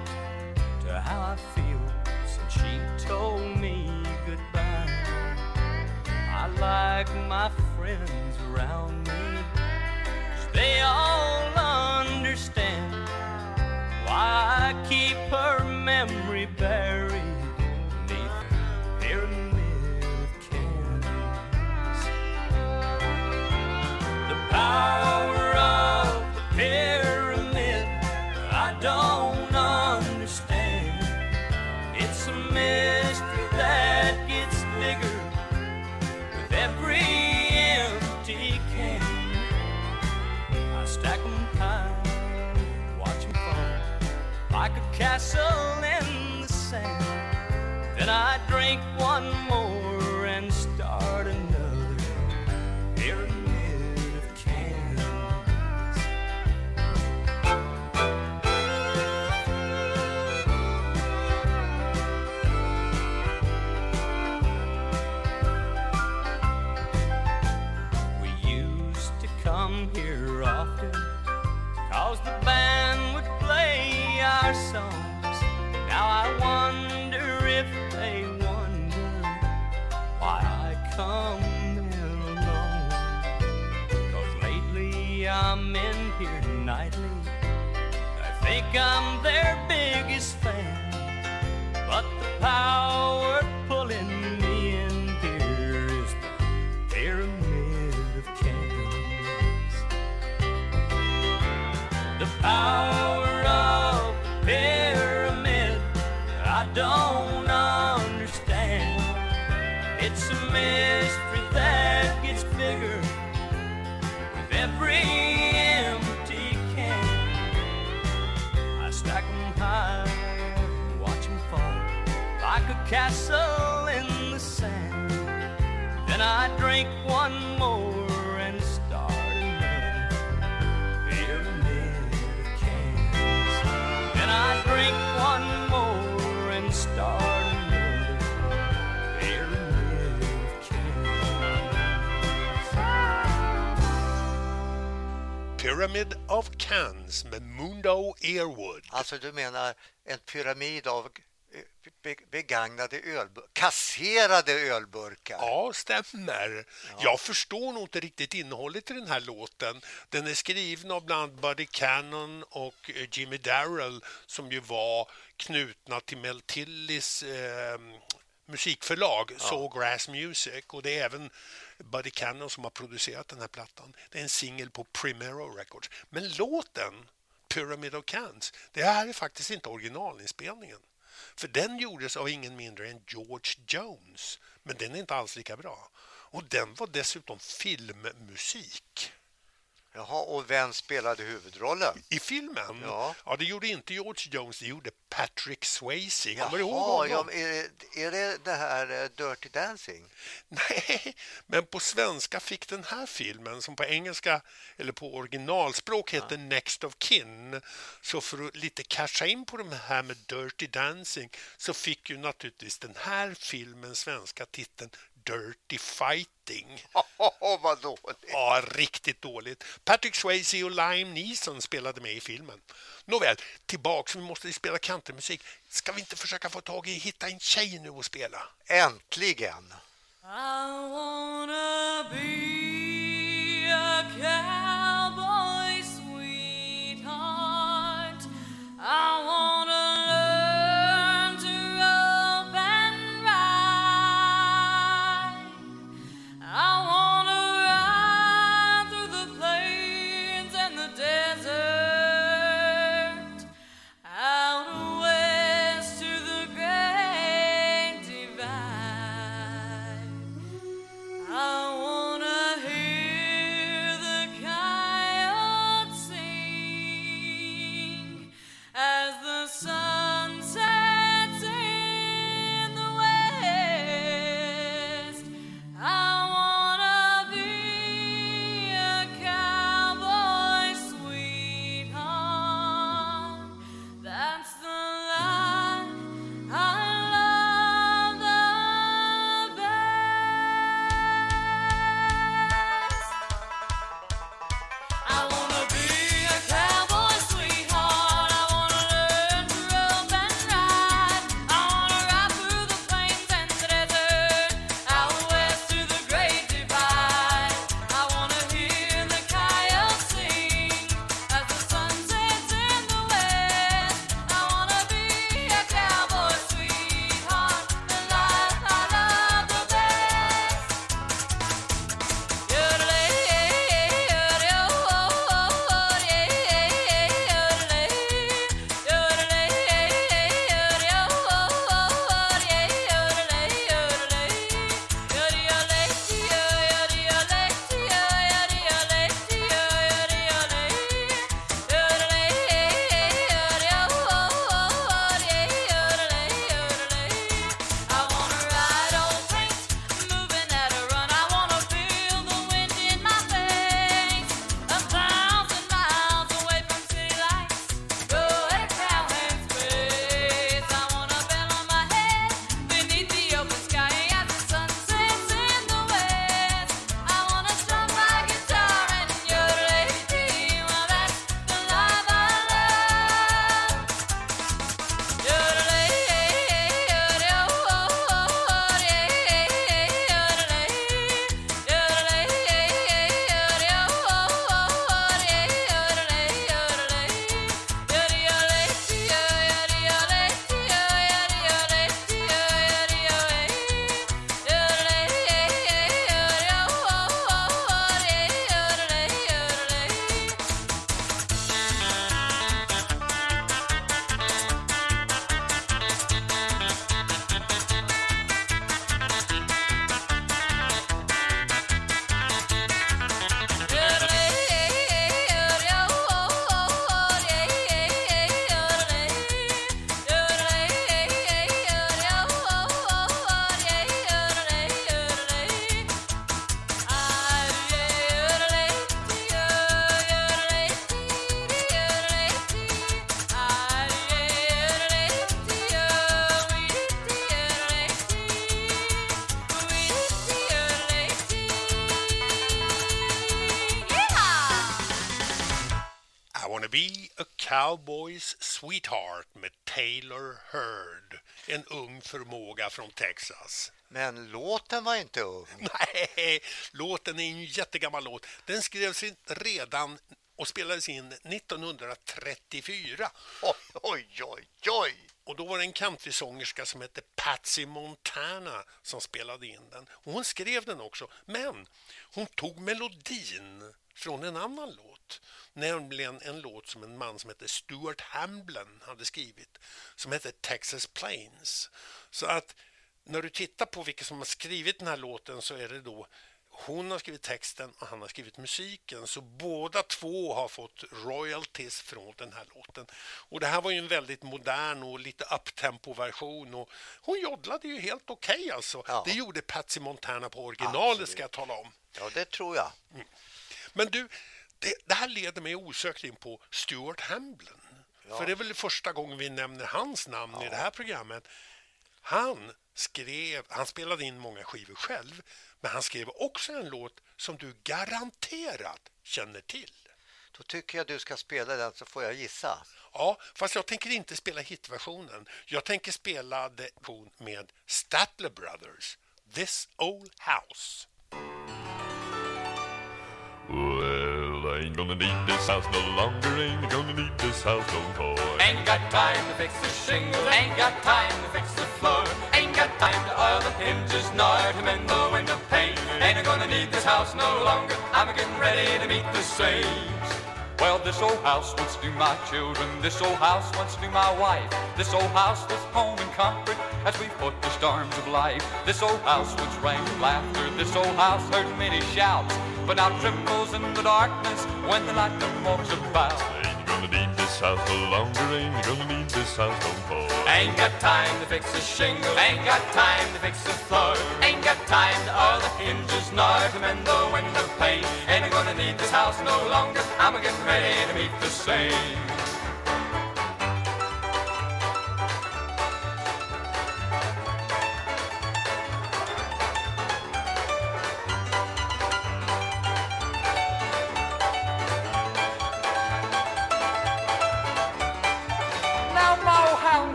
to how I feel since she told me goodbye. I like my friends around me, 'cause they all understand why I keep her memory buried castle in the sand. Then I drink one more our songs. Now I wonder if they wonder Why I come in alone. Cause lately I'm in here nightly. I think I'm their biggest fan. But the power pulling me in here is the pyramid of cans. The power pyramid I don't understand. It's a mystery that gets bigger with every empty can. I stack 'em high, watch 'em fall like a castle in the sand. Then I drink one more Pyramid of Cans med Mundo Earwood. Alltså du menar en pyramid av eh, be- begagnade ölburkar, kasserade ölburkar? Ja, stämmer. Jag förstår nog inte riktigt innehållet i den här låten. Den är skriven av bland annat Buddy Cannon och eh, Jimmy Darrell som ju var knutna till Mel Tillys eh, musikförlag, Sawgrass Music. Och det är även Buddy Cannon som har producerat den här plattan. Det är en singel på Primero Records. Men låten, Pyramid of Cans, det här är faktiskt inte originalinspelningen. För den gjordes av ingen mindre än George Jones. Men den är inte alls lika bra. Och den var dessutom filmmusik. Jaha, och vem spelade huvudrollen? I filmen? Ja. ja, det gjorde inte George Jones, det gjorde Patrick Swayze. Kommer du ihåg Jaha, honom? ja, är, är det det här eh, Dirty Dancing? Nej, men på svenska fick den här filmen, som på engelska eller på originalspråk heter Next of Kin, så för att lite casha in på det här med Dirty Dancing så fick ju naturligtvis den här filmen svenska titeln Dirty Fighting. Åh, vad dåligt! Ja, riktigt dåligt. Patrick Swayze och Lime Neeson spelade med i filmen. Nåväl, tillbaks, vi måste spela countrymusik. Ska vi inte försöka få tag i, hitta en tjej nu och spela? Äntligen! I wanna be cowboy sweetheart med Taylor Heard. En ung förmåga från Texas. Men låten var inte ung. Nej, låten är en jättegammal låt. Den skrevs redan och spelades in 1934. Oj, oj, oj, oj! Och då var det en countrysångerska som hette Patsy Montana som spelade in den. Och hon skrev den också, men hon tog melodin från en annan låt. Nämligen en låt som en man som heter Stuart Hamblin hade skrivit som heter Texas Plains. Så att när du tittar på vilka som har skrivit den här låten så är det då hon har skrivit texten och han har skrivit musiken. Så båda två har fått royalties från den här låten. Och det här var ju en väldigt modern och lite uptempo-version. Och hon joddlade ju helt okej okay alltså. Det gjorde Patsy Montana på originalet Absolut. ska jag tala om. Ja, det tror jag. Mm. Men du, det, det här leder mig osökt in på Stuart Hamblin. Ja. För det är väl första gången vi nämner hans namn i det här programmet. Han skrev, han spelade in många skivor själv, men han skrev också en låt som du garanterat känner till. Då tycker jag du ska spela den så får jag gissa. Ja, fast jag tänker inte spela hitversionen. Jag tänker spela version med Statler Brothers, This Old House. Gonna need this house no longer, ain't gonna need this house no more. Ain't got time to fix the shingles, ain't got time to fix the floor. Ain't got time to oil the hinges, nor to mend the window pane. Ain't gonna need this house no longer, I'm getting ready to meet the saints. Well, this old house to do my children, this old house to do my wife. This old house was home and comfort as we fought the storms of life. This old house once rang with laughter, this old house heard many shouts, but now trembles in the darkness when the light lightning walks about. Ain't gonna need this house no longer, ain't gonna need this house no more. Ain't got time to fix the shingle, ain't got time to fix the floor, ain't got time to oil the hinges, nor to mend the window pane. Ain't gonna need this house no longer, I'm getting ready to meet the same.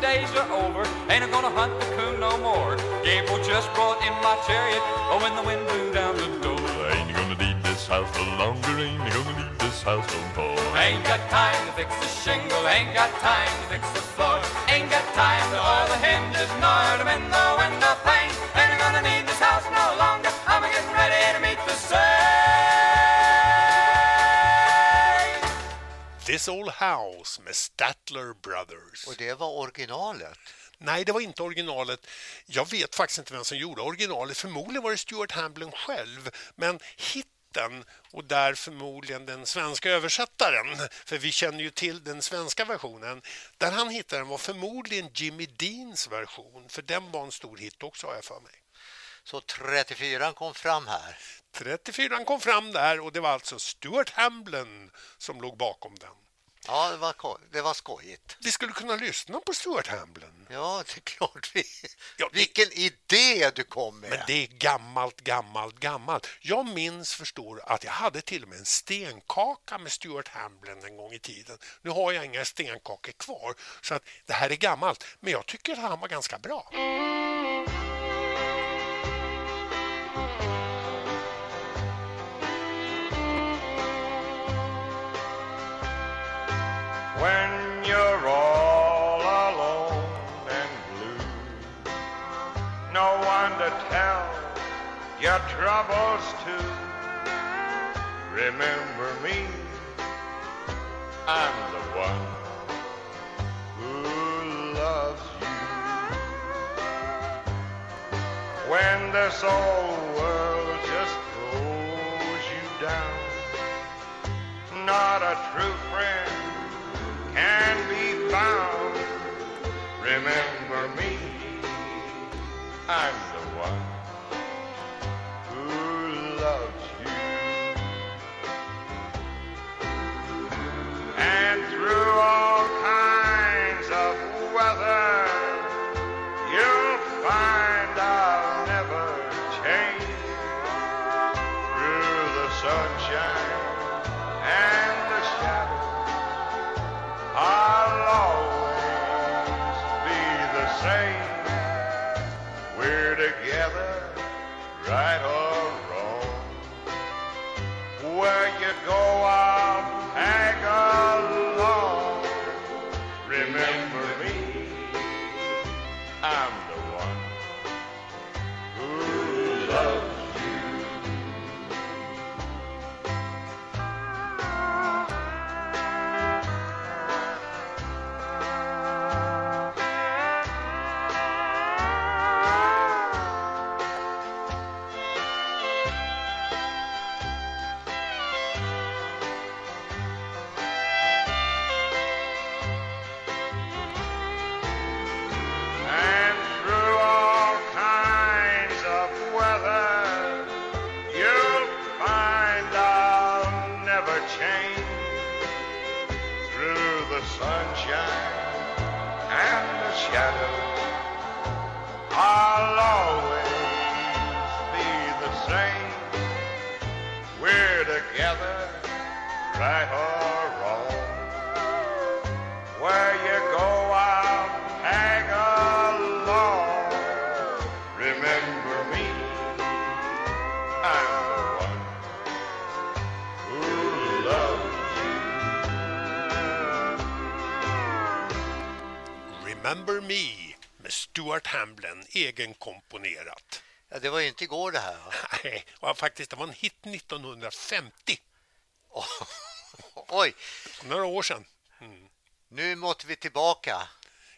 Hunting days are over, ain't I gonna hunt the coon no more. Gabriel just brought in my chariot, oh when the wind blew down the door. Ain't gonna need this house no longer, ain't gonna need this house no more. Ain't got time to fix the shingle, ain't got time to fix the floor. Ain't got time to oil the hinges, nor to mend the window pane. This Old House med Statler Brothers. Och det var originalet. Nej, det var inte originalet. Jag vet faktiskt inte vem som gjorde originalet. Förmodligen var det Stuart Hamblin själv. Men hitten och där förmodligen den svenska översättaren, för vi känner ju till den svenska versionen, där han hittade den var förmodligen Jimmy Deans version, för den var en stor hit också har jag för mig. Så 34 kom fram här. 34 kom fram där och det var alltså Stuart Hamblin som låg bakom den. Ja, det var, det var skojigt. Vi skulle kunna lyssna på Stuart Hamblin. Ja, det är klart vi... Vilken idé du kom med! Men det är gammalt, gammalt, gammalt. Jag minns, förstår att jag hade till och med en stenkaka med Stuart Hamblin en gång i tiden. Nu har jag inga stenkakor kvar, så att det här är gammalt. Men jag tycker att han var ganska bra. When you're all alone and blue, no one to tell your troubles to. Remember me, I'm the one who loves you. When this old world just throws you down, not a true friend can be found. Remember me, I'm the one who loves you. And through all Stuart Hamblin, egenkomponerat. Ja, det var ju inte igår det här. Va? Nej, var faktiskt det var en hit 1950. Oj! Några år sedan. Nu måste vi tillbaka.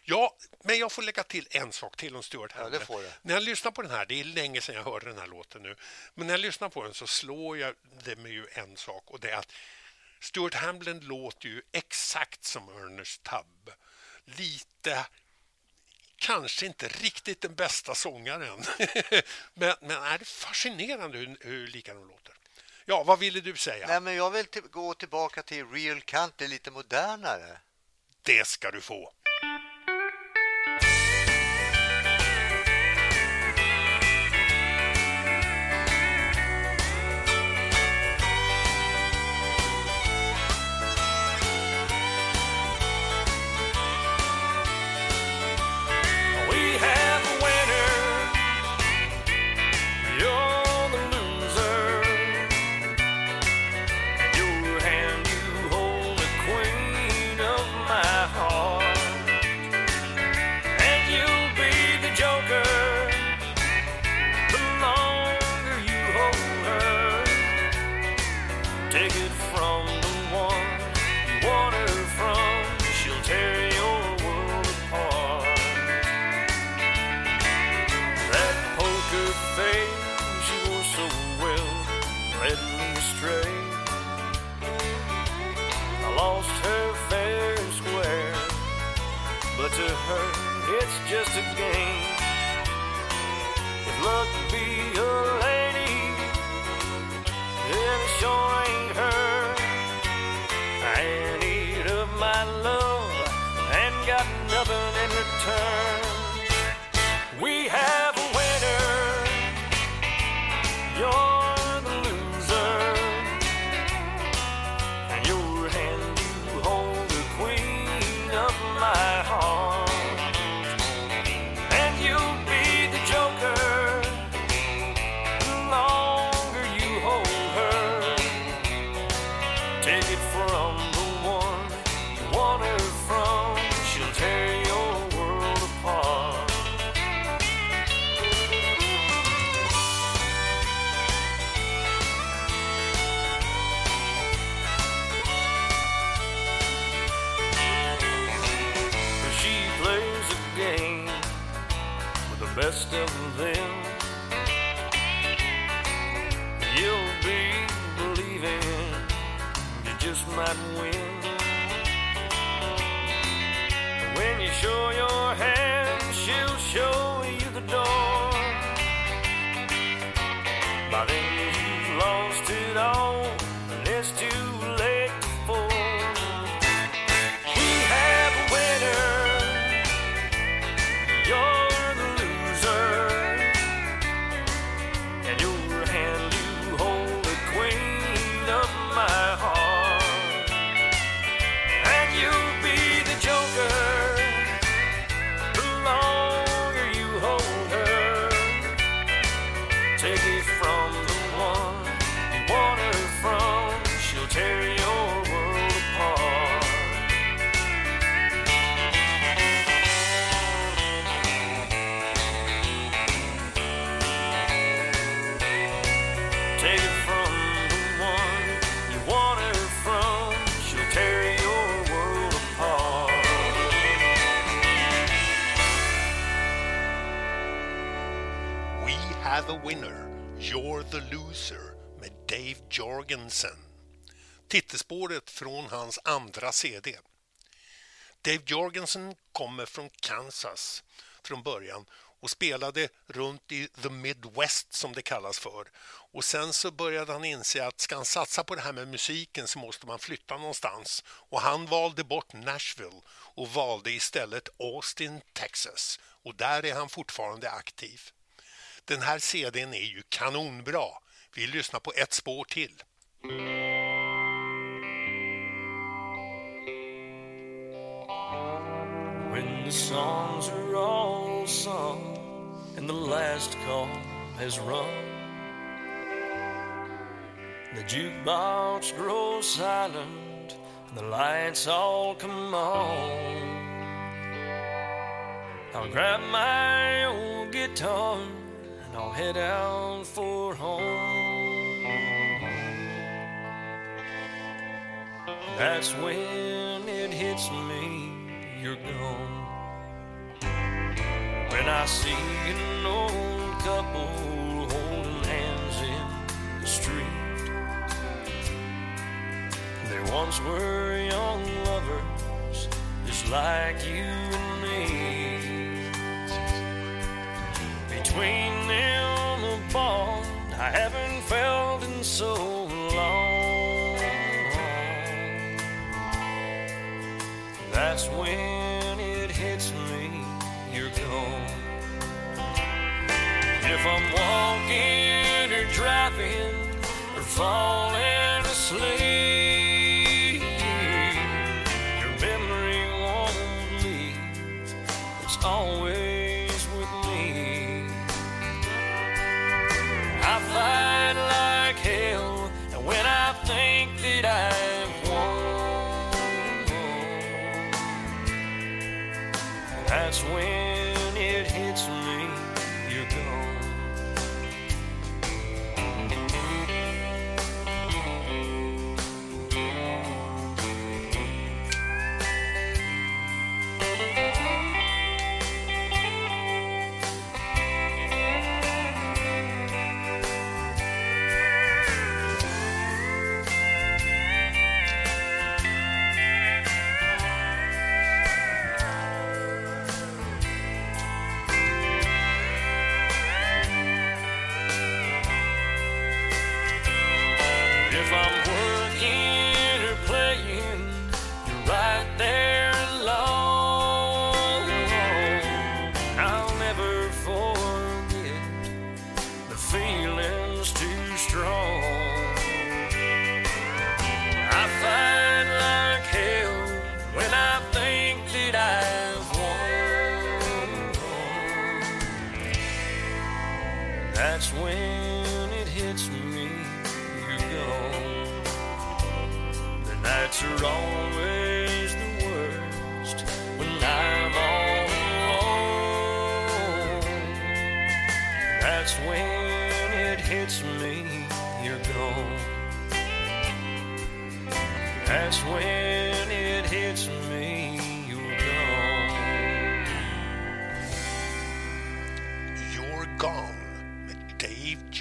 Ja, men jag får lägga till en sak till om Stuart får du. När jag lyssnar på den här, det är länge sedan jag hörde den här låten nu, men när jag lyssnar på den så slår jag det med ju en sak och det är att Stuart Hamblin låter ju exakt som Ernest Tubb. Lite, kanske inte riktigt den bästa sångaren, men, men är det fascinerande hur, hur lika de låter. Ja, vad ville du säga? Nej, men jag vill gå tillbaka till Real Country, lite modernare. Det ska du få. Best of them. You'll be believing you just might win. When you show your hand, she'll show you the door. By then the loser med Dave Jorgensen. Titelspåret från hans andra CD. Dave Jorgensen kommer från Kansas från början och spelade runt i the Midwest som det kallas för. Och sen så började han inse att ska han satsa på det här med musiken så måste man flytta någonstans. Och han valde bort Nashville och valde istället Austin, Texas. Och där är han fortfarande aktiv. Den här CDn är ju kanonbra. Vi lyssnar på ett spår till. When the songs are all sung and the last call has rung, the jukebox grows silent and the lights all come on. I'll grab my old guitar and I'll head out for home. That's when it hits me you're gone. When I see an old couple holding hands in the street, they once were young lovers, just like you and me. Between them a bond I haven't felt in so long. That's when it hits me you're gone. If I'm walking or driving or falling asleep, your memory won't leave. It's always that's when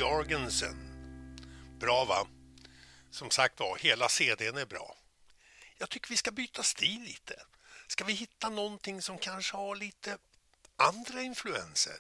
Jorgensen. Bra va? Som sagt var, hela CDn är bra. Jag tycker vi ska byta stil lite. Ska vi hitta någonting som kanske har lite andra influenser?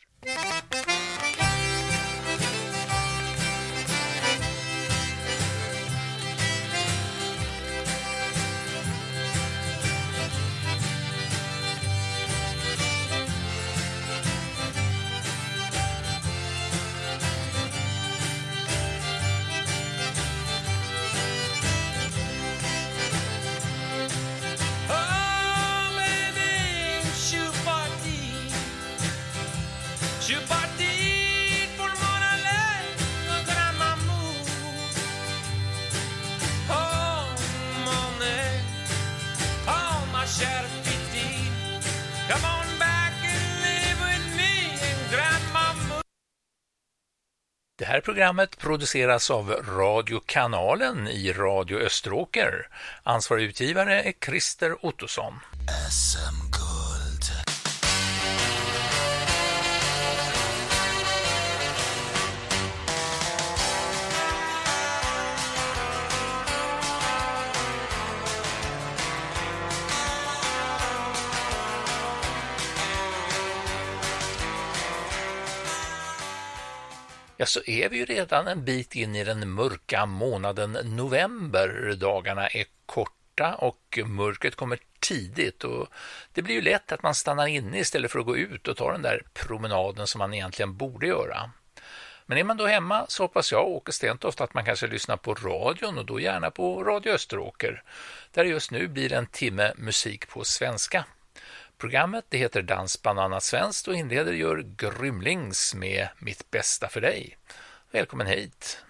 Det här programmet produceras av Radiokanalen i Radio Österåker. Ansvarig utgivare är Christer Ottosson. SM-guld. Ja, så är vi ju redan en bit in i den mörka månaden november. Dagarna är korta och mörkret kommer tidigt och det blir ju lätt att man stannar inne istället för att gå ut och ta den där promenaden som man egentligen borde göra. Men är man då hemma så hoppas jag och Åke Stentoft att man kanske lyssnar på radion och då gärna på Radio Österåker där det just nu blir en timme musik på svenska. Programmet det heter Dans bland annat svenskt och inleder gör Grymlings med Mitt bästa för dig. Välkommen hit!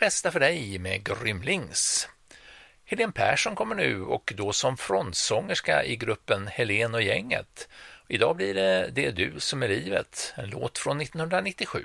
bästa för dig med Grymlings. Helene Persson kommer nu och då som frontsångerska i gruppen Helen och gänget. Idag blir det Det är du som är livet, en låt från 1997.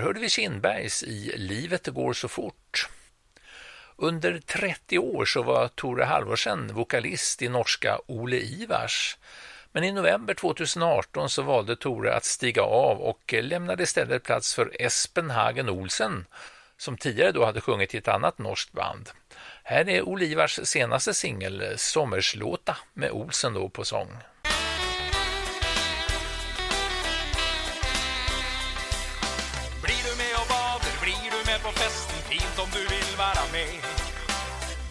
Där hörde vi Kindbergs i Livet går så fort. Under 30 år så var Tore Halvorsen vokalist i norska Ole Ivars. Men i november 2018 så valde Tore att stiga av och lämnade istället plats för Espen Hagen Olsen som tidigare då hade sjungit i ett annat norskt band. Här är Ole Ivars senaste singel Sommerslåta med Olsen då på sång. Fint om du vill vara med.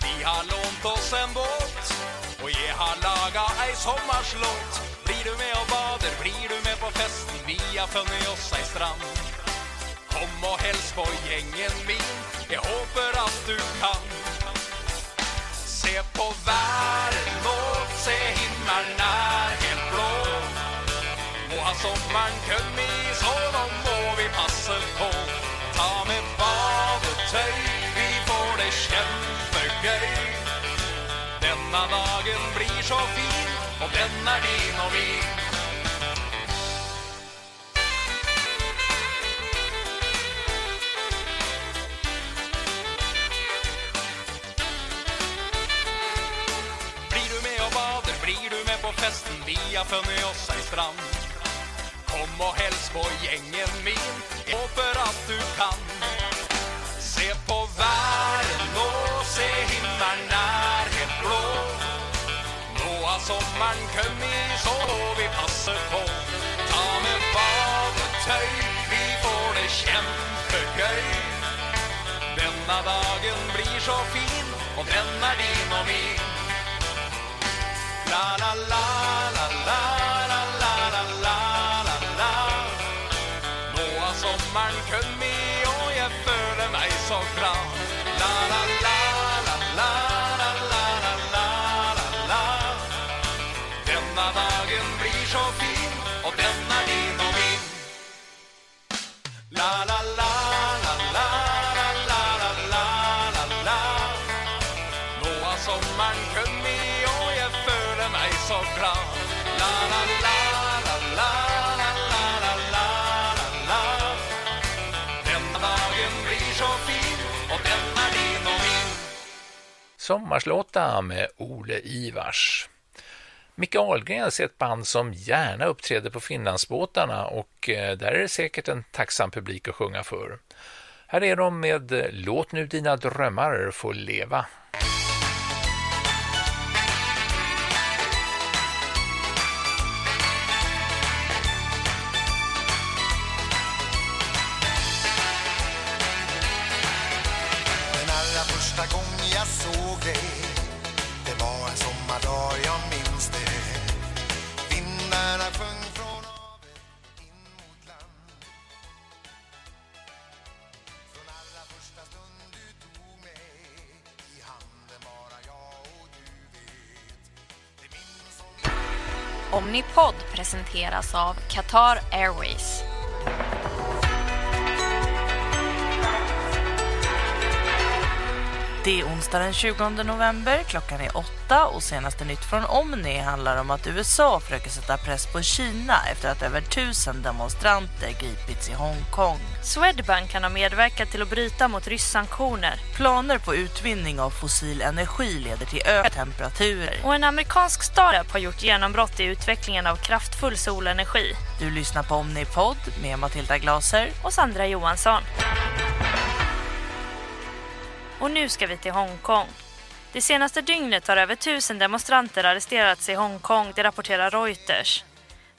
Vi har lånt oss en båt Och jag har lagat ei sommarslott. Blir du med och bader, blir du med på festen. Vi har funnit oss ei strand. Kom och häls på gängen min Jag hoppas att du kan. Se på världen, låt se himlen är helt blå. Och har sommaren kommit så då må vi passa på. Denna dagen blir så fin och den är din och min. Blir du med och bader, blir du med på festen Vi har funnit oss en strand. Kom och häls på gängen min Och för att du kan. Se på världen och se himlen. Sommaren kom i så vi passar på. Ta med badetöj, vi får det kämpegöj Denna dagen blir så fin och den är din och min. La la la la la. Sommarslåta med Ole Ivars. Micke Ahlgrens är ett band som gärna uppträder på Finlandsbåtarna och eh, där är det säkert en tacksam publik att sjunga för. Här är de med eh, Låt nu dina drömmar få leva. Presenteras av Qatar Airways. Det är onsdag den 20 november, klockan är åtta och senaste nytt från Omni handlar om att USA försöker sätta press på Kina efter att över tusen demonstranter gripits i Hongkong. Swedbank kan ha medverkat till att bryta mot rysssanktioner. Planer på utvinning av fossil energi leder till ökade temperaturer. Och en amerikansk startup har gjort genombrott i utvecklingen av kraftfull solenergi. Du lyssnar på Omnipod med Matilda Glaser och Sandra Johansson. Och nu ska vi till Hongkong. Det senaste dygnet har över tusen demonstranter arresterats i Hongkong, det rapporterar Reuters.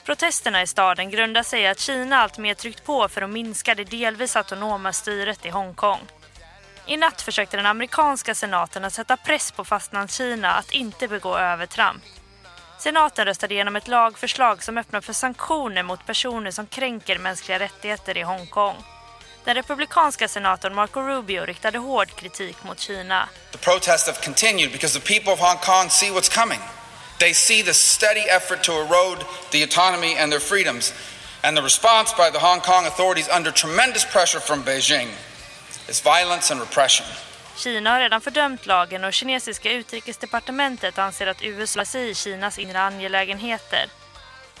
Protesterna i staden grundar sig i att Kina alltmer tryckt på för att minska det delvis autonoma styret i Hongkong. I natt försökte den amerikanska senaten att sätta press på fastlandskina att inte begå övertramp. Senaten röstade igenom ett lagförslag som öppnar för sanktioner mot personer som kränker mänskliga rättigheter i Hongkong. Den republikanska senatorn Marco Rubio riktade hård kritik mot Kina. The protests have continued because the people of Hong Kong see what's coming. They see the steady effort to erode the autonomy and their freedoms, and the response by the Hong Kong authorities under tremendous pressure from Beijing is violence and repression. Kina har redan fördömt lagen och kinesiska utrikesdepartementet anser att USA sig i Kinas inre angelägenheter.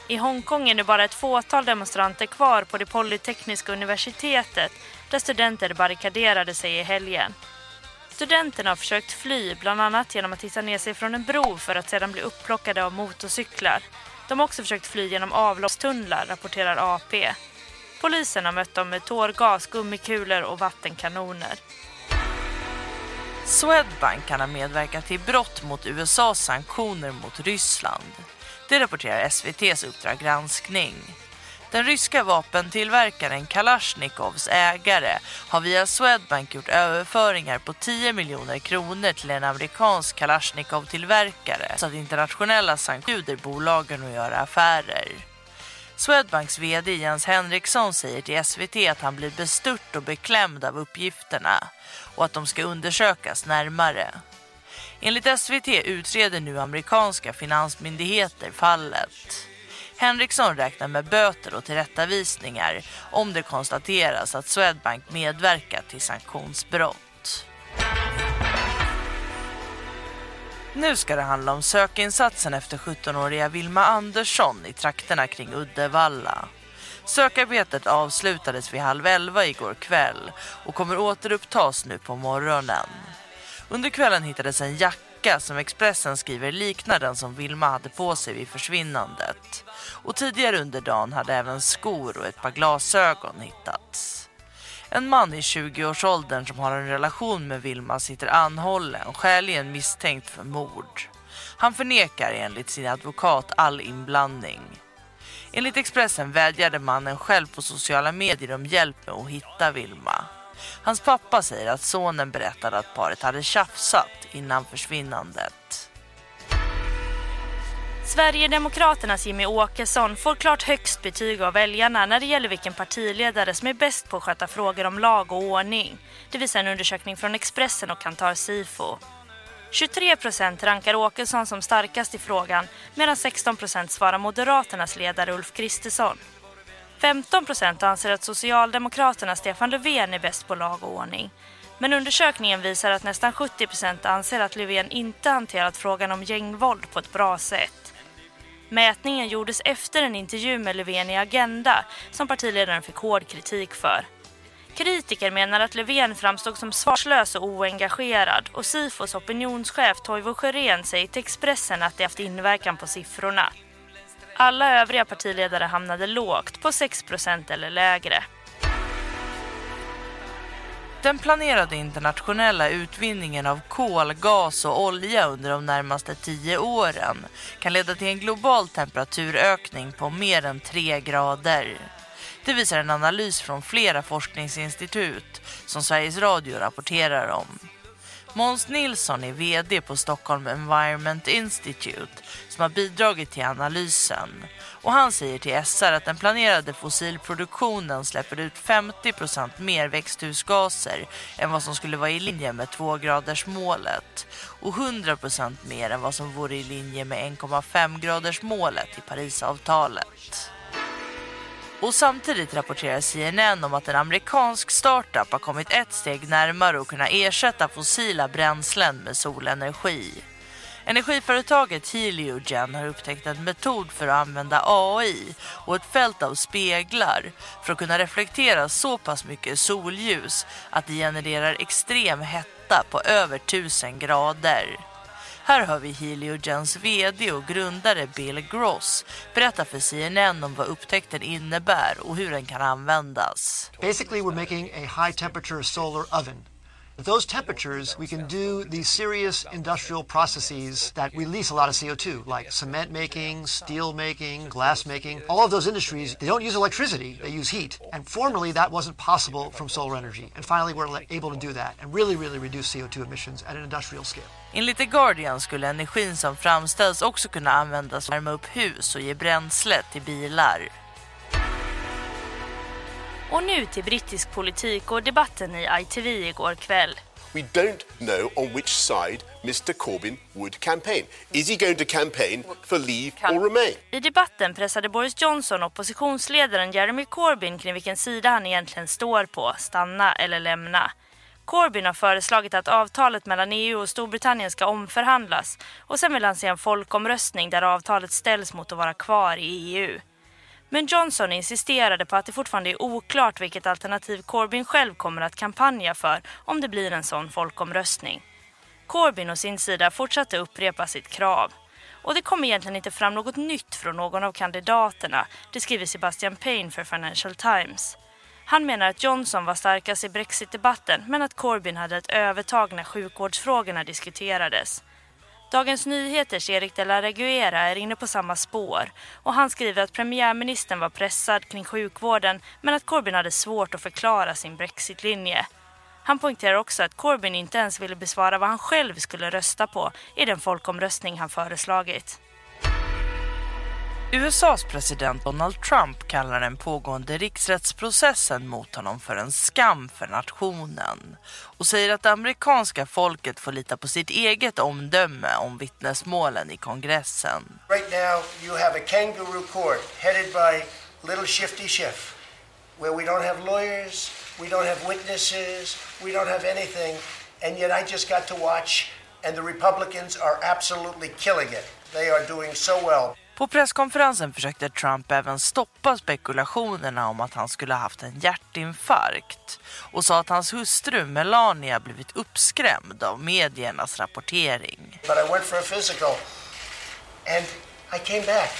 I Hongkong är nu bara ett fåtal demonstranter kvar på det polytekniska universitetet där studenter barrikaderade sig i helgen. Studenterna har försökt fly bland annat genom att hitta ner sig från en bro för att sedan bli upplockade av motorcyklar. De har också försökt fly genom avloppstunnlar, rapporterar AP. Polisen har mött dem med tårgas, gummikulor och vattenkanoner. Swedbank kan ha medverkat till brott mot USAs sanktioner mot Ryssland. Det rapporterar SVTs Uppdrag granskning. Den ryska vapentillverkaren Kalashnikovs ägare har via Swedbank gjort överföringar på 10 miljoner kronor till en amerikansk Kalashnikov-tillverkare så att internationella sanktioner bolagen att göra affärer. Swedbanks vd Jens Henriksson säger till SVT att han blir bestört och beklämd av uppgifterna och att de ska undersökas närmare. Enligt SVT utreder nu amerikanska finansmyndigheter fallet. Henriksson räknar med böter och tillrättavisningar om det konstateras att Swedbank medverkat till sanktionsbrott. Nu ska det handla om sökinsatsen efter 17-åriga Vilma Andersson i trakterna kring Uddevalla. Sökarbetet avslutades vid halv elva igår kväll och kommer återupptas nu på morgonen. Under kvällen hittades en jacka som Expressen skriver liknar den som Vilma hade på sig vid försvinnandet. Och tidigare under dagen hade även skor och ett par glasögon hittats. En man i 20-årsåldern som har en relation med Vilma sitter anhållen, skäligen misstänkt för mord. Han förnekar enligt sin advokat all inblandning. Enligt Expressen vädjade mannen själv på sociala medier om hjälp med att hitta Vilma. Hans pappa säger att sonen berättade att paret hade tjafsat innan försvinnandet. Sverigedemokraternas Jimmy Åkesson får klart högst betyg av väljarna när det gäller vilken partiledare som är bäst på att sköta frågor om lag och ordning. Det visar en undersökning från Expressen och Kantar Sifo. 23 procent rankar Åkesson som starkast i frågan medan 16 procent svarar Moderaternas ledare Ulf Kristersson. 15 procent anser att socialdemokraterna Stefan Löfven är bäst på lag och ordning. Men undersökningen visar att nästan 70 procent anser att Löfven inte hanterat frågan om gängvåld på ett bra sätt. Mätningen gjordes efter en intervju med Löfven i Agenda som partiledaren fick hård kritik för. Kritiker menar att Löfven framstod som svarslös och oengagerad och Sifos opinionschef Toivo Sjörén säger till Expressen att det haft inverkan på siffrorna. Alla övriga partiledare hamnade lågt, på 6% eller lägre. Den planerade internationella utvinningen av kol, gas och olja under de närmaste tio åren kan leda till en global temperaturökning på mer än 3 grader. Det visar en analys från flera forskningsinstitut som Sveriges Radio rapporterar om. Måns Nilsson är VD på Stockholm Environment Institute som har bidragit till analysen. Och han säger till SR att den planerade fossilproduktionen släpper ut 50% mer växthusgaser än vad som skulle vara i linje med 2-gradersmålet och 100% mer än vad som vore i linje med 1,5-gradersmålet i Parisavtalet. Och samtidigt rapporterar CNN om att en amerikansk startup har kommit ett steg närmare att kunna ersätta fossila bränslen med solenergi. Energiföretaget Heliogen har upptäckt en metod för att använda AI och ett fält av speglar för att kunna reflektera så pass mycket solljus att det genererar extrem hetta på över 1000 grader. Här hör vi Heliogens VD och grundare Bill Gross berätta för CNN om vad upptäckten innebär och hur den kan användas. Basically, we're making a high temperature solar oven. At those temperatures, we can do these serious industrial processes that release a lot of CO2, like cement making, steel making, glass making. All of those industries, they don't use electricity, they use heat. And formerly, that wasn't possible from solar energy. And finally, we're able to do that and really, really reduce CO2 emissions at an industrial scale. Enligt The Guardian skulle energin som framställs också kunna användas för att värma upp hus och ge bränsle till bilar. Och nu till brittisk politik och debatten i ITV igår kväll. We don't know on which side Mr Corbyn would campaign. Is he going to campaign for leave or remain? I debatten pressade Boris Johnson oppositionsledaren Jeremy Corbyn kring vilken sida han egentligen står på, stanna eller lämna. Corbyn har föreslagit att avtalet mellan EU och Storbritannien ska omförhandlas och sen vill han se en folkomröstning där avtalet ställs mot att vara kvar i EU. Men Johnson insisterade på att det fortfarande är oklart vilket alternativ Corbyn själv kommer att kampanja för om det blir en sån folkomröstning. Corbyn och sin sida fortsatte upprepa sitt krav. Och det kom egentligen inte fram något nytt från någon av kandidaterna, det skriver Sebastian Payne för Financial Times. Han menar att Johnson var starkast i Brexit-debatten men att Corbyn hade ett övertag när sjukvårdsfrågorna diskuterades. Dagens Nyheters Erik de la Reguera är inne på samma spår och han skriver att premiärministern var pressad kring sjukvården men att Corbyn hade svårt att förklara sin brexitlinje. Han poängterar också att Corbyn inte ens ville besvara vad han själv skulle rösta på i den folkomröstning han föreslagit. USAs president Donald Trump kallar den pågående riksrättsprocessen mot honom för en skam för nationen och säger att det amerikanska folket får lita på sitt eget omdöme om vittnesmålen i kongressen. Right now, you have a kangaroo court headed by Little Shifty chef where we don't have lawyers, we don't have witnesses, we don't have anything, and yet I just got to watch, and the Republicans are absolutely killing it. They are doing so well. På presskonferensen försökte Trump även stoppa spekulationerna om att han skulle ha haft en hjärtinfarkt och sa att hans hustru Melania blivit uppskrämd av mediernas rapportering. But I went for a physical, and I came back.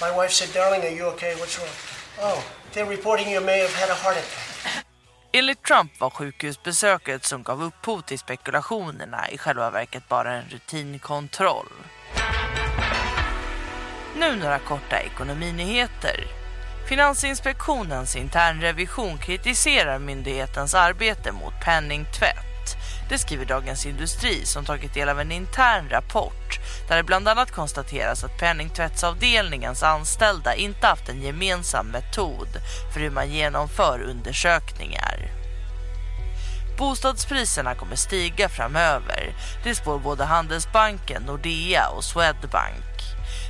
My wife said, darling, are you okay? What's wrong? Oh, they're reporting you may have had a heart attack. Enligt Trump var sjukhusbesöket som gav upphov till spekulationerna i själva verket bara en rutinkontroll. Nu några korta ekonominyheter. Finansinspektionens internrevision kritiserar myndighetens arbete mot penningtvätt. Det skriver Dagens Industri som tagit del av en intern rapport där det bland annat konstateras att penningtvättsavdelningens anställda inte haft en gemensam metod för hur man genomför undersökningar. Bostadspriserna kommer stiga framöver. Det spår både Handelsbanken, Nordea och Swedbank.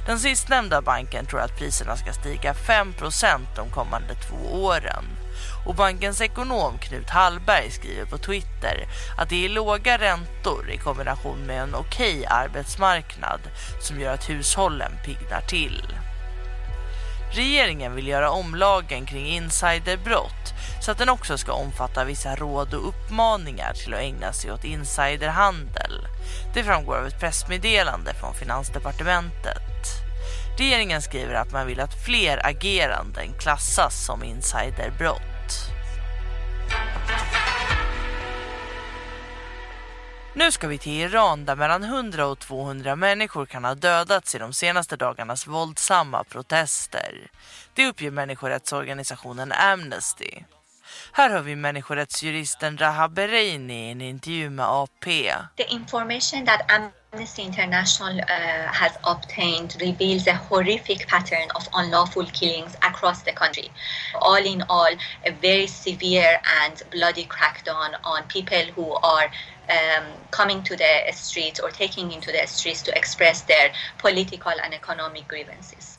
Den sistnämnda banken tror att priserna ska stiga 5% de kommande två åren. Och bankens ekonom Knut Hallberg skriver på Twitter att det är låga räntor i kombination med en okej arbetsmarknad som gör att hushållen pignar till. Regeringen vill göra om lagen kring insiderbrott så att den också ska omfatta vissa råd och uppmaningar till att ägna sig åt insiderhandel. Det framgår av ett pressmeddelande från Finansdepartementet. Regeringen skriver att man vill att fler ageranden klassas som insiderbrott. Nu ska vi till Iran där mellan 100 och 200 människor kan ha dödats i de senaste dagarnas våldsamma protester. Det uppger människorättsorganisationen Amnesty. Här har vi människorättsjuristen Raha Bereini i en intervju med AP. The information that Amnesty International uh, has obtained reveals a horrific pattern of unlawful killings across the country. All in all, a very severe and bloody crackdown on people who are um, coming to the streets or taking into the streets to express their political and economic grievances.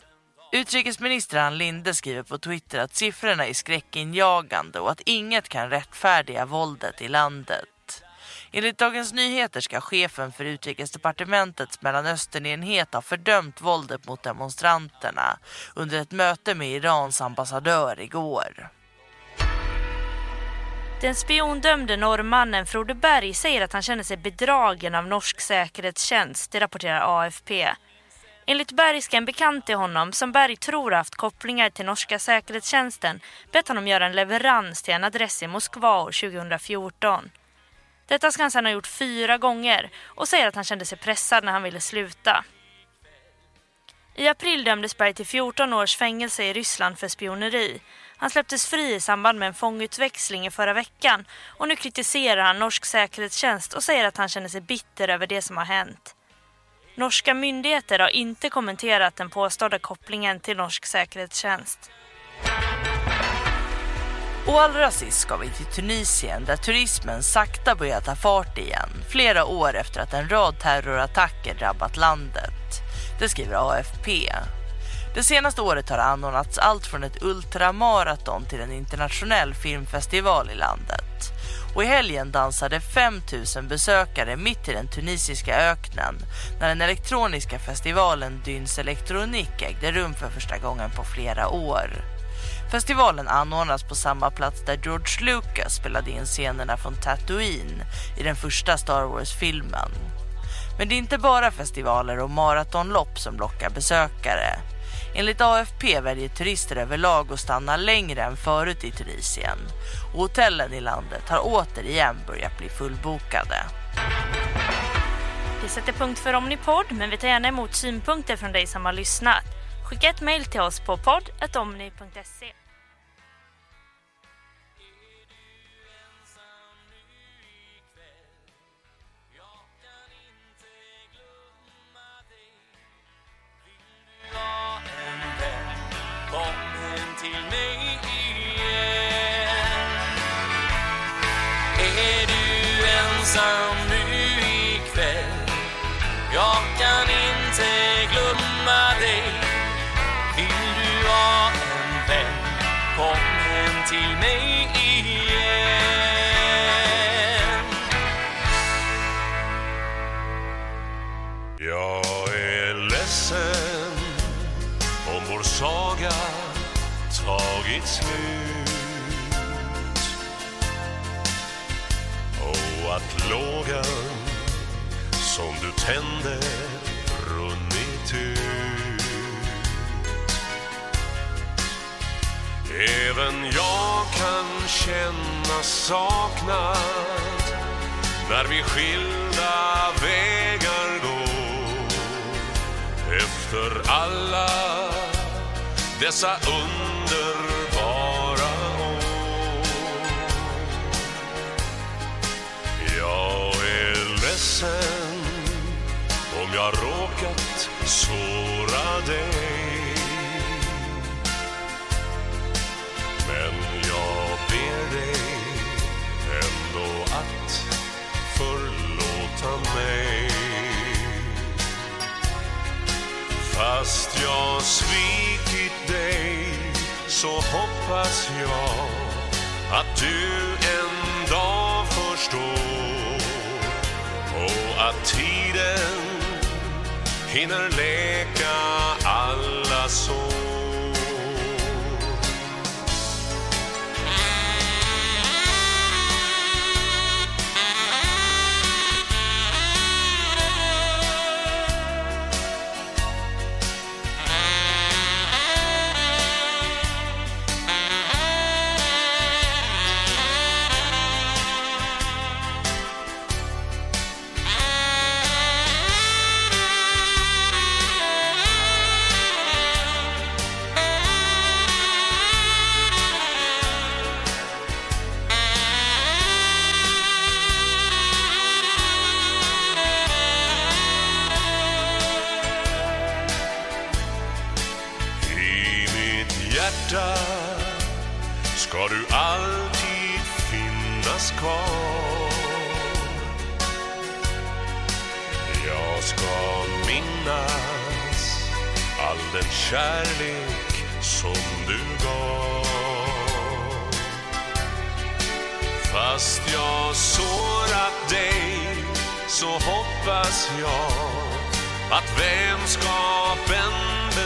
Utrikesminister Ann Linde skriver på Twitter att siffrorna är skräckinjagande och att inget kan rättfärdiga våldet i landet. Enligt Dagens Nyheter ska chefen för utrikesdepartementets Mellanösternenhet ha fördömt våldet mot demonstranterna under ett möte med Irans ambassadör igår. Den spiondömde norrmannen Frode Berg säger att han känner sig bedragen av norsk säkerhetstjänst, det rapporterar AFP. Enligt Berg ska en bekant till honom, som Berg tror haft kopplingar till norska säkerhetstjänsten, bett honom göra en leverans till en adress i Moskva år 2014. Detta ska han sedan ha gjort fyra gånger och säger att han kände sig pressad när han ville sluta. I april dömdes Berg till 14 års fängelse i Ryssland för spioneri. Han släpptes fri i samband med en fångutväxling i förra veckan och nu kritiserar han norsk säkerhetstjänst och säger att han känner sig bitter över det som har hänt. Norska myndigheter har inte kommenterat den påstådda kopplingen till norsk säkerhetstjänst. Och allra sist ska vi till Tunisien där turismen sakta börjar ta fart igen flera år efter att en rad terrorattacker drabbat landet. Det skriver AFP. Det senaste året har det anordnats allt från ett ultramaraton till en internationell filmfestival i landet. Och i helgen dansade 5000 besökare mitt i den tunisiska öknen när den elektroniska festivalen Dyns Elektronik ägde rum för första gången på flera år. Festivalen anordnas på samma plats där George Lucas spelade in scenerna från Tatooine i den första Star Wars-filmen. Men det är inte bara festivaler och maratonlopp som lockar besökare. Enligt AFP väljer turister överlag att stanna längre än förut i Tunisien. Och hotellen i landet har återigen börjat bli fullbokade. Vi sätter punkt för Omnipod, men vi tar gärna emot synpunkter från dig som har lyssnat. Skicka ett mejl till oss på podd.omni.se. Kom hem till mig igen Är du ensam nu ikväll? Jag kan inte glömma dig Vill du ha en vän? Kom hem till mig igen Jag att lågan som du tände runnit ut. Även jag kan känna saknad när vi skilda vägar går efter alla dessa under ledsen om jag råkat såra dig. Men jag ber dig ändå att förlåta mig. Fast jag svikit dig så hoppas jag att du en dag förstår och att tiden hinner läka alla sår.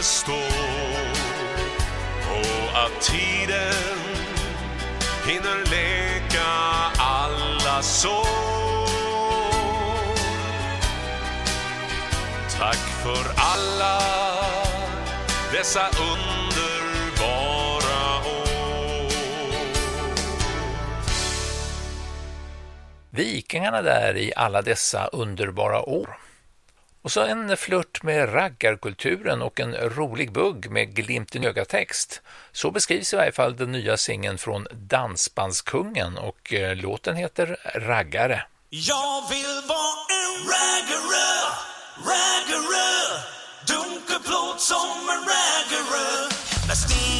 bestå och att tiden hinner läka alla sår. Tack för alla dessa underbara år. Vikingarna där i alla dessa underbara år. Och så en flört med raggarkulturen och en rolig bugg med glimten i ögat-text. Så beskrivs i varje fall den nya singeln från Dansbandskungen och eh, låten heter Raggare. Jag vill vara en raggare, raggare, dunka plåt som en raggare.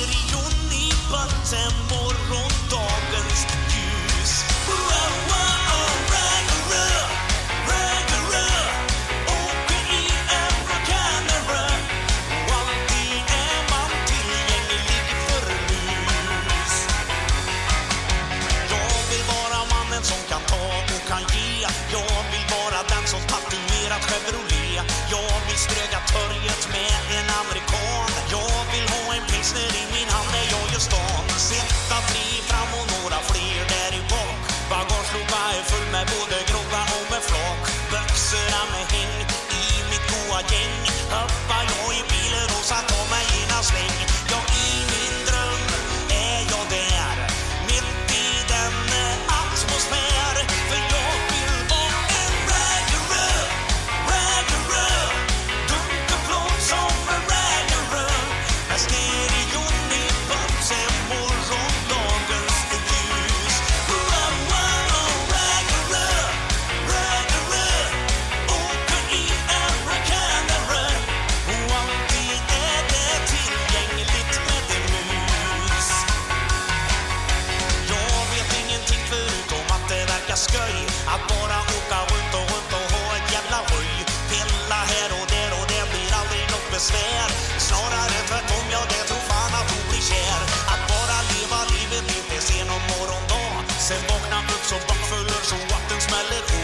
smäller på.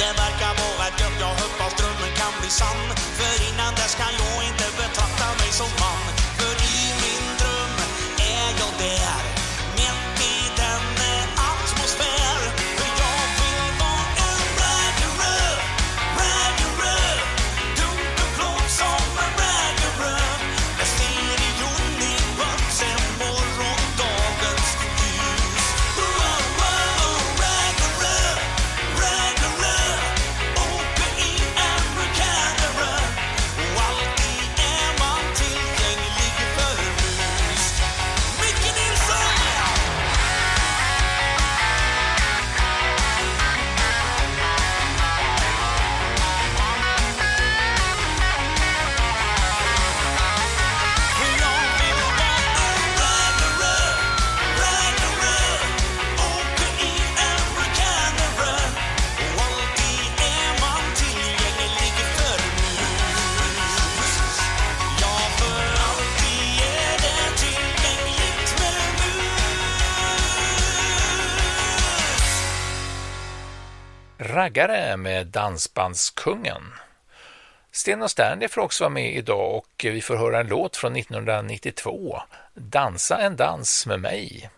Det verkar vara ett jobb, jag hoppas drömmen kan bli sann. För innan dess kan jag inte betrakta mig som man. jägare med Dansbandskungen. Sten och Stanley får också vara med idag och vi får höra en låt från 1992, Dansa en dans med mig.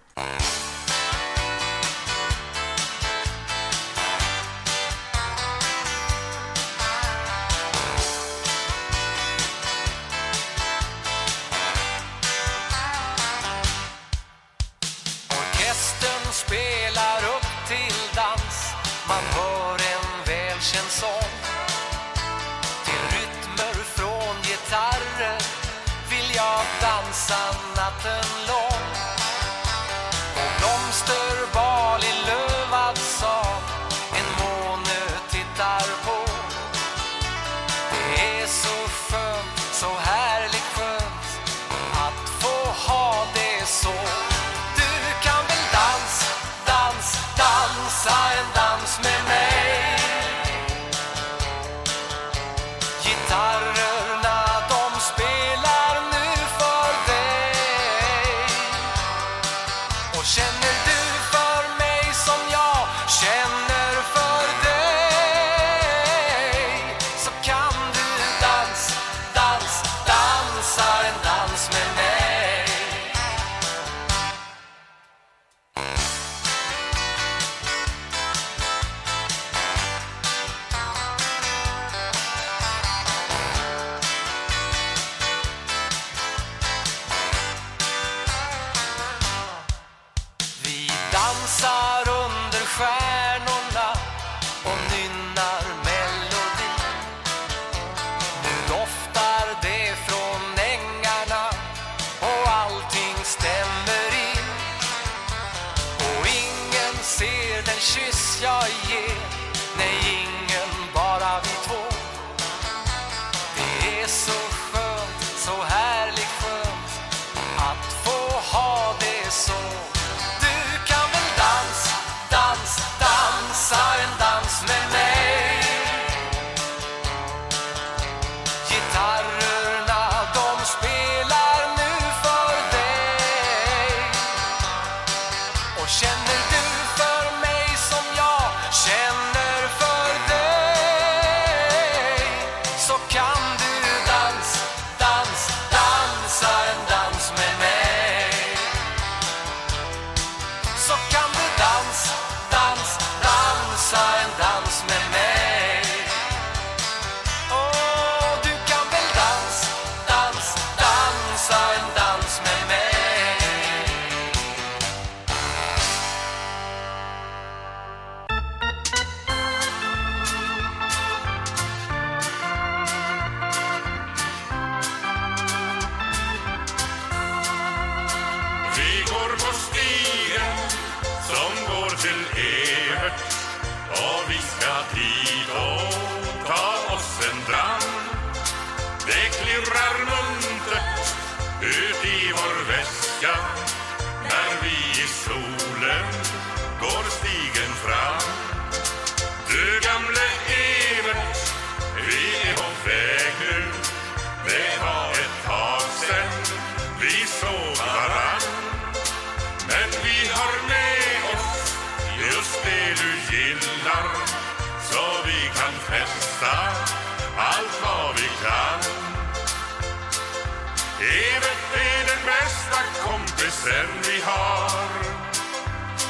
sen vi har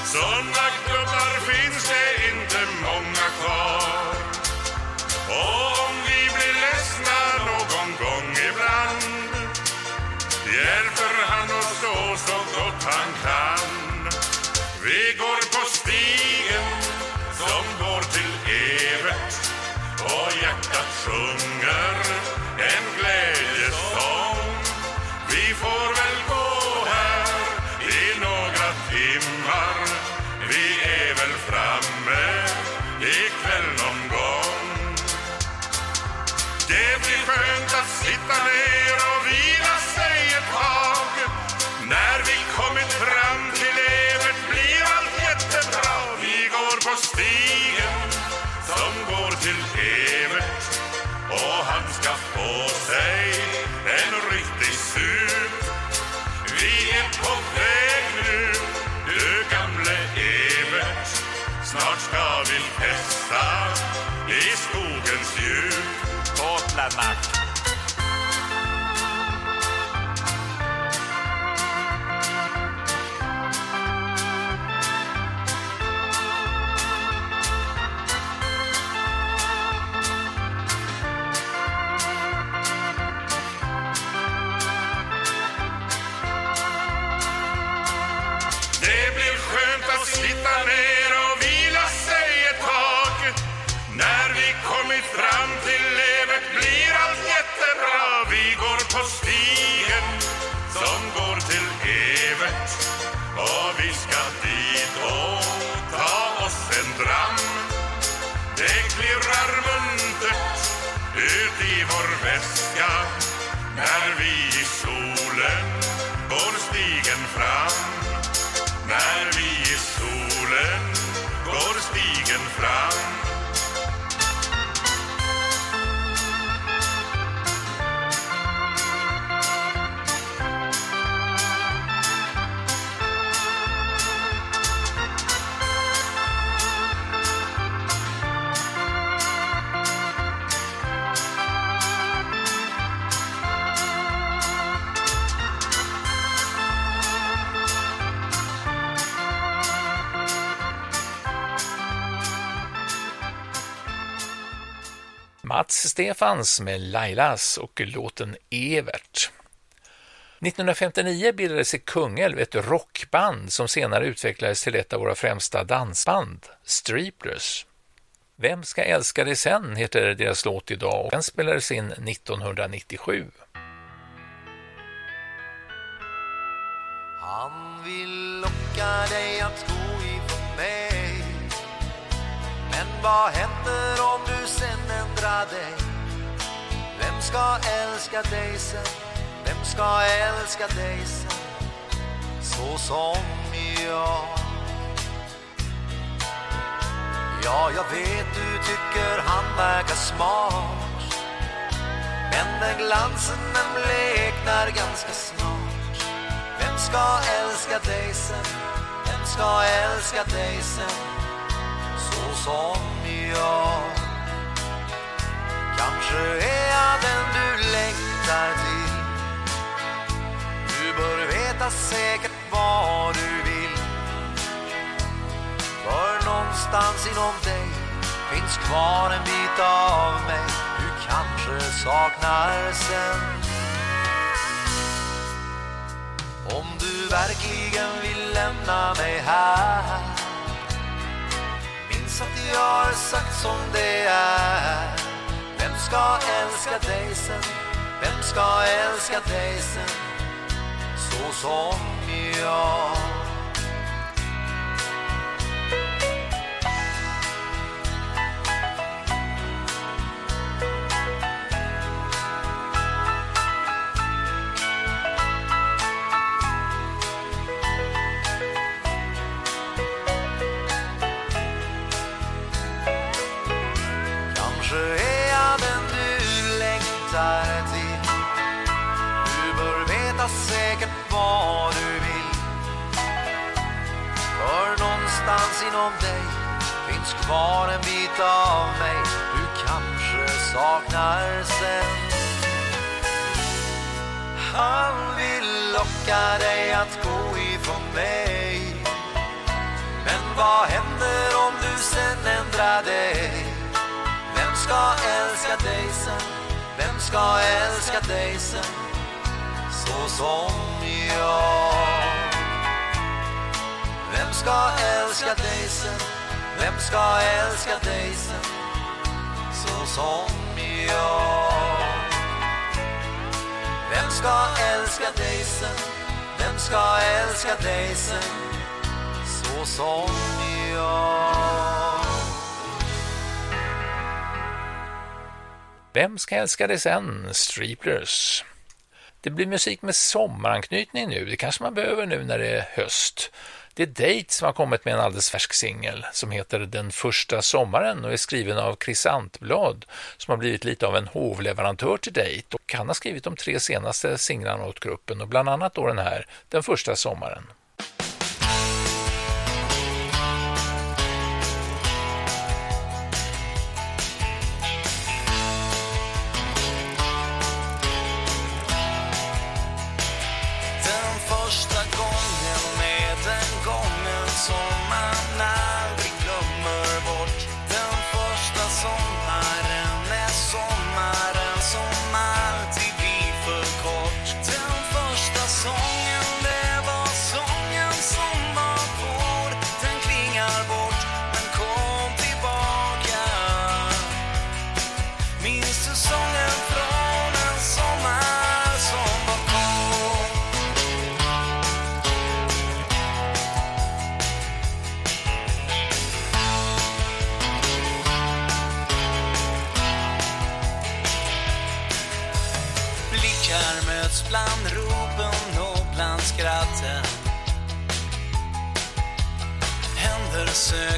såna Stefans med Lailas och låten Evert. 1959 bildades i Kungälv ett rockband som senare utvecklades till ett av våra främsta dansband, Streeplers. Vem ska älska dig sen heter deras låt idag och den spelades in 1997. Han vill locka dig att gå ifrån mig Men vad händer om du sen ändrar dig? Vem ska älska dig sen? Vem ska älska dig sen? Så som jag Ja, jag vet du tycker han verkar smart Men den glansen den bleknar ganska snart Vem ska älska dig sen? Vem ska älska dig sen? Så som jag Kanske är jag den du längtar till. Du bör veta säkert vad du vill. För någonstans inom dig finns kvar en bit av mig Du kanske saknar sen. Om du verkligen vill lämna mig här Minns att jag har sagt som det är ska älska dig sen? Vem ska älska dig sen? Så som jag vad du vill För någonstans inom dig finns kvar en bit av mig Du kanske saknar sen Han vill locka dig att gå ifrån mig Men vad händer om du sen ändrar dig? Vem ska älska dig sen? Vem ska älska dig sen? Så som jag Vem ska älska dig sen? Vem ska älska dig sen? Så som jag Vem ska älska dig sen? Vem ska älska dig sen? Så som jag Vem ska älska dig sen? Streeplers. Det blir musik med sommaranknytning nu, det kanske man behöver nu när det är höst. Det är Date som har kommit med en alldeles färsk singel som heter Den första sommaren och är skriven av Chris Antblad som har blivit lite av en hovleverantör till Date och han har skrivit de tre senaste singlarna åt gruppen och bland annat då den här Den första sommaren.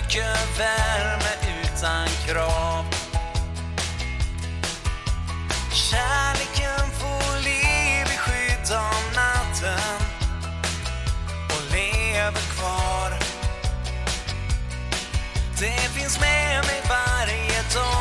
mycket värme utan krav. Kärleken får liv i skydd av natten och lever kvar. Det finns med mig varje dag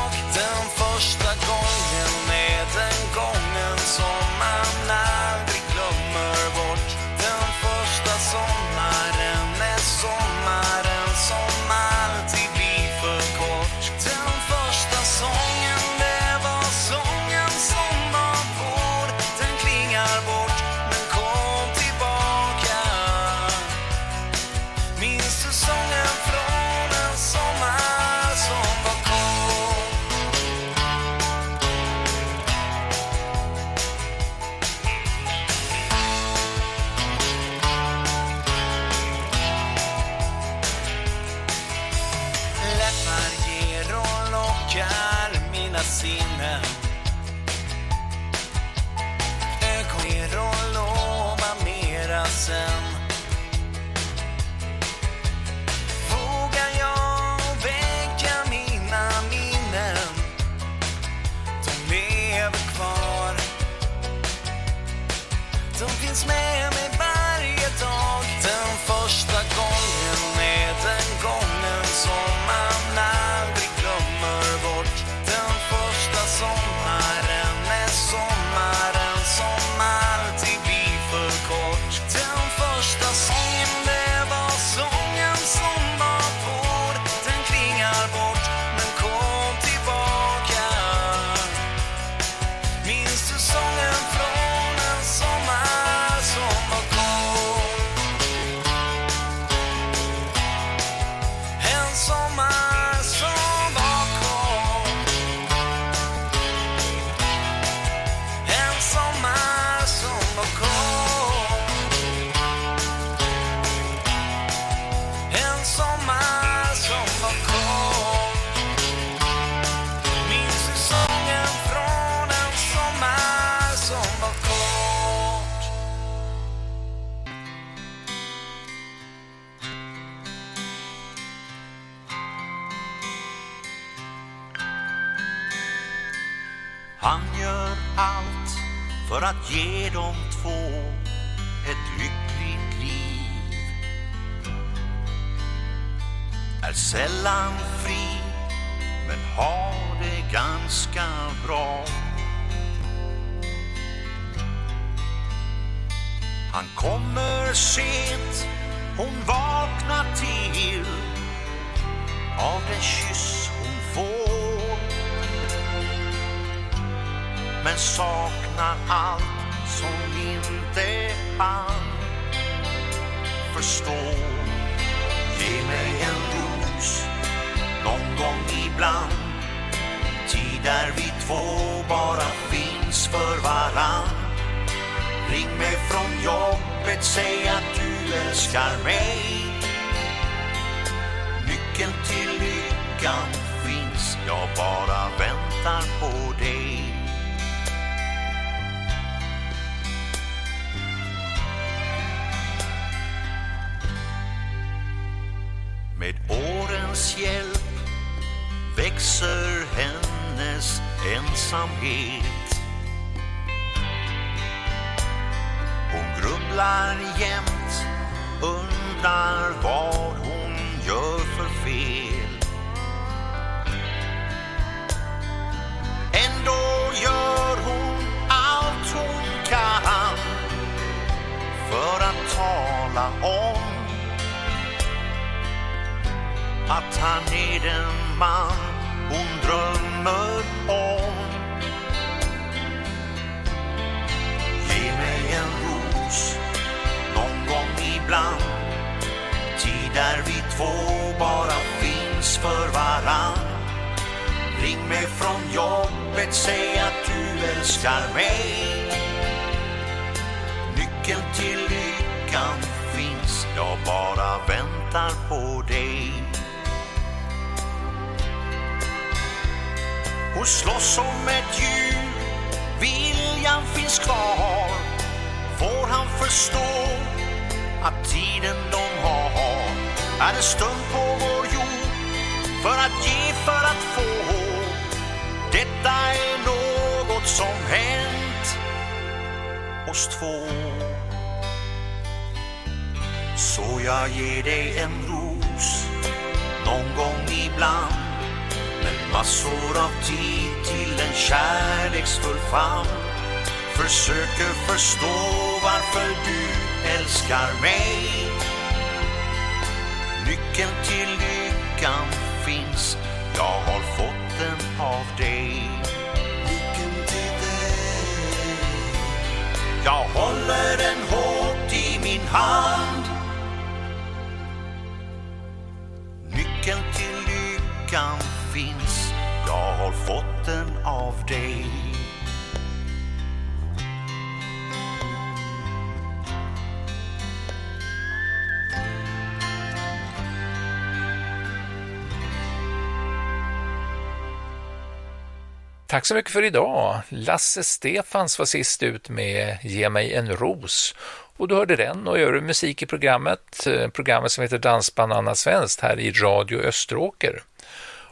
Tack så mycket för idag. Lasse Stefans var sist ut med Ge mig en ros. Och du hörde den och gör musik i programmet, eh, programmet som heter Dansband Anna Svenskt här i Radio Österåker.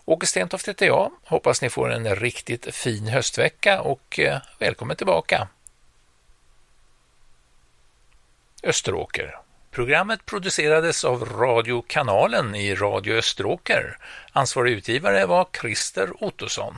Åke Stentoft heter jag. Hoppas ni får en riktigt fin höstvecka och eh, välkommen tillbaka. Österåker. Programmet producerades av radiokanalen i Radio Österåker. Ansvarig utgivare var Christer Ottosson.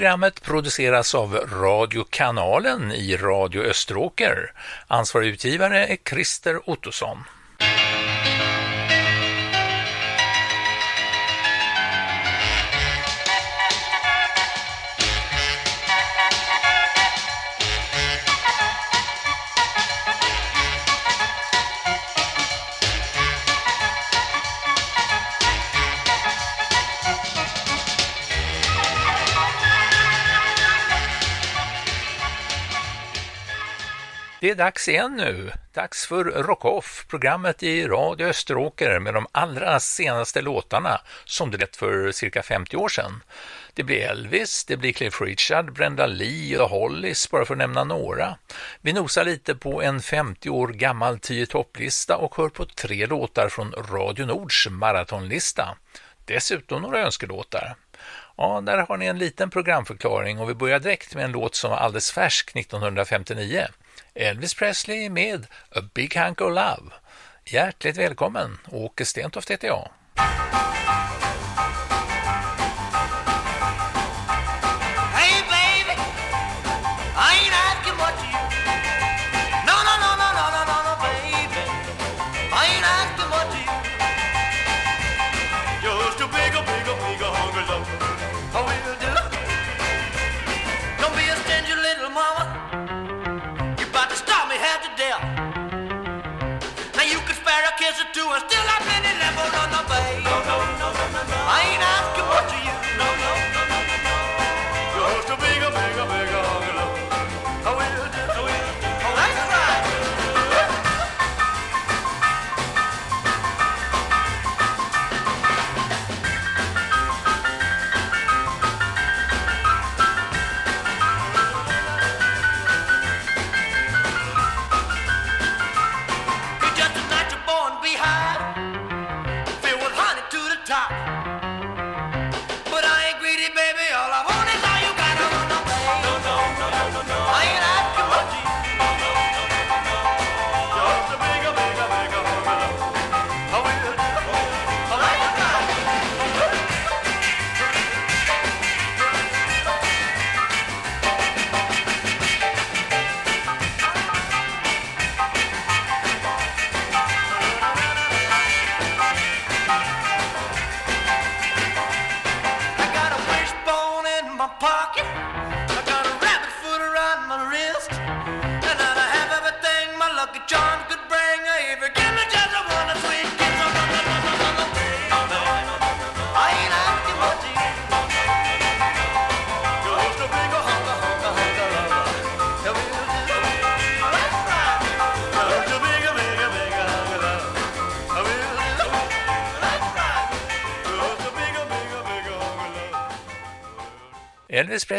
Programmet produceras av Radiokanalen i Radio Österåker. Ansvarig utgivare är Christer Ottosson. Det är dags igen nu. Dags för Rockoff, programmet i Radio Österåker med de allra senaste låtarna som det lät för cirka 50 år sedan. Det blir Elvis, det blir Cliff Richard, Brenda Lee och Hollis, bara för att nämna några. Vi nosar lite på en 50 år gammal 10 topplista och hör på tre låtar från Radio Nords maratonlista. Dessutom några önskelåtar. Ja, där har ni en liten programförklaring och vi börjar direkt med en låt som var alldeles färsk 1959. Elvis Presley med A Big Hunk of Love. Hjärtligt välkommen, Åke Stentoft heter jag.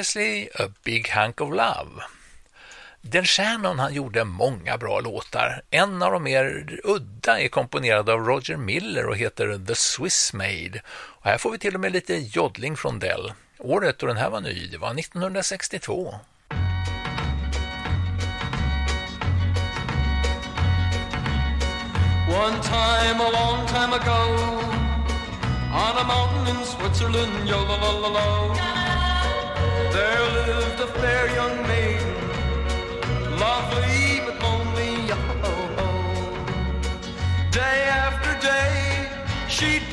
Presley, A Big Hunk of Love. Den Shannon han gjorde många bra låtar. En av de mer udda är komponerad av Roger Miller och heter The Swiss Maid. Och här får vi till och med lite joddling från Dell. Året då den här var ny, det var 1962. One time, a long time ago, on a mountain in Switzerland, yo la la la la, there lived a fair young maiden, lovely but lonely, yo ho ho. Day after day, she'd